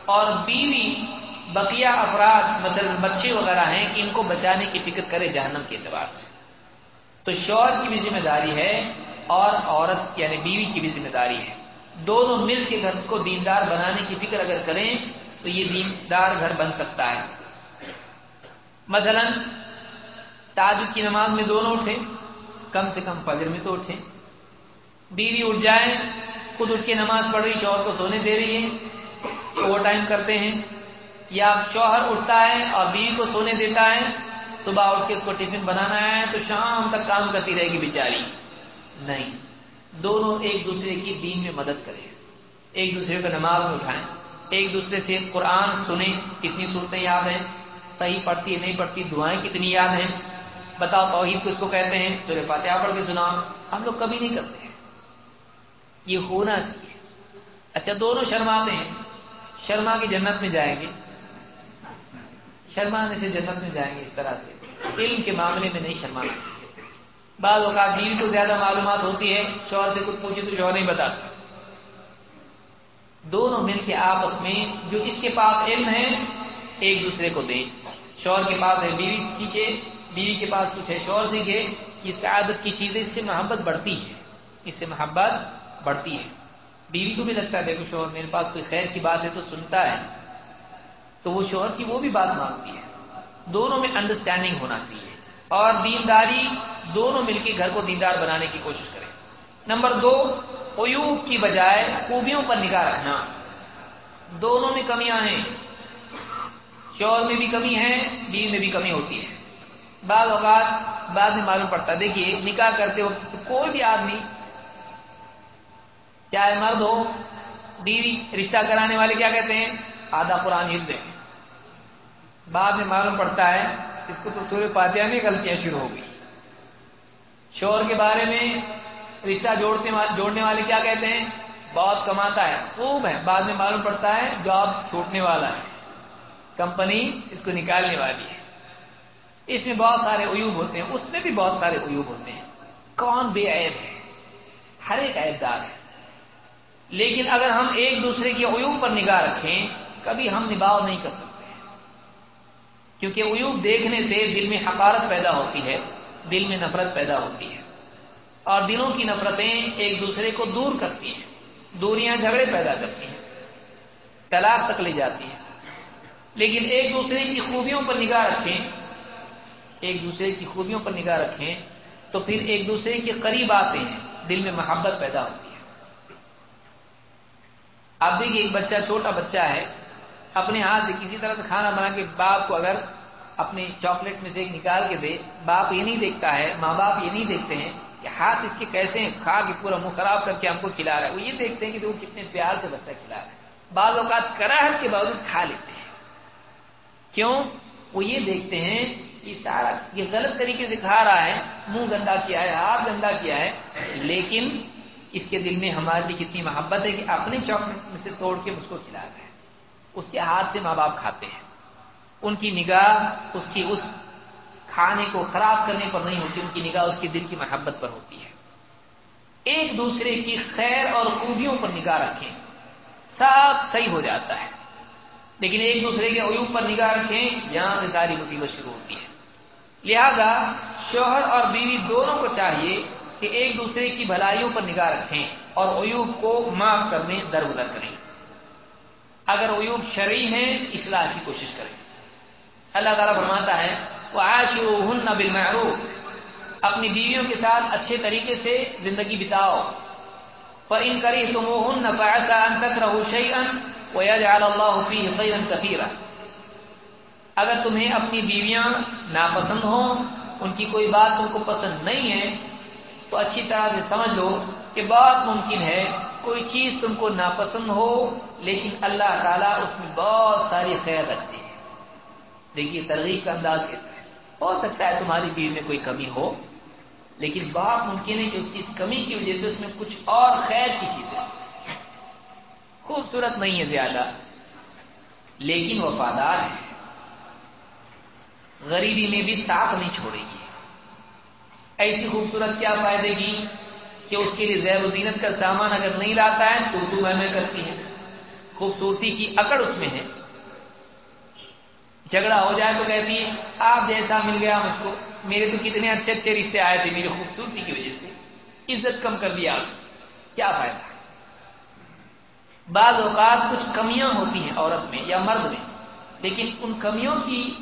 اور بیوی، بقیہ افراد، مثلا بچے وغیرہ ہیں کہ ان کو بچانے کی فکر کرے جہنم کے اعتبار سے۔ تو شوہر کی بھی ذمہ داری ہے اور عورت یعنی بیوی کی بھی ذمہ داری ہے۔ دونوں مل کے گھر کو دیندار بنانے کی فکر اگر کریں، تو یہ دیندار گھر بن سکتا ہے۔ مثلا تاجد کی نماز میں دونوں اٹھے کم سے کم فجر میں تو اٹھے بیوی اٹھ جائے، خود اٹھ کے نماز پڑھ رہی، شوہر کو سونے دے رہی ہے اوور ٹائم کرتے ہیں۔ یا شوہر اٹھتا ہے اور بیوی کو سونے دیتا ہے، صبح اٹھ کے اس کو ٹفن بنانا ہے، تو شام تک کام کرتی رہے گی بیچاری۔ نہیں۔ دونوں ایک دوسرے کی دین میں مدد کریں۔ ایک دوسرے کو نماز میں اٹھائیں۔ ایک دوسرے سے قرآن سنیں۔ کتنی صورتیں یاد ہیں؟ صحیح پڑھتی نہیں پڑھتی؟ دعائیں کتنی یاد ہیں؟ بتاؤ، توحید کو اس کو کہتے ہیں؟ جو فاتحہ پڑھ کے سنا ہم لوگ کبھی نہیں کرتے ہیں۔ یہ ہونا چاہیے۔ اچھا دونوں شرماتے ہیں۔ شرما کی جنت میں جائیں گے۔ شرمانے سے جنت میں جائیں گے اس طرح سے۔ علم کے معاملے میں نہیں شرمانا چاہیے۔ بعض اوقات بیوی کو زیادہ معلومات ہوتی ہے، شوہر سے کچھ پوچھے تو شوہر نہیں بتاتا۔ دونوں مل کے آپس میں جو اس کے پاس علم ہے، ایک دوسرے کو دیں۔ شوہر کے پاس ہے بیوی، سیکھے۔ بیوی کے پاس کچھ ہے، شوہر سیکھے۔ یہ سعادت کی چیزیں، اس سے محبت بڑھتی ہے۔ اس سے محبت بڑھتی ہے۔ بیوی کو بھی لگتا ہے، دیکھو شوہر، میرے پاس کوئی خیر کی بات ہے تو سنتا ہے۔ تو وہ شوہر کی وہ بھی بات مانگتی ہے۔ دونوں میں انڈرسٹینڈنگ ہونا چاہیے۔ اور دینداری دونوں مل کے گھر کو دیندار بنانے کی کوشش کریں۔ نمبر دو، عیوب کی بجائے خوبیوں پر نگاہ رکھنا۔ دونوں میں کمیاں ہیں۔ شور میں بھی کمی ہے بیوی میں بھی کمی ہوتی ہے۔ بعض اوقات بعد میں معلوم پڑتا دیکھیے، نکاح کرتے وقت کوئی بھی آدمی چاہے مرد ہو، بیوی، رشتہ کرانے والے کیا کہتے ہیں؟ آدھا قرآن حفظ ہے بعد میں معلوم پڑتا ہے اس کو تو سورہ فاتحہ میں غلطیاں شروع ہو گئی۔ شور کے بارے میں رشتہ جوڑنے جوڑنے والے کیا کہتے ہیں؟ بہت کماتا ہے، خوب ہے، بعد میں معلوم پڑتا ہے جاب چھوٹنے والا ہے۔ کمپنی اس کو نکالنے والی ہے۔ اس میں بہت سارے عیوب ہوتے ہیں، اس میں بھی بہت سارے عیوب ہوتے ہیں۔ کون بے عیب ہے؟ ہر ایک عیب دار ہے۔ لیکن اگر ہم ایک دوسرے کے عیوب پر نگاہ رکھیں، کبھی ہم نباؤ نہیں کر سکتے۔ کیونکہ عیوب دیکھنے سے دل میں حقارت پیدا ہوتی ہے، دل میں نفرت پیدا ہوتی ہے۔ اور دلوں کی نفرتیں ایک دوسرے کو دور کرتی ہیں، دوریاں جھگڑے پیدا کرتی ہیں، طلاق تک لے جاتی ہیں۔ لیکن ایک دوسرے کی خوبیوں پر نگاہ رکھیں، ایک دوسرے کی خوبیوں پر نگاہ رکھیں تو پھر ایک دوسرے کے قریب آتے ہیں، دل میں محبت پیدا ہوتی ہے۔ اب دیکھیے، ایک بچہ، چھوٹا بچہ ہے اپنے ہاتھ سے کسی طرح سے کھانا بنا کے باپ کو اگر اپنے چاکلیٹ میں سے ایک نکال کے دے، باپ یہ نہیں دیکھتا ہے، ماں باپ یہ نہیں دیکھتے ہیں کہ ہاتھ اس کے کیسے ہیں، کھا کے پورا منہ خراب کر کے ہم کو کھلا رہا ہے۔ وہ یہ دیکھتے ہیں کہ وہ کتنے پیار سے بچہ کھلا رہا ہے۔ بعض اوقات کراہٹ کے باوجود کھا لیتے ہیں۔ کیوں؟ وہ یہ دیکھتے ہیں کہ سارا یہ غلط طریقے سے کھا رہا ہے، منہ گندا کیا ہے، ہاتھ گندا کیا ہے، لیکن اس کے دل میں ہمارے لیے کتنی محبت ہے کہ اپنے چاکلیٹ میں سے توڑ کے اس کو کھلا رہے ہیں اس کے ہاتھ سے ماں باپ کھاتے ہیں۔ ان کی نگاہ اس کی اس کھانے کو خراب کرنے پر نہیں ہوتی، ان کی نگاہ اس کے دل کی محبت پر ہوتی ہے۔ ایک دوسرے کی خیر اور خوبیوں پر نگاہ رکھیں، سب صحیح ہو جاتا ہے۔ لیکن ایک دوسرے کے عیوب پر نگاہ رکھیں، یہاں سے ساری مصیبت شروع ہوتی ہے۔ لہذا شوہر اور بیوی دونوں کو چاہیے کہ ایک دوسرے کی بھلائیوں پر نگاہ رکھیں اور عیوب کو معاف کرنے درگزر کریں۔ اگر عیوب شرعی ہیں، اصلاح کی کوشش کریں۔ اللہ تعالیٰ فرماتا ہے وہ آش ہن بالمعروف۔ اپنی بیویوں کے ساتھ اچھے طریقے سے زندگی بتاؤ۔ پر ان کری تم ہن پیسہ ان تک رہو شعی ان وہ اللہ فی کثیرہ اگر تمہیں اپنی بیویاں ناپسند ہوں، ان کی کوئی بات تم کو پسند نہیں ہے، تو اچھی طرح سے سمجھ لو کہ بہت ممکن ہے کوئی چیز تم کو ناپسند ہو، لیکن اللہ تعالیٰ اس میں بہت ساری خیر رکھتے ہیں دیکھیے، ترغیب کا انداز کیسا ہے؟ ہو سکتا ہے تمہاری بیوی میں کوئی کمی ہو، لیکن بہت ممکن ہے کہ اس کی اس کمی کی وجہ سے اس میں کچھ اور خیر کی چیزیں خوبصورت نہیں ہے زیادہ، لیکن وفادار ہے۔ غریبی میں بھی ساتھ نہیں چھوڑے گی۔ ایسی خوبصورت کیا فائدے گی؟ کہ اس کے لیے زیر و زینت کا سامان اگر نہیں لاتا ہے تو اردو میں کرتی ہے خوبصورتی کی اکڑ اس میں ہے۔ جھگڑا ہو جائے تو کہتی ہے آپ جیسا مل گیا مجھ کو۔ میرے تو کتنے اچھے اچھے رشتے آئے تھے، میری خوبصورتی کی وجہ سے۔ عزت کم کر دیا کیا فائدہ؟ بعض اوقات کچھ کمیاں ہوتی ہیں عورت میں یا مرد میں، لیکن ان کمیوں کی،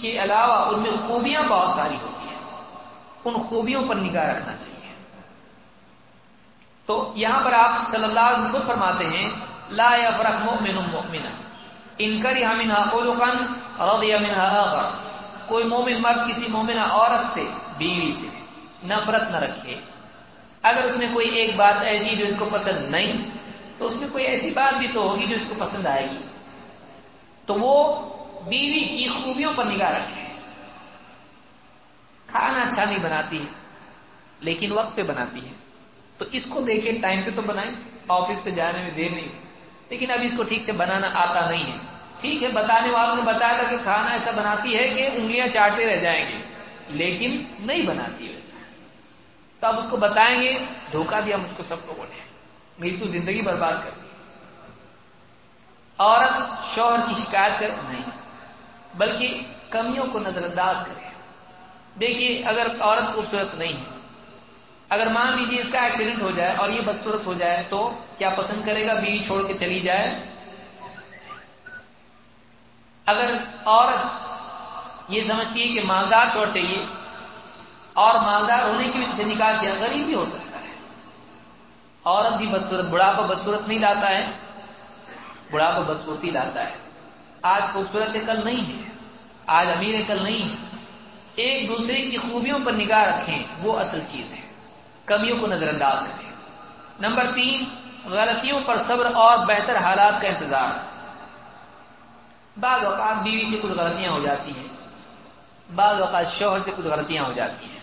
کے علاوہ ان میں خوبیاں بہت ساری ہوتی ہیں۔ ان خوبیوں پر نگاہ رکھنا چاہیے۔ تو یہاں پر آپ صلی اللہ علیہ وسلم خود فرماتے ہیں، لا یفرق مؤمن مؤمنا ان کری منها خلقا، رضی منها آخر۔ کوئی مومن مرد کسی مومنہ عورت سے، بیوی سے نفرت نہ رکھے۔ اگر اس میں کوئی ایک بات ایسی جو اس کو پسند نہیں، تو اس میں کوئی ایسی بات بھی تو ہوگی جو اس کو پسند آئے گی۔ تو وہ بیوی کی خوبیوں پر نگاہ رکھے۔ کھانا اچھا نہیں بناتی ہے لیکن وقت پہ بناتی ہے۔ تو اس کو دیکھیں، ٹائم پہ تو بنائیں، آفس پہ جانے میں دیر نہیں۔ لیکن اب اس کو ٹھیک سے بنانا آتا نہیں ہے۔ ٹھیک ہے، بتانے والوں نے بتایا تھا کہ کھانا ایسا بناتی ہے کہ انگلیاں چاٹتے رہ جائیں گے لیکن نہیں بناتی ویسا تو اب اس کو بتائیں گے، دھوکہ دیا مجھ کو سب لوگوں نے۔ میری تو زندگی برباد کر دی۔ عورت شوہر کی شکایت کر نہیں، بلکہ کمیوں کو نظر انداز کرے۔ دیکھیے، اگر عورت خوبصورت نہیں ہے اگر مان لیجیے اس کا ایکسیڈنٹ ہو جائے اور یہ بدصورت ہو جائے تو کیا پسند کرے گا بیوی چھوڑ کے چلی جائے؟ اگر عورت یہ سمجھتی ہے کہ مالدار چھوڑ چاہیے اور مالدار ہونے کی وجہ سے نکاح کیا غریب بھی ہو سکتا ہے۔ عورت بھی بدصورت، بڑھاپا بدصورت نہیں لاتا ہے۔ بڑھاپا بدصورتی لاتا ہے۔ آج خوبصورت کل نہیں ہے۔ آج امیر کل نہیں ہے۔ ایک دوسرے کی خوبیوں پر نگاہ رکھیں، وہ اصل چیز ہے۔ کمیوں کو نظر انداز کریں۔ نمبر تین، غلطیوں پر صبر اور بہتر حالات کا انتظار۔ بعض اوقات بیوی سے کچھ غلطیاں ہو جاتی ہیں۔ بعض اوقات شوہر سے کچھ غلطیاں ہو جاتی ہیں۔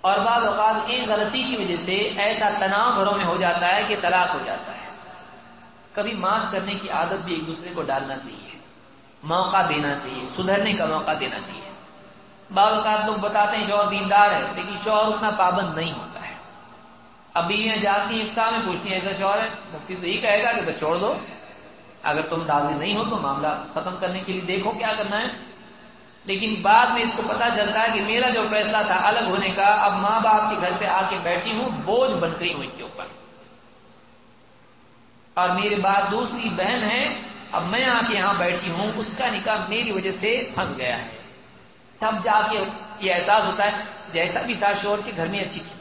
اور بعض اوقات ایک غلطی کی وجہ سے ایسا تناؤ گھروں میں ہو جاتا ہے کہ طلاق ہو جاتا ہے۔ کبھی معاف کرنے کی عادت بھی ایک دوسرے کو ڈالنا چاہیے۔ موقع دینا چاہیے، سدھرنے کا موقع دینا چاہیے۔ بعض اوقات لوگ بتاتے ہیں شوہر دیندار ہے، لیکن شوہر اتنا پابند نہیں ہوتا ہے۔ اب بیویاں جاتی ہیں افتاح میں، پوچھتی ہیں ایسا شوہر ہے؟ مفتی تو یہی کہے گا کہ بس چھوڑ دو۔ اگر تم راضی نہیں ہو تو معاملہ ختم کرنے کے لیے دیکھو کیا کرنا ہے۔ لیکن بعد میں اس کو پتا چلتا ہے کہ میرا جو فیصلہ تھا الگ ہونے کا، اب ماں باپ کے گھر پہ آ کے بیٹھی ہوں، بوجھ بن گئی ہوں ان کے اوپر۔ اور میرے بعد دوسری بہن ہے، اب میں آ کے یہاں بیٹھی ہوں، اس کا نکاح میری وجہ سے پھنس گیا ہے۔ تب جا کے یہ احساس ہوتا ہے جیسا بھی تھا شور کے گھر میں اچھی تھی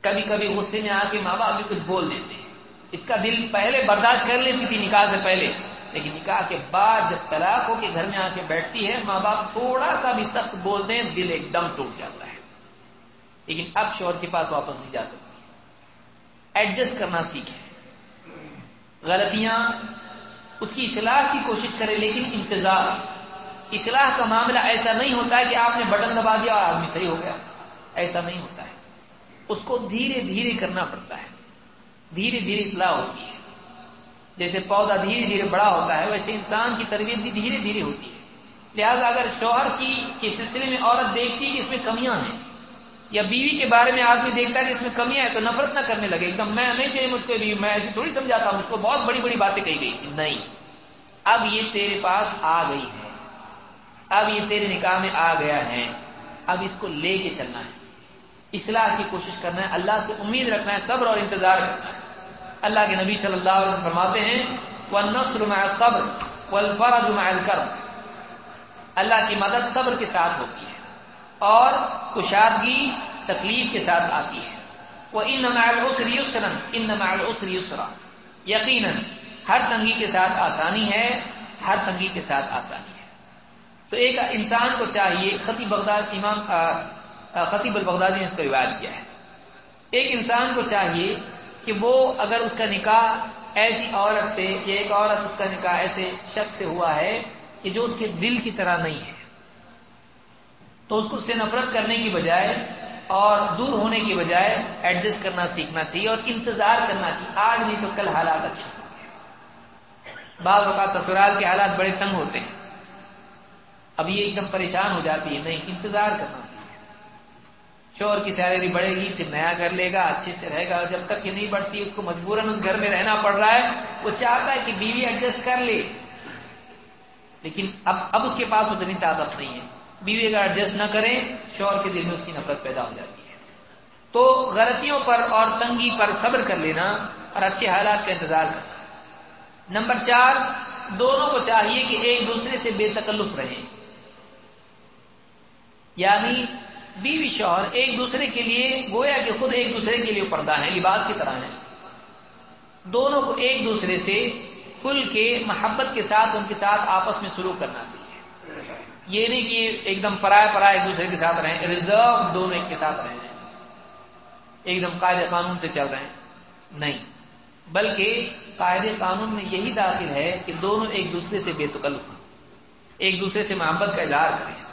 کبھی کبھی غصے میں آ کے ماں باپ بھی کچھ بول دیتے ہیں۔ اس کا دل پہلے برداشت کر لیتی تھی نکاح سے پہلے، لیکن نکاح کے بعد جب طلاق ہو کے گھر میں آ کے بیٹھتی ہے، ماں باپ تھوڑا سا بھی سخت بولتے ہیں، دل ایک دم ٹوٹ جاتا ہے۔ لیکن اب شوہر کے پاس واپس نہیں جا سکتی۔ ایڈجسٹ کرنا سیکھے غلطیاں اس کی اصلاح کی کوشش کرے لیکن انتظار۔ اصلاح کا معاملہ ایسا نہیں ہوتا ہے کہ آپ نے بٹن دبا دیا اور آدمی صحیح ہو گیا۔ ایسا نہیں ہوتا ہے۔ اس کو دھیرے دھیرے کرنا پڑتا ہے۔ دھیرے دھیرے اصلاح ہوتی ہے۔ جیسے پودا دھیرے دھیرے بڑا ہوتا ہے، ویسے انسان کی تربیت بھی دھیرے دھیرے ہوتی ہے۔ لہذا اگر شوہر کی، کے سلسلے میں عورت دیکھتی کہ اس میں کمیاں ہیں، یا بیوی کے بارے میں آدمی دیکھتا ہے کہ اس میں کمیاں ہیں، تو نفرت نہ کرنے لگے۔ ایک دم میں نہیں چاہیے مجھ کو میں ایسی تھوڑی سمجھاتا ہوں، اس کو بہت بڑی بڑی باتیں کہی گئی۔ نہیں۔ اب یہ تیرے پاس آ گئی ہے۔ اب یہ تیرے نکاح میں آ گیا ہے۔ اب اس کو لے کے چلنا ہے۔ اصلاح کی کوشش کرنا ہے۔ اللہ سے امید رکھنا ہے، صبر اور انتظار کرنا ہے۔ اللہ کے نبی صلی اللہ علیہ وسلم فرماتے ہیں وہ نسر میں صبر والفرج مع الكرب۔ اللہ کی مدد صبر کے ساتھ ہوتی ہے اور کشادگی تکلیف کے ساتھ آتی ہے۔ وہ ان العسر یسرا ان العسر یسرا یقیناً ہر تنگی کے ساتھ آسانی ہے، ہر تنگی کے ساتھ آسانی ہے۔ تو ایک انسان کو چاہیے، خطیب بغداد امام خطیب البغدادی نے اس کو روایت کیا ہے۔ ایک انسان کو چاہیے کہ وہ اگر اس کا نکاح ایسی عورت سے، یا ایک عورت اس کا نکاح ایسے شخص سے ہوا ہے کہ جو اس کے دل کی طرح نہیں ہے، تو اس کو اس سے نفرت کرنے کی بجائے اور دور ہونے کی بجائے ایڈجسٹ کرنا سیکھنا چاہیے اور انتظار کرنا چاہیے۔ آج نہیں تو کل حالات اچھے بعض اوقات سسرال کے حالات بڑے تنگ ہوتے ہیں۔ اب یہ ایک دم پریشان ہو جاتی ہے، نہیں، انتظار کرنا چاہیے۔ شور کی سیلری بڑھے گی، پھر نیا گھر لے گا، اچھے سے رہے گا، جب تک یہ نہیں بڑھتی، اس کو مجبوراً اس گھر میں رہنا پڑ رہا ہے۔ وہ چاہتا ہے کہ بیوی ایڈجسٹ کر لے۔ لیکن اب اب اس کے پاس اتنی طاقت نہیں ہے۔ بیوی اگر ایڈجسٹ نہ کریں، شور کے دل میں اس کی نفرت پیدا ہو جاتی ہے۔ تو غلطیوں پر اور تنگی پر صبر کر لینا اور اچھے حالات کا انتظار کرنا۔ نمبر چار، دونوں کو چاہیے کہ ایک دوسرے سے بے تکلف رہیں۔ یعنی بیوی شوہر ایک دوسرے کے لیے، گویا کہ خود ایک دوسرے کے لیے پردہ ہے، لباس کی طرح ہے۔ دونوں کو ایک دوسرے سے کھل کے، محبت کے ساتھ، ان کے ساتھ آپس میں شروع کرنا چاہیے۔ یہ نہیں کہ ایک دم پرائے پرائے ایک دوسرے کے ساتھ رہیں ریزرو دونوں ایک کے ساتھ رہیں۔ ایک دم قاعدے قانون سے چل رہے ہیں۔ نہیں، بلکہ قاعدے قانون میں یہی داخل ہے کہ دونوں ایک دوسرے سے بے تکلف ہوں۔ ایک دوسرے سے محبت کا اظہار کریں۔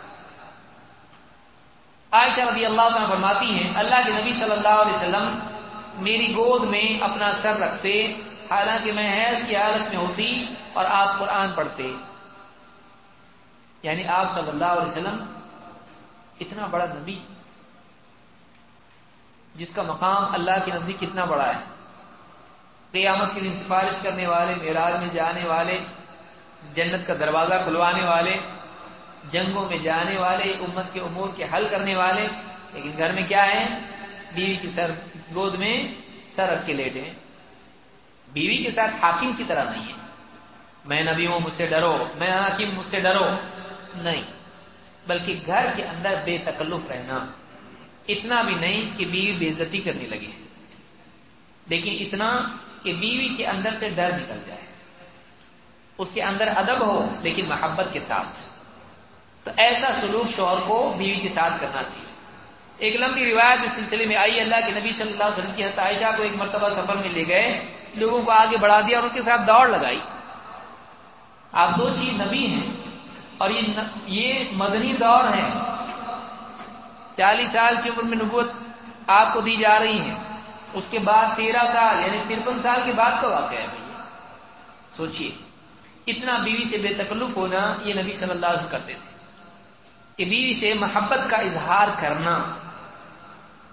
عائشہ رضی اللہ عنہ فرماتی ہیں، اللہ کے نبی صلی اللہ علیہ وسلم میری گود میں اپنا سر رکھتے، حالانکہ میں حیض کی حالت میں ہوتی اور آپ قرآن پڑھتے۔ یعنی آپ صلی اللہ علیہ وسلم اتنا بڑا نبی، جس کا مقام اللہ کے نزدیک کتنا بڑا ہے۔ قیامت کی دن سفارش کرنے والے، معراج میں جانے والے، جنت کا دروازہ کھلوانے والے جنگوں میں جانے والے، امت کے امور کے حل کرنے والے، لیکن گھر میں کیا ہے؟ بیوی کی سر، گود میں سر رکھ کے لیٹے بیوی کے ساتھ حاکم کی طرح نہیں ہے۔ میں نبی ہوں، مجھ سے ڈرو۔ میں حاکم، مجھ سے ڈرو۔ نہیں، بلکہ گھر کے اندر بے تکلف رہنا۔ اتنا بھی نہیں کہ بیوی بے عزتی کرنے لگے۔ لیکن اتنا کہ بیوی کے اندر سے ڈر نکل جائے۔ اس کے اندر ادب ہو، لیکن محبت کے ساتھ۔ تو ایسا سلوک شوہر کو بیوی کے ساتھ کرنا چاہیے ایک لمبی روایت اس سلسلے میں آئی، اللہ کے نبی صلی اللہ علیہ وسلم کی عائشہ کو ایک مرتبہ سفر میں لے گئے۔ لوگوں کو آگے بڑھا دیا اور ان کے ساتھ دوڑ لگائی۔ آپ سوچیے نبی ہیں اور یہ مدنی دور ہے۔ چالیس سال کی عمر میں نبوت آپ کو دی جا رہی ہے۔ اس کے بعد تیرہ سال یعنی ترپن سال کے بعد کا واقعہ ہے۔ بھائی سوچیے اتنا بیوی سے بے تکلف ہونا یہ نبی صلی اللہ علیہ وسلم کرتے تھے۔ کہ بیوی سے محبت کا اظہار کرنا،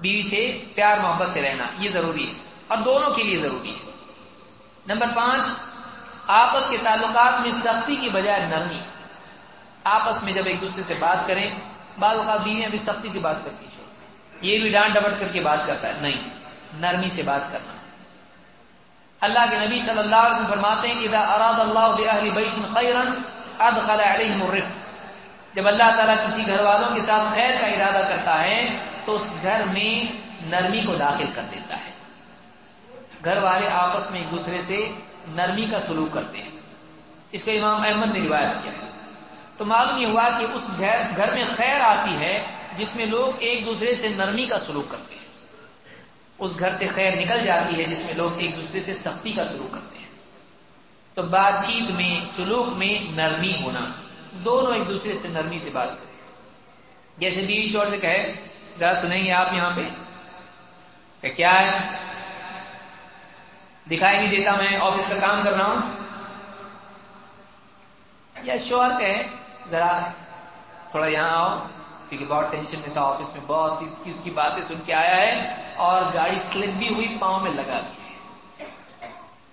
بیوی سے پیار محبت سے رہنا، یہ ضروری ہے اور دونوں کے لیے ضروری ہے۔ نمبر پانچ، آپس کے تعلقات میں سختی کی بجائے نرمی۔ آپس میں جب ایک دوسرے سے بات کریں، بعض اوقات بیویاں بھی سختی سے بات کرتی یہ بھی ڈانٹ ڈبٹ کر کے بات کرتا ہے۔ نہیں، نرمی سے بات کرنا۔ اللہ کے نبی صلی اللہ علیہ وسلم فرماتے ہیں، اذا اراد اللہ بیت خیرا، ادخل علیہم الرفق. جب اللہ تعالیٰ کسی گھر والوں کے ساتھ خیر کا ارادہ کرتا ہے، تو اس گھر میں نرمی کو داخل کر دیتا ہے۔ گھر والے آپس میں ایک دوسرے سے نرمی کا سلوک کرتے ہیں۔ اس کو امام احمد نے روایت کیا ہے۔ تو معلوم یہ ہوا کہ اس گھر گھر میں خیر آتی ہے جس میں لوگ ایک دوسرے سے نرمی کا سلوک کرتے ہیں۔ اس گھر سے خیر نکل جاتی ہے جس میں لوگ ایک دوسرے سے سختی کا سلوک کرتے ہیں۔ تو بات چیت میں، سلوک میں نرمی ہونا۔ دونوں ایک دوسرے سے نرمی سے بات کریں۔ جیسے بیوی شور سے کہے، ذرا سنیں گے آپ یہاں پہ؟ کہ کیا ہے؟ دکھائی نہیں دیتا میں، آفس کا کام کر رہا ہوں۔ یا شوہر کہے، ذرا تھوڑا یہاں آؤ، کیونکہ بہت ٹینشن میں تھا آفس میں، بہت اس کی باتیں سن کے آیا ہے اور گاڑی سلپ بھی ہوئی، پاؤں میں لگا دی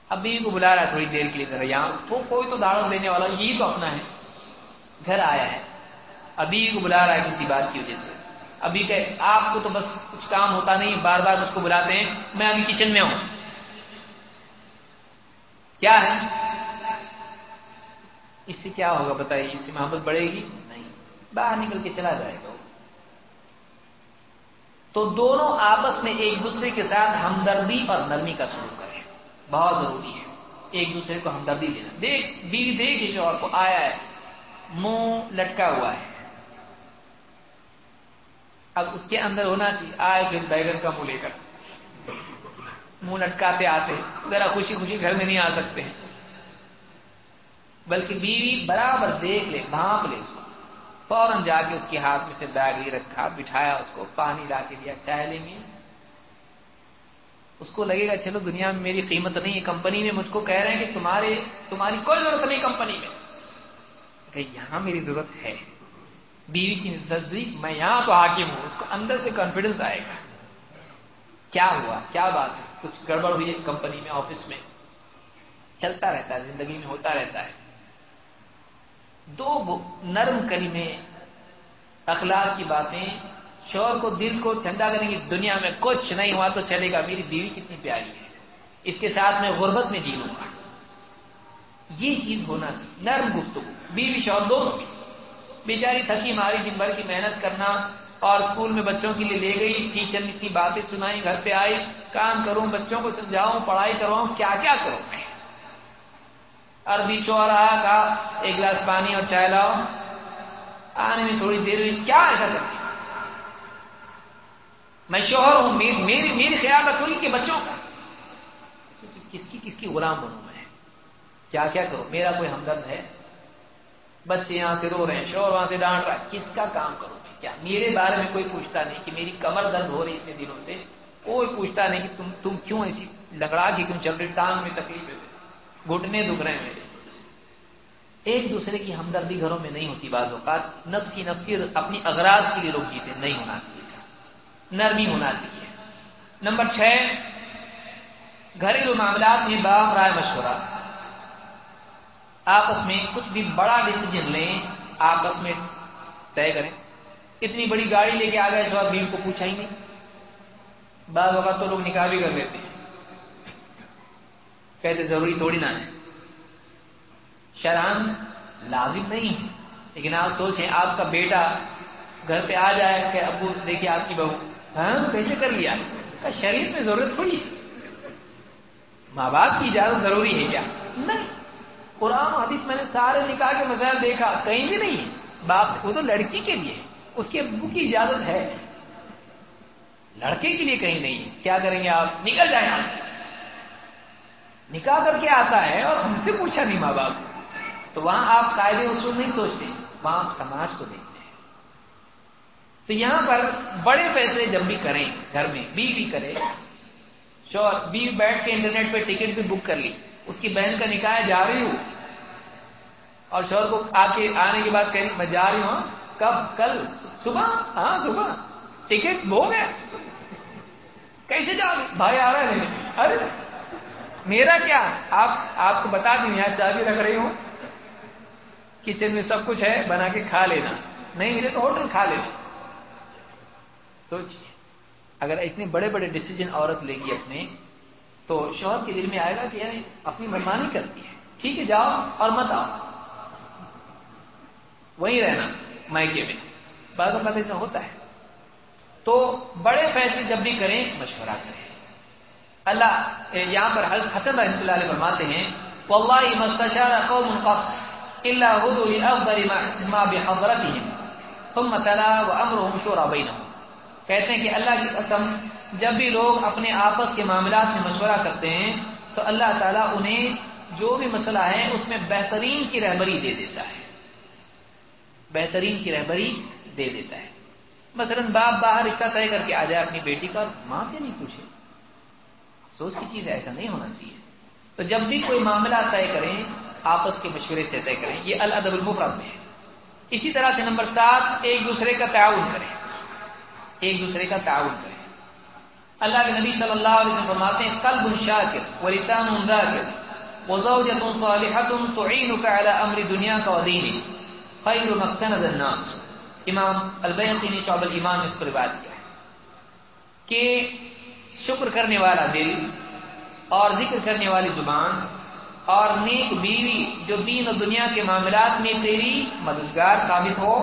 ابھی کو بلا رہا ہے تھوڑی دیر کے لیے، ذرا یہاں۔ تو کوئی تو داڑ دینے والا، یہی تو اپنا ہے۔ گھر آیا ہے۔ ابھی کو بلا رہا ہے کسی بات کی وجہ سے۔ ابھی کہ آپ کو تو بس کچھ کام ہوتا نہیں، بار بار مجھ کو بلاتے ہیں، میں ابھی کچن میں ہوں۔ کیا ہے؟ اس سے کیا ہوگا بتائیے؟ اس سے محبت بڑھے گی؟ نہیں۔ باہر نکل کے چلا جائے گا۔ تو دونوں آپس میں ایک دوسرے کے ساتھ ہمدردی اور نرمی کا سلوک کریں۔ بہت ضروری ہے۔ ایک دوسرے کو ہمدردی دینا۔ دیکھ، بیوی دیکھ شوہر کو آیا ہے۔ منہ لٹکا ہوا ہے۔ اب اس کے اندر ہونا چاہیے۔ آئے پھر بیگن کا منہ لے کر۔ منہ لٹکاتے آتے ذرا خوشی خوشی گھر میں نہیں آ سکتے بلکہ بیوی برابر دیکھ لے، بھانپ لے۔ فوراً جا کے اس کے ہاتھ میں سے بیگ ہی رکھا، بٹھایا اس کو، پانی لا کے دیا چائے لیں گے اس کو لگے گا، چلو دنیا میں میری قیمت نہیں ہے، کمپنی میں مجھ کو کہہ رہے ہیں کہ تمہارے، تمہاری کوئی ضرورت نہیں کمپنی میں۔ کہ یہاں میری ضرورت ہے۔ بیوی کی نزدیک میں یہاں تو حاکم ہوں، اس کو اندر سے کانفیڈنس آئے گا۔ کیا ہوا؟ کیا بات ہے؟ کچھ گڑبڑ ہوئی ہے کمپنی میں، آفس میں؟ چلتا رہتا ہے، زندگی میں ہوتا رہتا ہے۔ دو نرم کلمے، اخلاق کی باتیں شور کو دل کو ٹھنڈا کریں گی دنیا میں کچھ نہیں ہوا تو چلے گا۔ میری بیوی کتنی پیاری ہے۔ اس کے ساتھ میں غربت میں جی لوں گا۔ یہ چیز ہونا چاہیے نرم گفتگو، بیوی شور دونوں بھی بیچاری تھکی ماری، دن بھر کی محنت کرنا اور اسکول میں بچوں کے لیے لے گئی، ٹیچر نے اتنی باتیں سنائی، گھر پہ آئی، کام کروں، بچوں کو سمجھاؤں، پڑھائی کرواؤں، کیا کیا کروں؟ میں عربی چوراہا کا ایک گلاس پانی اور چائے لاؤ۔ آنے میں تھوڑی دیر ہوئی، کیا ایسا کرتی میں شوہر ہوں، میری میری خیال رکھوں گی کہ بچوں کا۔ کس کی کس کی غلام بنوں؟ کیا کیا کروں میرا کوئی ہمدرد ہے؟ بچے یہاں سے رو رہے ہیں شوہر وہاں سے ڈانٹ رہا ہے۔ کس کا کام کروں میں؟ کیا میرے بارے میں کوئی پوچھتا نہیں کہ میری کمر درد ہو رہی اتنے دنوں سے؟ کوئی پوچھتا نہیں کہ تم تم کیوں ایسی لگڑا کے کیوں چل رہی ٹانگ میں تکلیف ہے۔ گھٹنے دکھ رہے ہیں میرے۔ ایک دوسرے کی ہمدردی گھروں میں نہیں ہوتی بعض اوقات۔ نفس کی نفسی اپنی اغراض کے لیے لوگ جیتے نہیں ہونا چاہیے۔ نرمی ہونا چاہیے۔ نمبر چھ، گھریلو معاملات میں باپ رائے مشورہ۔ آپس میں کچھ بھی بڑا ڈسیزن لیں، آپس میں طے کریں۔ اتنی بڑی گاڑی لے کے آ گئے سو بھیڑ کو پوچھا ہی نہیں۔ بعض اوقات تو لوگ نکاح بھی کر لیتے ہیں۔ کہتے ضروری تھوڑی نہ ہے۔ شران لازم نہیں ہے۔ لیکن آپ سوچیں، آپ کا بیٹا گھر پہ آ جائے، کہ ابو دیکھیے آپ کی بہو۔ ہاں کیسے کر لیا؟ شریر میں ضرورت تھوڑی ہے۔ ماں باپ کی اجازت ضروری ہے کیا؟ نہیں۔ قرآن حدیث میں نے سارے نکاح کے مسائل دیکھا، کہیں بھی نہیں۔ ہے باپ سے، وہ تو لڑکی کے لیے، اس کے ابو کی اجازت ہے۔ لڑکے کے لیے کہیں نہیں۔ کیا کریں گے آپ؟ نکل جائیں یہاں سے۔ نکاح کر کے آتا ہے اور ہم سے پوچھا نہیں ماں باپ سے۔ تو وہاں آپ قاعدے اصول نہیں سوچتے، وہاں آپ سماج کو دیکھتے ہیں۔ تو یہاں پر بڑے فیصلے جب بھی کریں، گھر میں بی بھی کرے شور بی بیٹھ کے انٹرنیٹ پہ ٹکٹ بھی بک کر لی۔ اس کی بہن کا نکاح جا رہی ہوں۔ اور شور کو آ کے آنے کے بعد کہیں، میں جا رہی ہوں ہاں۔ کب؟ کل۔ صبح؟ ہاں صبح۔ ٹکٹ ہو گیا کیسے جاؤ بھائی آ رہا ہے ارے، میرا کیا؟ آپ آپ کو بتا دوں، یہاں چابی رکھ رہی ہوں۔ کچن میں سب کچھ ہے، بنا کے کھا لینا۔ نہیں ملے تو ہوٹل کھا لینا۔ سوچ اگر اتنے بڑے بڑے ڈسیزن عورت لے گی اپنے تو شوہر کے دل میں آئے گا کہ یعنی اپنی منمانی کرتی ہے۔ ٹھیک ہے، جاؤ اور مت آؤ۔ وہیں رہنا مائکے میں۔ بعض اوقات ایسا ہوتا ہے۔ تو بڑے فیصلے جب بھی کریں، مشورہ کریں۔ اللہ یہاں پر حسن رحمۃ اللہ علیہ فرماتے ہیں، واللہ قوم قط الا هدوا لافضل ما بحضرتهم ثم تلا وامرهم شورى بينهم. کہتے ہیں کہ اللہ کی قسم جب بھی لوگ اپنے آپس کے معاملات میں مشورہ کرتے ہیں، تو اللہ تعالیٰ انہیں جو بھی مسئلہ ہے، اس میں بہترین کی رہبری دے دیتا ہے۔ بہترین کی رہبری دے دیتا ہے۔ مثلا باپ باہر رشتہ طے کر کے آ جائے اپنی بیٹی کا، ماں سے نہیں پوچھے۔ افسوس کی چیز ایسا نہیں ہونا چاہیے۔ تو جب بھی کوئی معاملہ طے کریں، آپس کے مشورے سے طے کریں، یہ الادب المفرد میں ہے۔ اسی طرح سے نمبر سات، ایک دوسرے کا تعاون کریں۔ ایک دوسرے کا تعاون کریں۔ اللہ کے نبی صلی اللہ علیہ وسلم فرماتے ہیں، قلب شاکر ولسان ذاکر وزوجة صالحة تعينك على امر دنیا کا ودین خیر مقتنز الناس. امام البیقی نے شعب الایمان میں اس پر بات کیا کہ شکر کرنے والا دل اور ذکر کرنے والی زبان اور نیک بیوی جو دین اور دنیا کے معاملات میں تیری مددگار ثابت ہو،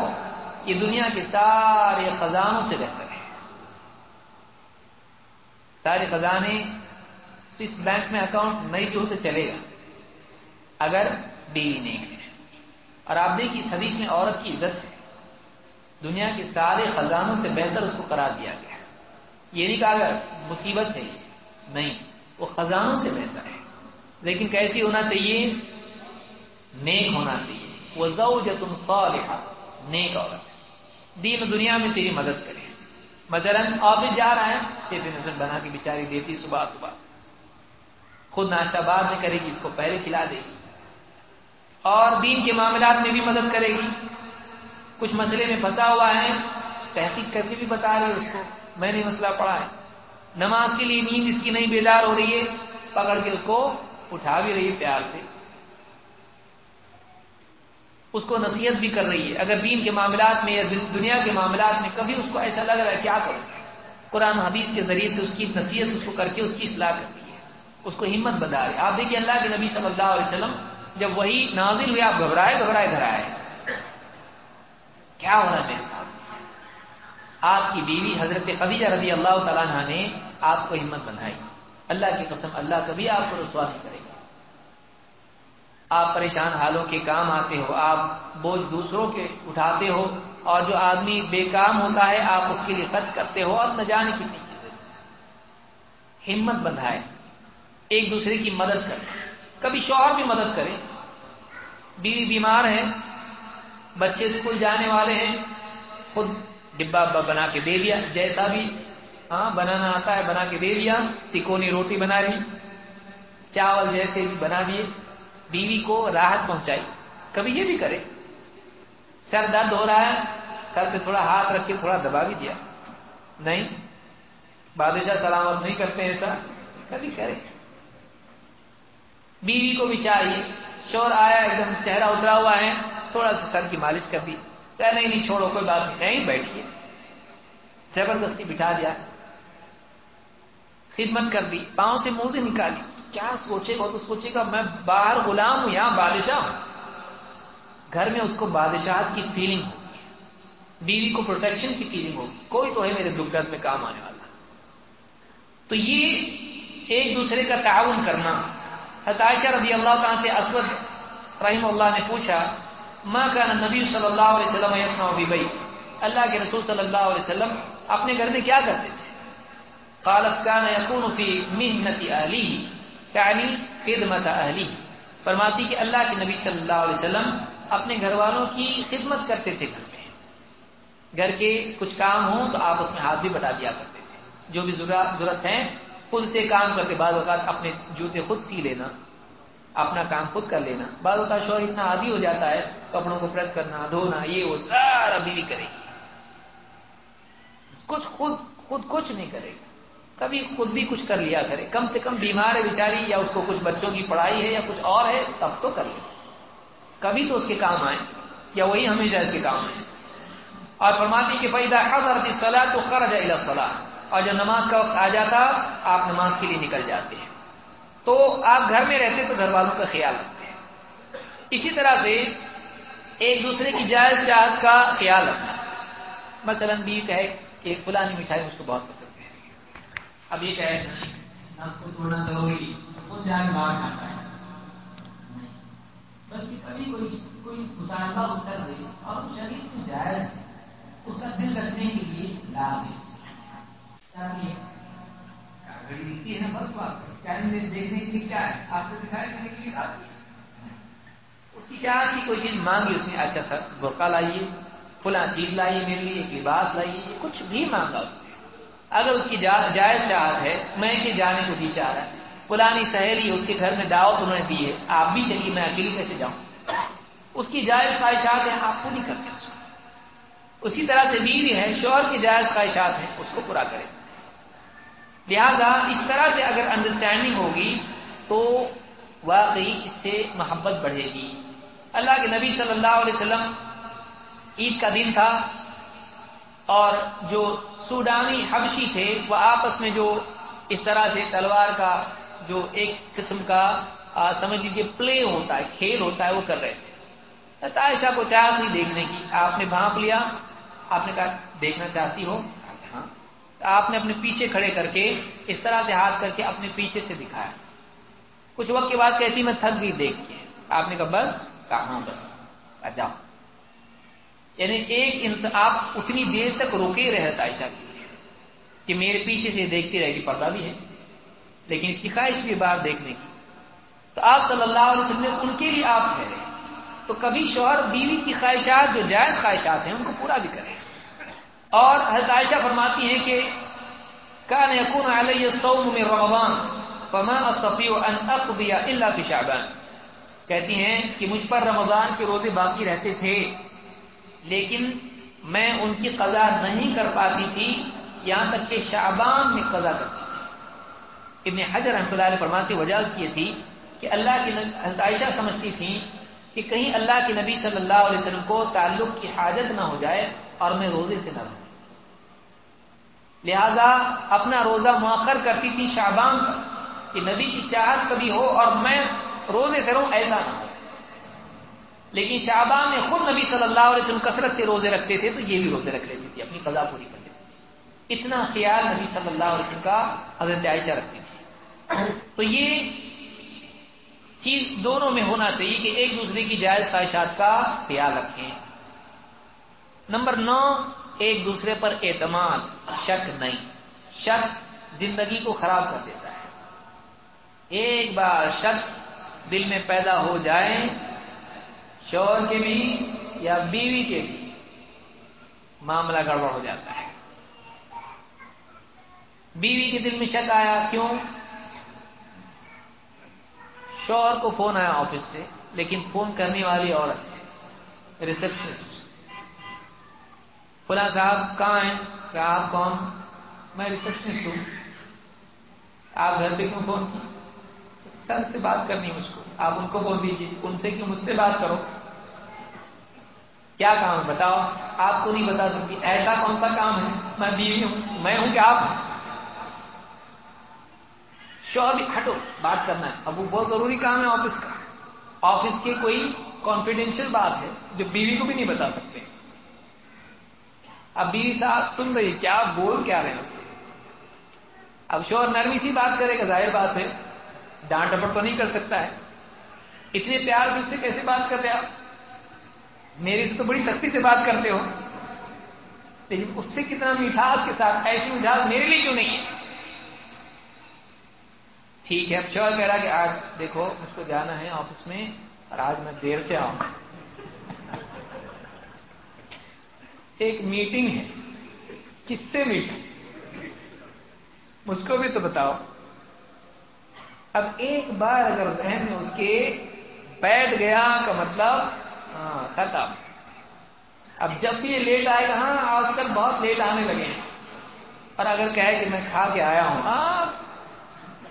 یہ دنیا کے سارے خزانوں سے بہتر ہے۔ سارے خزانے اس بینک میں اکاؤنٹ نہیں بھی ہو تو چلے گا۔ اگر بیوی نیک ہے۔ اور آپ دیکھیے اس حدیث میں عورت کی عزت ہے۔ دنیا کے سارے خزانوں سے بہتر اس کو قرار دیا گیا یہ نہیں کہا اگر مصیبت ہے، نہیں، وہ خزانوں سے بہتر ہے۔ لیکن کیسی ہونا چاہیے؟ نیک ہونا چاہیے۔ وہ زو تم نیک عورت دین دنیا میں تیری مدد کرے۔ مثلا آفس جا رہا ہے ٹفن بنا کے بیچاری دیتی صبح صبح۔ خود ناشتہ بعد میں کرے گی، اس کو پہلے کھلا دے گی۔ اور دین کے معاملات میں بھی مدد کرے گی۔ کچھ مسئلے میں پھنسا ہوا ہے، تحقیق کر کے بھی بتا رہی ہے اس کو۔ میں نے مسئلہ پڑھا ہے۔ نماز کے لیے نیند اس کی نہیں بیدار ہو رہی ہے، پکڑ کے اس کو اٹھا بھی رہی ہے پیار سے۔ اس کو نصیحت بھی کر رہی ہے۔ اگر دین کے معاملات میں یا دنیا کے معاملات میں کبھی اس کو ایسا لگ رہا ہے کیا کروں قرآن حدیث کے ذریعے سے اس کی نصیحت اس کو کر کے اس کی اصلاح کرتی ہے۔ اس کو ہمت بنا رہے آپ دیکھیے اللہ کے نبی صلی اللہ علیہ وسلم جب وہی نازل ہوئے، آپ گھبرائے گھبرائے گھر آئے۔ کیا ہو رہا ہے میرے ساتھ؟ آپ کی بیوی حضرت خدیجہ رضی اللہ تعالیٰ نے آپ کو ہمت بنائی۔ اللہ کی قسم، اللہ کبھی آپ کو رسوا نہیں کرے گا۔ آپ پریشان حالوں کے کام آتے ہو، آپ بوجھ دوسروں کے اٹھاتے ہو اور جو آدمی بے کام ہوتا ہے، آپ اس کے لیے خرچ کرتے ہو اور نہ جانے کتنی چیزیں ہمت بندھائے ایک دوسرے کی مدد کرے کبھی شوہر بھی مدد کرے بیوی بیمار ہے بچے اسکول جانے والے ہیں، خود ڈبا بنا کے دے دیا، جیسا بھی ہاں بنانا آتا ہے، بنا کے دے دیا، تکونی روٹی بنا لی، چاول جیسے بھی بنا دیے۔ بیوی کو راحت پہنچائی۔ کبھی یہ بھی کرے۔ سر درد ہو رہا ہے، سر پہ تھوڑا ہاتھ رکھ کے تھوڑا دبا بھی دیا۔ نہیں، بادشاہ سلامت نہیں کرتے ایسا۔ کبھی کرے۔ بیوی کو بھی چاہیے۔ شور آیا، ایک دم چہرہ اترا ہوا ہے۔ تھوڑا سا سر کی مالش کر دی۔ کہ نہیں نہیں، چھوڑو، کوئی بات نہیں۔ بیٹھیے زبردستی بٹھا دیا۔ خدمت کر دی، پاؤں سے منہ سے نکالی۔ کیا سوچے گا تو سوچے گا میں باہر غلام ہوں، یہاں بادشاہ ہوں۔ گھر میں اس کو بادشاہ کی فیلنگ ہوگی بیوی کو پروٹیکشن کی فیلنگ ہوگی کوئی تو ہے میرے دکھ درد میں کام آنے والا۔ تو یہ ایک دوسرے کا تعاون کرنا۔ حتائشہ رضی اللہ تعالیٰ سے اسود رحم اللہ نے پوچھا ماں کا نبی صلی اللہ علیہ وسلم یسنا بھائی اللہ کے رسول صلی اللہ علیہ وسلم اپنے گھر میں کیا کرتے تھے؟ قالت كان يكون في مهنة أهله يعني خدمت أهله فرماتی کہ اللہ کے نبی صلی اللہ علیہ وسلم اپنے گھر والوں کی خدمت کرتے تھے گھر میں۔ گھر کے کچھ کام ہوں تو آپ اس میں ہاتھ بھی بٹا دیا کرتے تھے۔ جو بھی ضرورت ہے خود سے کام کر کے بعض اوقات اپنے جوتے خود سی لینا، اپنا کام خود کر لینا۔ بعض اوقات شوہر اتنا عادی ہو جاتا ہے، کپڑوں کو پریس کرنا، دھونا، یہ وہ سارا بیوی کرے گی۔ کچھ خود خود کچھ نہیں کرے گی کبھی خود بھی کچھ کر لیا کرے۔ کم سے کم بیمار ہے بیچاری یا اس کو کچھ بچوں کی پڑھائی ہے یا کچھ اور ہے، تب تو کر لے۔ کبھی تو اس کے کام آئے، یا وہی ہمیشہ اس کے کام آئے۔ اور فرماتی کہ پیدا حضرت صلاح تو خرج الى صلاح اور جب نماز کا وقت آ جاتا، آپ نماز کے لیے نکل جاتے ہیں۔ تو آپ گھر میں رہتے تو گھر والوں کا خیال رکھتے ہیں۔ اسی طرح سے ایک دوسرے کی جائز چاہت کا خیال رکھنا۔ مثلا بھی کہے کہ فلانی مٹھائی مجھ کو بہت اب یہ کہے اس کو توڑنا ضروری خود جا کے باہر جاتا ہے۔ بلکہ کبھی کوئی کوئی مطالبہ کر دے اور شریر میں جائز ہے، اس کا دل رکھنے کے لیے لابھ ہے۔ گھڑی ہے؟ بس بات دیکھنے کے لیے کیا ہے؟ آپ کو دکھائی دینے کے لیے اس کی چاہ کی کوئی چیز مانگی اس نے؟ اچھا سر برقع لائیے، فلاں چیز لائیے میرے لیے، ایک لباس لائیے، کچھ بھی مانگا اس نے۔ اگر اس کی جائز چاہت ہے، میں کہ جانے کو دی چاہ رہا ہے فلانی سہیلی اس کے گھر میں دعوت انہوں نے دی ہے۔ آپ بھی چلیے، میں اکیلی کیسے جاؤں۔ اس کی جائز خواہشات ہیں، آپ پوری کرتے اس کو اسی طرح سے بیوی ہے شوہر کی جائز خواہشات ہیں، اس کو پورا کرے لہذا، اس طرح سے اگر انڈرسٹینڈنگ ہوگی، تو واقعی اس سے محبت بڑھے گی۔ اللہ کے نبی صلی اللہ علیہ وسلم عید کا دن تھا اور جو سوڈانی حبشی تھے وہ آپس میں جو اس طرح سے تلوار کا جو ایک قسم کا سمجھ لیجیے پلے ہوتا ہے کھیل ہوتا ہے وہ کر رہے تھے۔ عائشہ کو چاہ تھی دیکھنے کی آپ نے بھانپ لیا آپ نے کہا دیکھنا چاہتی ہو۔ ہاں۔ آپ نے اپنے پیچھے کھڑے کر کے اس طرح سے ہاتھ کر کے اپنے پیچھے سے دکھایا۔ کچھ وقت کے بعد کہتی میں تھک گئی دیکھ کے آپ نے کہا بس؟ کہا ہاں بس۔ جاؤ۔ یعنی ایک انسان آپ اتنی دیر تک روکے رہتا عائشہ کی۔ کہ میرے پیچھے سے دیکھتی رہے گی پردہ بھی ہے، لیکن اس کی خواہش بھی بار دیکھنے کی۔ تو آپ صلی اللہ علیہ وسلم ان کے لیے آپ ٹھہرے۔ تو کبھی شوہر بیوی کی خواہشات جو جائز خواہشات ہیں، ان کو پورا بھی کریں اور حضرت عائشہ فرماتی ہیں کہ، کان یقون علیہ سوم میں رمضان، فما استطيع ان اقضي الا في شعبان. کہتی ہیں کہ مجھ پر رمضان کے روزے باقی رہتے تھے، لیکن میں ان کی قضا نہیں کر پاتی تھی۔ یہاں تک کہ شعبان میں قضا کرتی تھی۔ ابن حجر رحمۃ اللہ علیہ فرماتی وجہ اس کی تھی کہ اللہ کی عائشہ سمجھتی تھی کہ کہیں اللہ کے نبی صلی اللہ علیہ وسلم کو تعلق کی حاجت نہ ہو جائے اور میں روزے سے نہ رہوں۔ لہذا اپنا روزہ مؤخر کرتی تھی شعبان پر کہ نبی کی چاہت کبھی ہو اور میں روزے سے رہوں ایسا نہ ہو۔ لیکن شعبان میں خود نبی صلی اللہ علیہ وسلم کثرت سے روزے رکھتے تھے تو یہ بھی روزے رکھ لیتی تھی، اپنی قضا پوری کر اتنا خیال نبی صلی اللہ علیہ وسلم کا حضرت عائشہ رکھتی تھی تو یہ چیز دونوں میں ہونا چاہیے کہ ایک دوسرے کی جائز خواہشات کا خیال رکھیں۔ نمبر نو، ایک دوسرے پر اعتماد، شک نہیں۔ شک زندگی کو خراب کر دیتا ہے۔ ایک بار شک دل میں پیدا ہو جائے شور کے بھی یا بیوی کے بھی معاملہ گڑبڑ ہو جاتا ہے۔ بیوی کے دل میں شک آیا، کیوں؟ شوہر کو فون آیا آفس سے، لیکن فون کرنے والی عورت ہے ریسپشنسٹ فلاں صاحب، کہاں ہیں؟ کیا آپ کون؟ میں ریسپشنسٹ ہوں۔ آپ گھر پہ کیوں فون کی سر سے بات کرنی مجھ کو۔ آپ ان کو فون دیجیے ان سے کیوں مجھ سے بات کرو؟ کیا کام ہے؟ بتاؤ۔ آپ کو نہیں بتا سکتی۔ ایسا کون سا کام ہے؟ میں بیوی ہوں۔ میں ہوں کہ آپ شوہر بھی ہٹو بات کرنا ہے۔ اب وہ بہت ضروری کام ہے آفس کا۔ آفس کی کوئی کانفیڈینشیل بات ہے جو بیوی کو بھی نہیں بتا سکتے۔ اب بیوی صاحب سن رہی کیا بول، کیا رہے ہیں اس سے؟ اب شوہر نرمی سی بات کرے گا، ظاہر بات ہے۔ ڈانٹ ڈپٹ تو نہیں کر سکتا ہے۔ اتنے پیار سے اس سے کیسے بات کرتے آپ؟ میرے سے تو بڑی سختی سے بات کرتے ہو۔ لیکن اس سے کتنا مٹھاس کے ساتھ ایسی مٹھاس میرے لیے کیوں نہیں ہے؟ ٹھیک ہے، اب چور کہہ رہا کہ آج دیکھو، مجھ کو جانا ہے آفس میں اور آج میں دیر سے آؤں۔ ایک میٹنگ ہے۔ کس سے میٹنگ مجھ کو بھی تو بتاؤ۔ اب ایک بار اگر ذہن میں اس کے بیٹھ گیا کا مطلب ہاں ختم۔ اب جب بھی یہ لیٹ آئے گا ہاں آج کل بہت لیٹ آنے لگے ہیں۔ اور اگر کہے کہ میں کھا کے آیا ہوں ہاں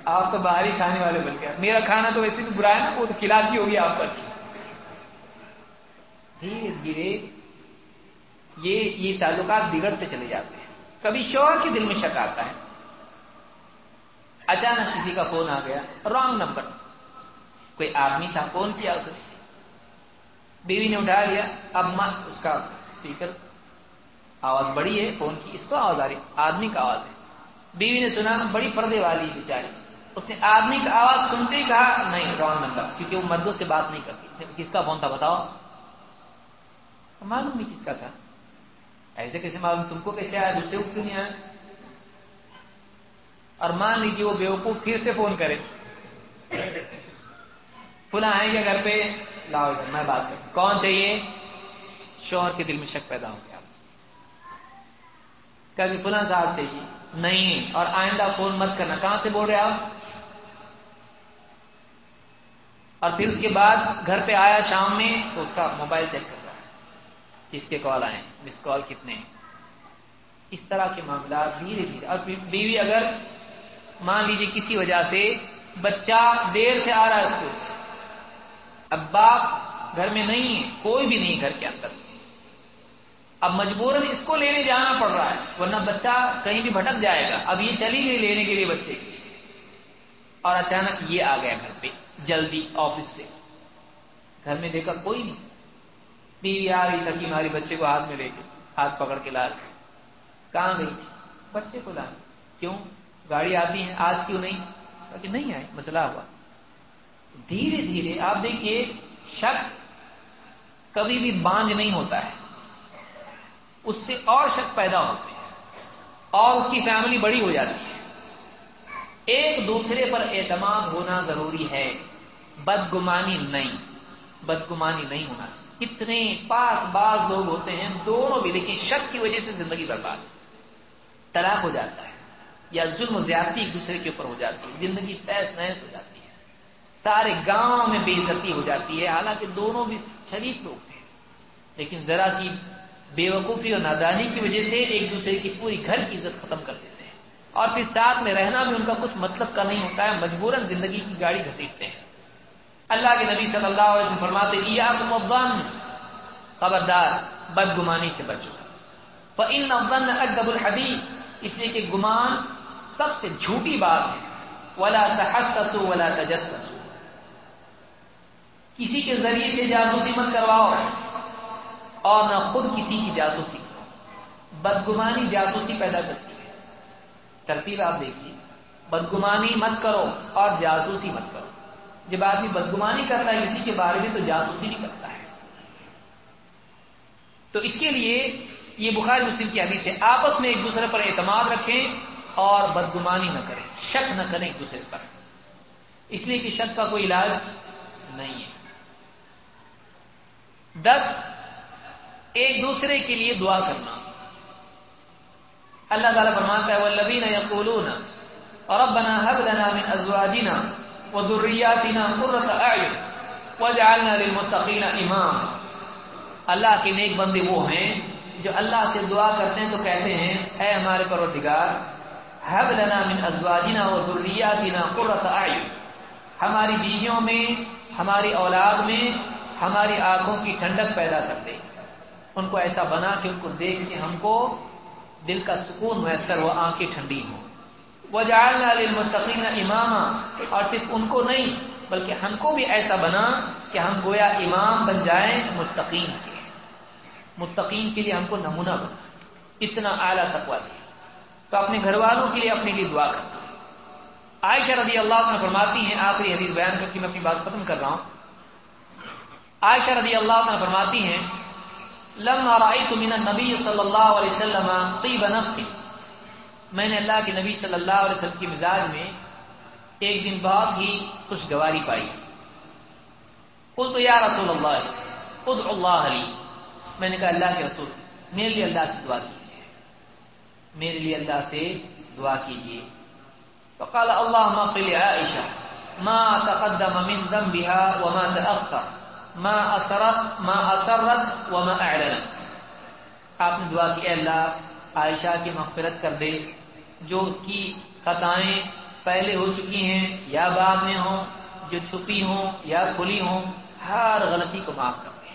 آپ تو باہر ہی کھانے والے بن گیا میرا کھانا تو ویسے بھی برا ہے نا، وہ تو کھلاتی ہوگی آپ کو اچھی دھیرے دھیرے یہ یہ تعلقات بگڑتے چلے جاتے ہیں۔ کبھی شوہر کے دل میں شک آتا ہے۔ اچانک کسی کا فون آ گیا۔ Wrong number. کوئی آدمی تھا، فون کیا اسے بیوی نے اٹھا لیا۔ اب ماں، اس کا اسپیکر آواز بڑی ہے، فون کی۔ اس کو آواز آ رہی۔ آدمی کا آواز ہے۔ بیوی نے سنا، بڑی پردے والی بیچاری۔ اس نے آدمی کا آواز سنتے ہی کہا، نہیں رانگ نمبر کیونکہ وہ مردوں سے بات نہیں کرتی کس کا فون تھا بتاؤ؟ معلوم نہیں کس کا تھا۔ ایسے کیسے معلوم؟ تم کو کیسے آیا؟ دوسرے کو کیوں نہیں آیا؟ اور مان لیجیے وہ بیوقوف پھر سے فون کرے۔ پناہ آئیں گے گھر پہ۔ لاؤ میں بات کروں کون چاہیے؟ شوہر کے دل میں شک پیدا ہو گیا۔ کہ پناہ صاحب چاہیے۔ نہیں، اور آئندہ فون مت کرنا۔ کہاں سے بول رہے آپ؟ اور پھر اس کے بعد گھر پہ آیا شام میں تو اس کا موبائل چیک کر رہا ہے کس کے کال آئے مس کال کتنے اس طرح کے معاملات دھیرے دھیرے۔ اور بیوی اگر مان لیجیے کسی وجہ سے بچہ دیر سے آ رہا ہے اسکول، اب باپ گھر میں نہیں ہے، کوئی بھی نہیں گھر کے اندر۔ اب مجبوراً اس کو لینے جانا پڑ رہا ہے، ورنہ بچہ کہیں بھی بھٹک جائے گا۔ اب یہ چلی گئی لینے کے لیے بچے اور اچانک یہ آ گیا گھر پہ۔ جلدی آفس سے۔ گھر میں دیکھا کوئی نہیں۔ بیوی آ رہی تھا کہ ہماری بچے کو ہاتھ میں لے کے، ہاتھ پکڑ کے لا کہاں گئی تھی؟ بچے کو لا کیوں؟ گاڑی آتی ہے، آج کیوں نہیں؟ کہ نہیں آئے مسئلہ ہوا۔ دھیرے دھیرے آپ دیکھیے، شک کبھی بھی بانج نہیں ہوتا ہے۔ اس سے اور شک پیدا ہوتے ہیں۔ اور اس کی فیملی بڑی ہو جاتی ہے۔ ایک دوسرے پر اعتماد ہونا ضروری ہے۔ بدگمانی نہیں بدگمانی نہیں ہونا۔ چاہیے کتنے پاک بعض لوگ ہوتے ہیں، دونوں بھی، لیکن شک کی وجہ سے زندگی برباد۔ طلاق ہو جاتا ہے یا ظلم زیادتی ایک دوسرے کے اوپر ہو جاتی ہے، زندگی تیس نیس ہو جاتی ہے۔ سارے گاؤں میں بے عزتی ہو جاتی ہے، حالانکہ دونوں بھی شریف لوگ تھے لیکن ذرا سی بے وقوفی اور نادانی کی وجہ سے ایک دوسرے کی پوری گھر کی عزت ختم کر دیتے ہیں۔ اور پھر ساتھ میں رہنا بھی ان کا کچھ مطلب کا نہیں ہوتا ہے، مجبوراً زندگی کی گاڑی گھسیٹتے ہیں۔ اللہ کے نبی صلی اللہ علیہ وسلم فرماتے یا ابن خبردار، بدگمانی سے بچو ان ابن اکدب الحدیب اس لیے کہ گمان سب سے جھوٹی بات ہے۔ ولا تحسسو ولا تجسسو کسی کے ذریعے سے جاسوسی مت کرواؤ۔ اور نہ خود کسی کی جاسوسی۔ بدگمانی جاسوسی پیدا کرتی ہے۔ ترتیب آپ دیکھیے۔ بدگمانی مت کرو اور جاسوسی مت کرو۔ جب آدمی بدگمانی کرتا ہے کسی کے بارے میں تو جاسوسی نہیں کرتا ہے۔ تو اس کے لیے یہ بخار مسلم کی حدیث ہے، آپس میں ایک دوسرے پر اعتماد رکھیں اور بدگمانی نہ کریں، شک نہ کریں ایک دوسرے پر۔ اس لیے کہ شک کا کوئی علاج نہیں ہے۔ دس، ایک دوسرے کے لیے دعا کرنا۔ اللہ تعالیٰ فرماتا ہے وہ لبین یقولون اور اب بنا حب لنا من ازواجنا وہ دریاتنا قرۃ اعین وجعلنا للمتقین امام۔ اللہ کے نیک بندے وہ ہیں جو اللہ سے دعا کرتے ہیں تو کہتے ہیں، اے ہمارے پروردگار حب لنا من ازواجنا و ذریاتنا قرۃ اعین۔ ہماری بیویوں میں، ہماری اولاد میں، ہماری آنکھوں کی ٹھنڈک پیدا کر دے ان کو ایسا بنا کہ ان کو دیکھ کے ہم کو دل کا سکون میسر ہو، آنکھیں ٹھنڈی ہوں۔ وہ جالنا للمتقین امام اور صرف ان کو نہیں، بلکہ ہم کو بھی ایسا بنا کہ ہم گویا امام بن جائیں متقین کے۔ متقین کے لیے ہم کو نمونہ بنا۔ اتنا اعلیٰ تقوا دیا تو اپنے گھر والوں کے لیے اپنے لیے دعا کرنا عائشہ رضی اللہ عنہ فرماتی ہیں، آخری حدیث بیان کر کے میں اپنی بات ختم کر رہا ہوں۔ عائشہ رضی اللہ عنہ فرماتی ہیں، لما رأيت من النبی صلی اللہ علیہ وسلم طیب نفسی۔ میں نے اللہ کے نبی صلی اللہ علیہ وسلم کی مزاج میں ایک دن بہت ہی خوشگواری پائی۔ قلت یا رسول اللہ ادع اللہ علی میں نے کہا، اللہ کے رسول، میرے لیے اللہ سے دعا کیجیے۔ میرے لیے اللہ سے دعا کیجیے۔ فقال اللهم اغفر لعائشة ما تقدم من ذنبها وما تأخر، ما أسرت ما أسرت وما أعلنت آپ نے دعا کی اللہ، عائشہ کی مغفرت کر دے۔ جو اس کی خطائیں پہلے ہو چکی ہیں، یا بعد میں ہوں، جو چھپی ہوں، یا کھلی ہوں، ہر غلطی کو معاف کرتے ہیں۔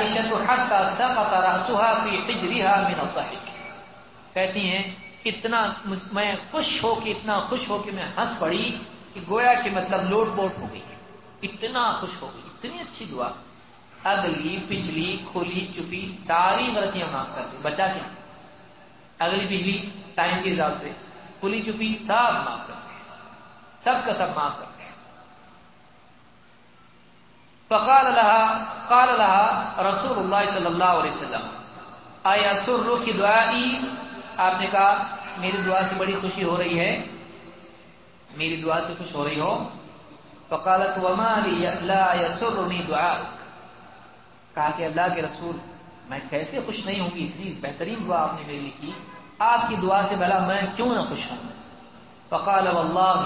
عشت حق کا سقط راسها في حجرها من الضحك کہتی ہیں، اتنا میں خوش ہو کے، اتنا خوش ہو کے میں ہنس پڑی کہ گویا کہ مطلب لوٹ بوٹ ہو گئی۔ اتنا خوش ہو گئی، اتنی اچھی دعا۔ اگلی، پچھلی، کھلی چپی ساری غلطیاں معاف کر دی۔ بچا کیا؟ اگلی پچھلی ٹائم کے حساب سے کھلی چپی سب معاف کر سب کا سب معاف کرتے ہیں فقال لها، قال لها رسول اللہ صلی اللہ علیہ وسلم آیا سر کی دعا آپ نے کہا، میری دعا سے بڑی خوشی ہو رہی ہے۔ میری دعا سے خوش ہو رہی ہو۔ فقالت، وما لی، لا یسرنی دعا کہا کہ اللہ کے رسول میں کیسے خوش نہیں ہوں گی؟ اتنی بہترین دعا آپ نے میرے لیے کی۔ آپ کی دعا سے بھلا میں کیوں نہ خوش ہوں؟ فقال، واللہ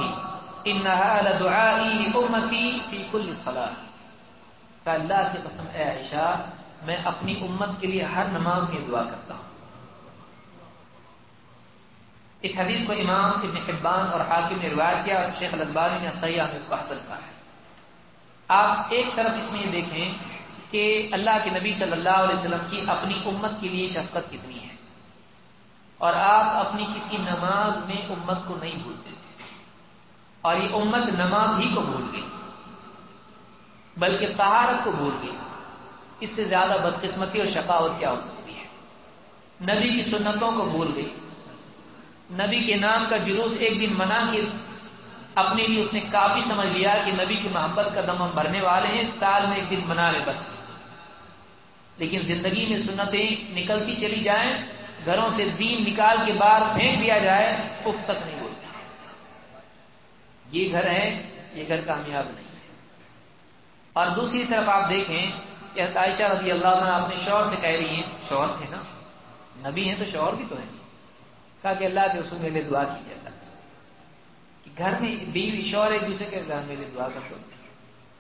انها لدعائي امتي في كل صلاه کہ اللہ کی قسم، اے عائشہ، میں اپنی امت کے لیے ہر نماز میں دعا کرتا ہوں۔ اس حدیث کو امام ابن حبان اور حاکم نے روایت کیا اور شیخ البانی نے سیاح اس کو حاصل کہا ہے۔ آپ ایک طرف اس میں یہ دیکھیں کہ اللہ کے نبی صلی اللہ علیہ وسلم کی اپنی امت کے لیے شفقت کتنی ہے؟ اور آپ اپنی کسی نماز میں امت کو نہیں بھولتے۔ اور یہ امت نماز ہی کو بھول گئی، بلکہ طہارت کو بھول گئی۔ اس سے زیادہ بدقسمتی اور شقاوت کیا ہو سکتی ہے؟ نبی کی سنتوں کو بھول گئی۔ نبی کے نام کا جلوس ایک دن منا کے اپنے لیے اس نے کافی سمجھ لیا کہ نبی کی محبت کا دم ہم بھرنے والے ہیں، سال میں ایک دن منا لے بس۔ لیکن زندگی میں سنتیں نکلتی چلی جائیں، گھروں سے دین نکال کے باہر پھینک دیا جائے اف تک نہیں بولتی یہ گھر ہے یہ گھر کامیاب نہیں ہے اور دوسری طرف آپ دیکھیں کہ عائشہ رضی اللہ عنہ اپنے شوہر سے کہہ رہی ہیں، شوہر تھے نا؟ نبی ہیں تو شوہر بھی تو ہیں۔ کہا کہ اللہ کے رسول میرے دعا کیجیے اللہ سے۔ کہ گھر میں بیوی شوہر ایک دوسرے کے گھر میرے دعا کر دو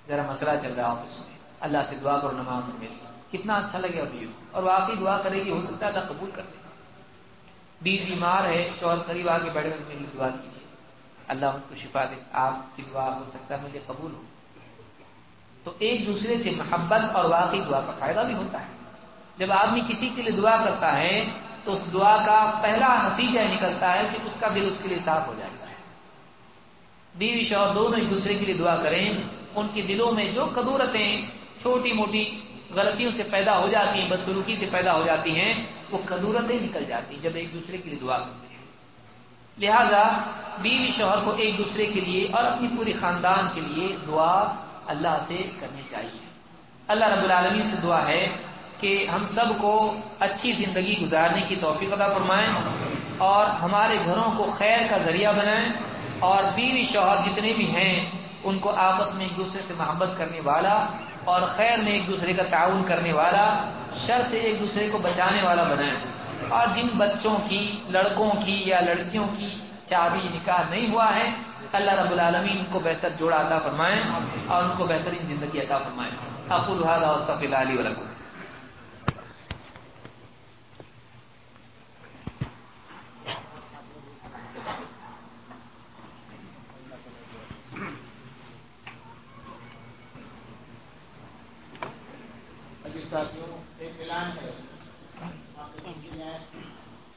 ذرا مسئلہ چل رہا آفس میں۔ اللہ سے دعا کرو، نماز میں میری کتنا اچھا لگے ابھی اور وہ آپ ہی دعا کرے گی ہو سکتا ہے اللہ قبول کر دے بیوی بیمار ہے شوہر قریب آ کے بیٹھ کر میری دعا کیجیے۔ اللہ ان کو شفا دے۔ آپ کی دعا ہو سکتا ہے، مجھے قبول ہو۔ تو ایک دوسرے سے محبت اور واقعی دعا کا فائدہ بھی ہوتا ہے۔ جب آدمی کسی کے لیے دعا کرتا ہے، تو اس دعا کا پہلا نتیجہ نکلتا ہے کہ اس کا دل اس کے لیے صاف ہو جاتا ہے۔ بیوی شوہر دونوں ایک دوسرے کے لیے دعا کریں، ان کے دلوں میں جو قدورتیں چھوٹی موٹی غلطیوں سے پیدا ہو جاتی ہیں، بدسلوکی سے پیدا ہو جاتی ہیں، وہ قدورتیں نکل جاتی ہیں جب ایک دوسرے کے لیے دعا کرتے ہیں۔ لہذا بیوی شوہر کو ایک دوسرے کے لیے اور اپنی پوری خاندان کے لیے دعا اللہ سے کرنی چاہیے۔ اللہ رب العالمین سے دعا ہے کہ ہم سب کو اچھی زندگی گزارنے کی توفیق ادا فرمائیں اور ہمارے گھروں کو خیر کا ذریعہ بنائیں اور بیوی شوہر جتنے بھی ہیں، ان کو آپس میں ایک دوسرے سے محبت کرنے والا اور خیر میں ایک دوسرے کا تعاون کرنے والا، شر سے ایک دوسرے کو بچانے والا بنائیں اور جن بچوں کی، لڑکوں کی یا لڑکیوں کی شادی نکاح نہیں ہوا ہے، اللہ رب العالمین کو بہتر جوڑا عطا فرمائیں اور ان کو بہترین زندگی عطا فرمائیں اقول هذا واستغفر علی ولکم ساتھیوں ایک اعلان ہے۔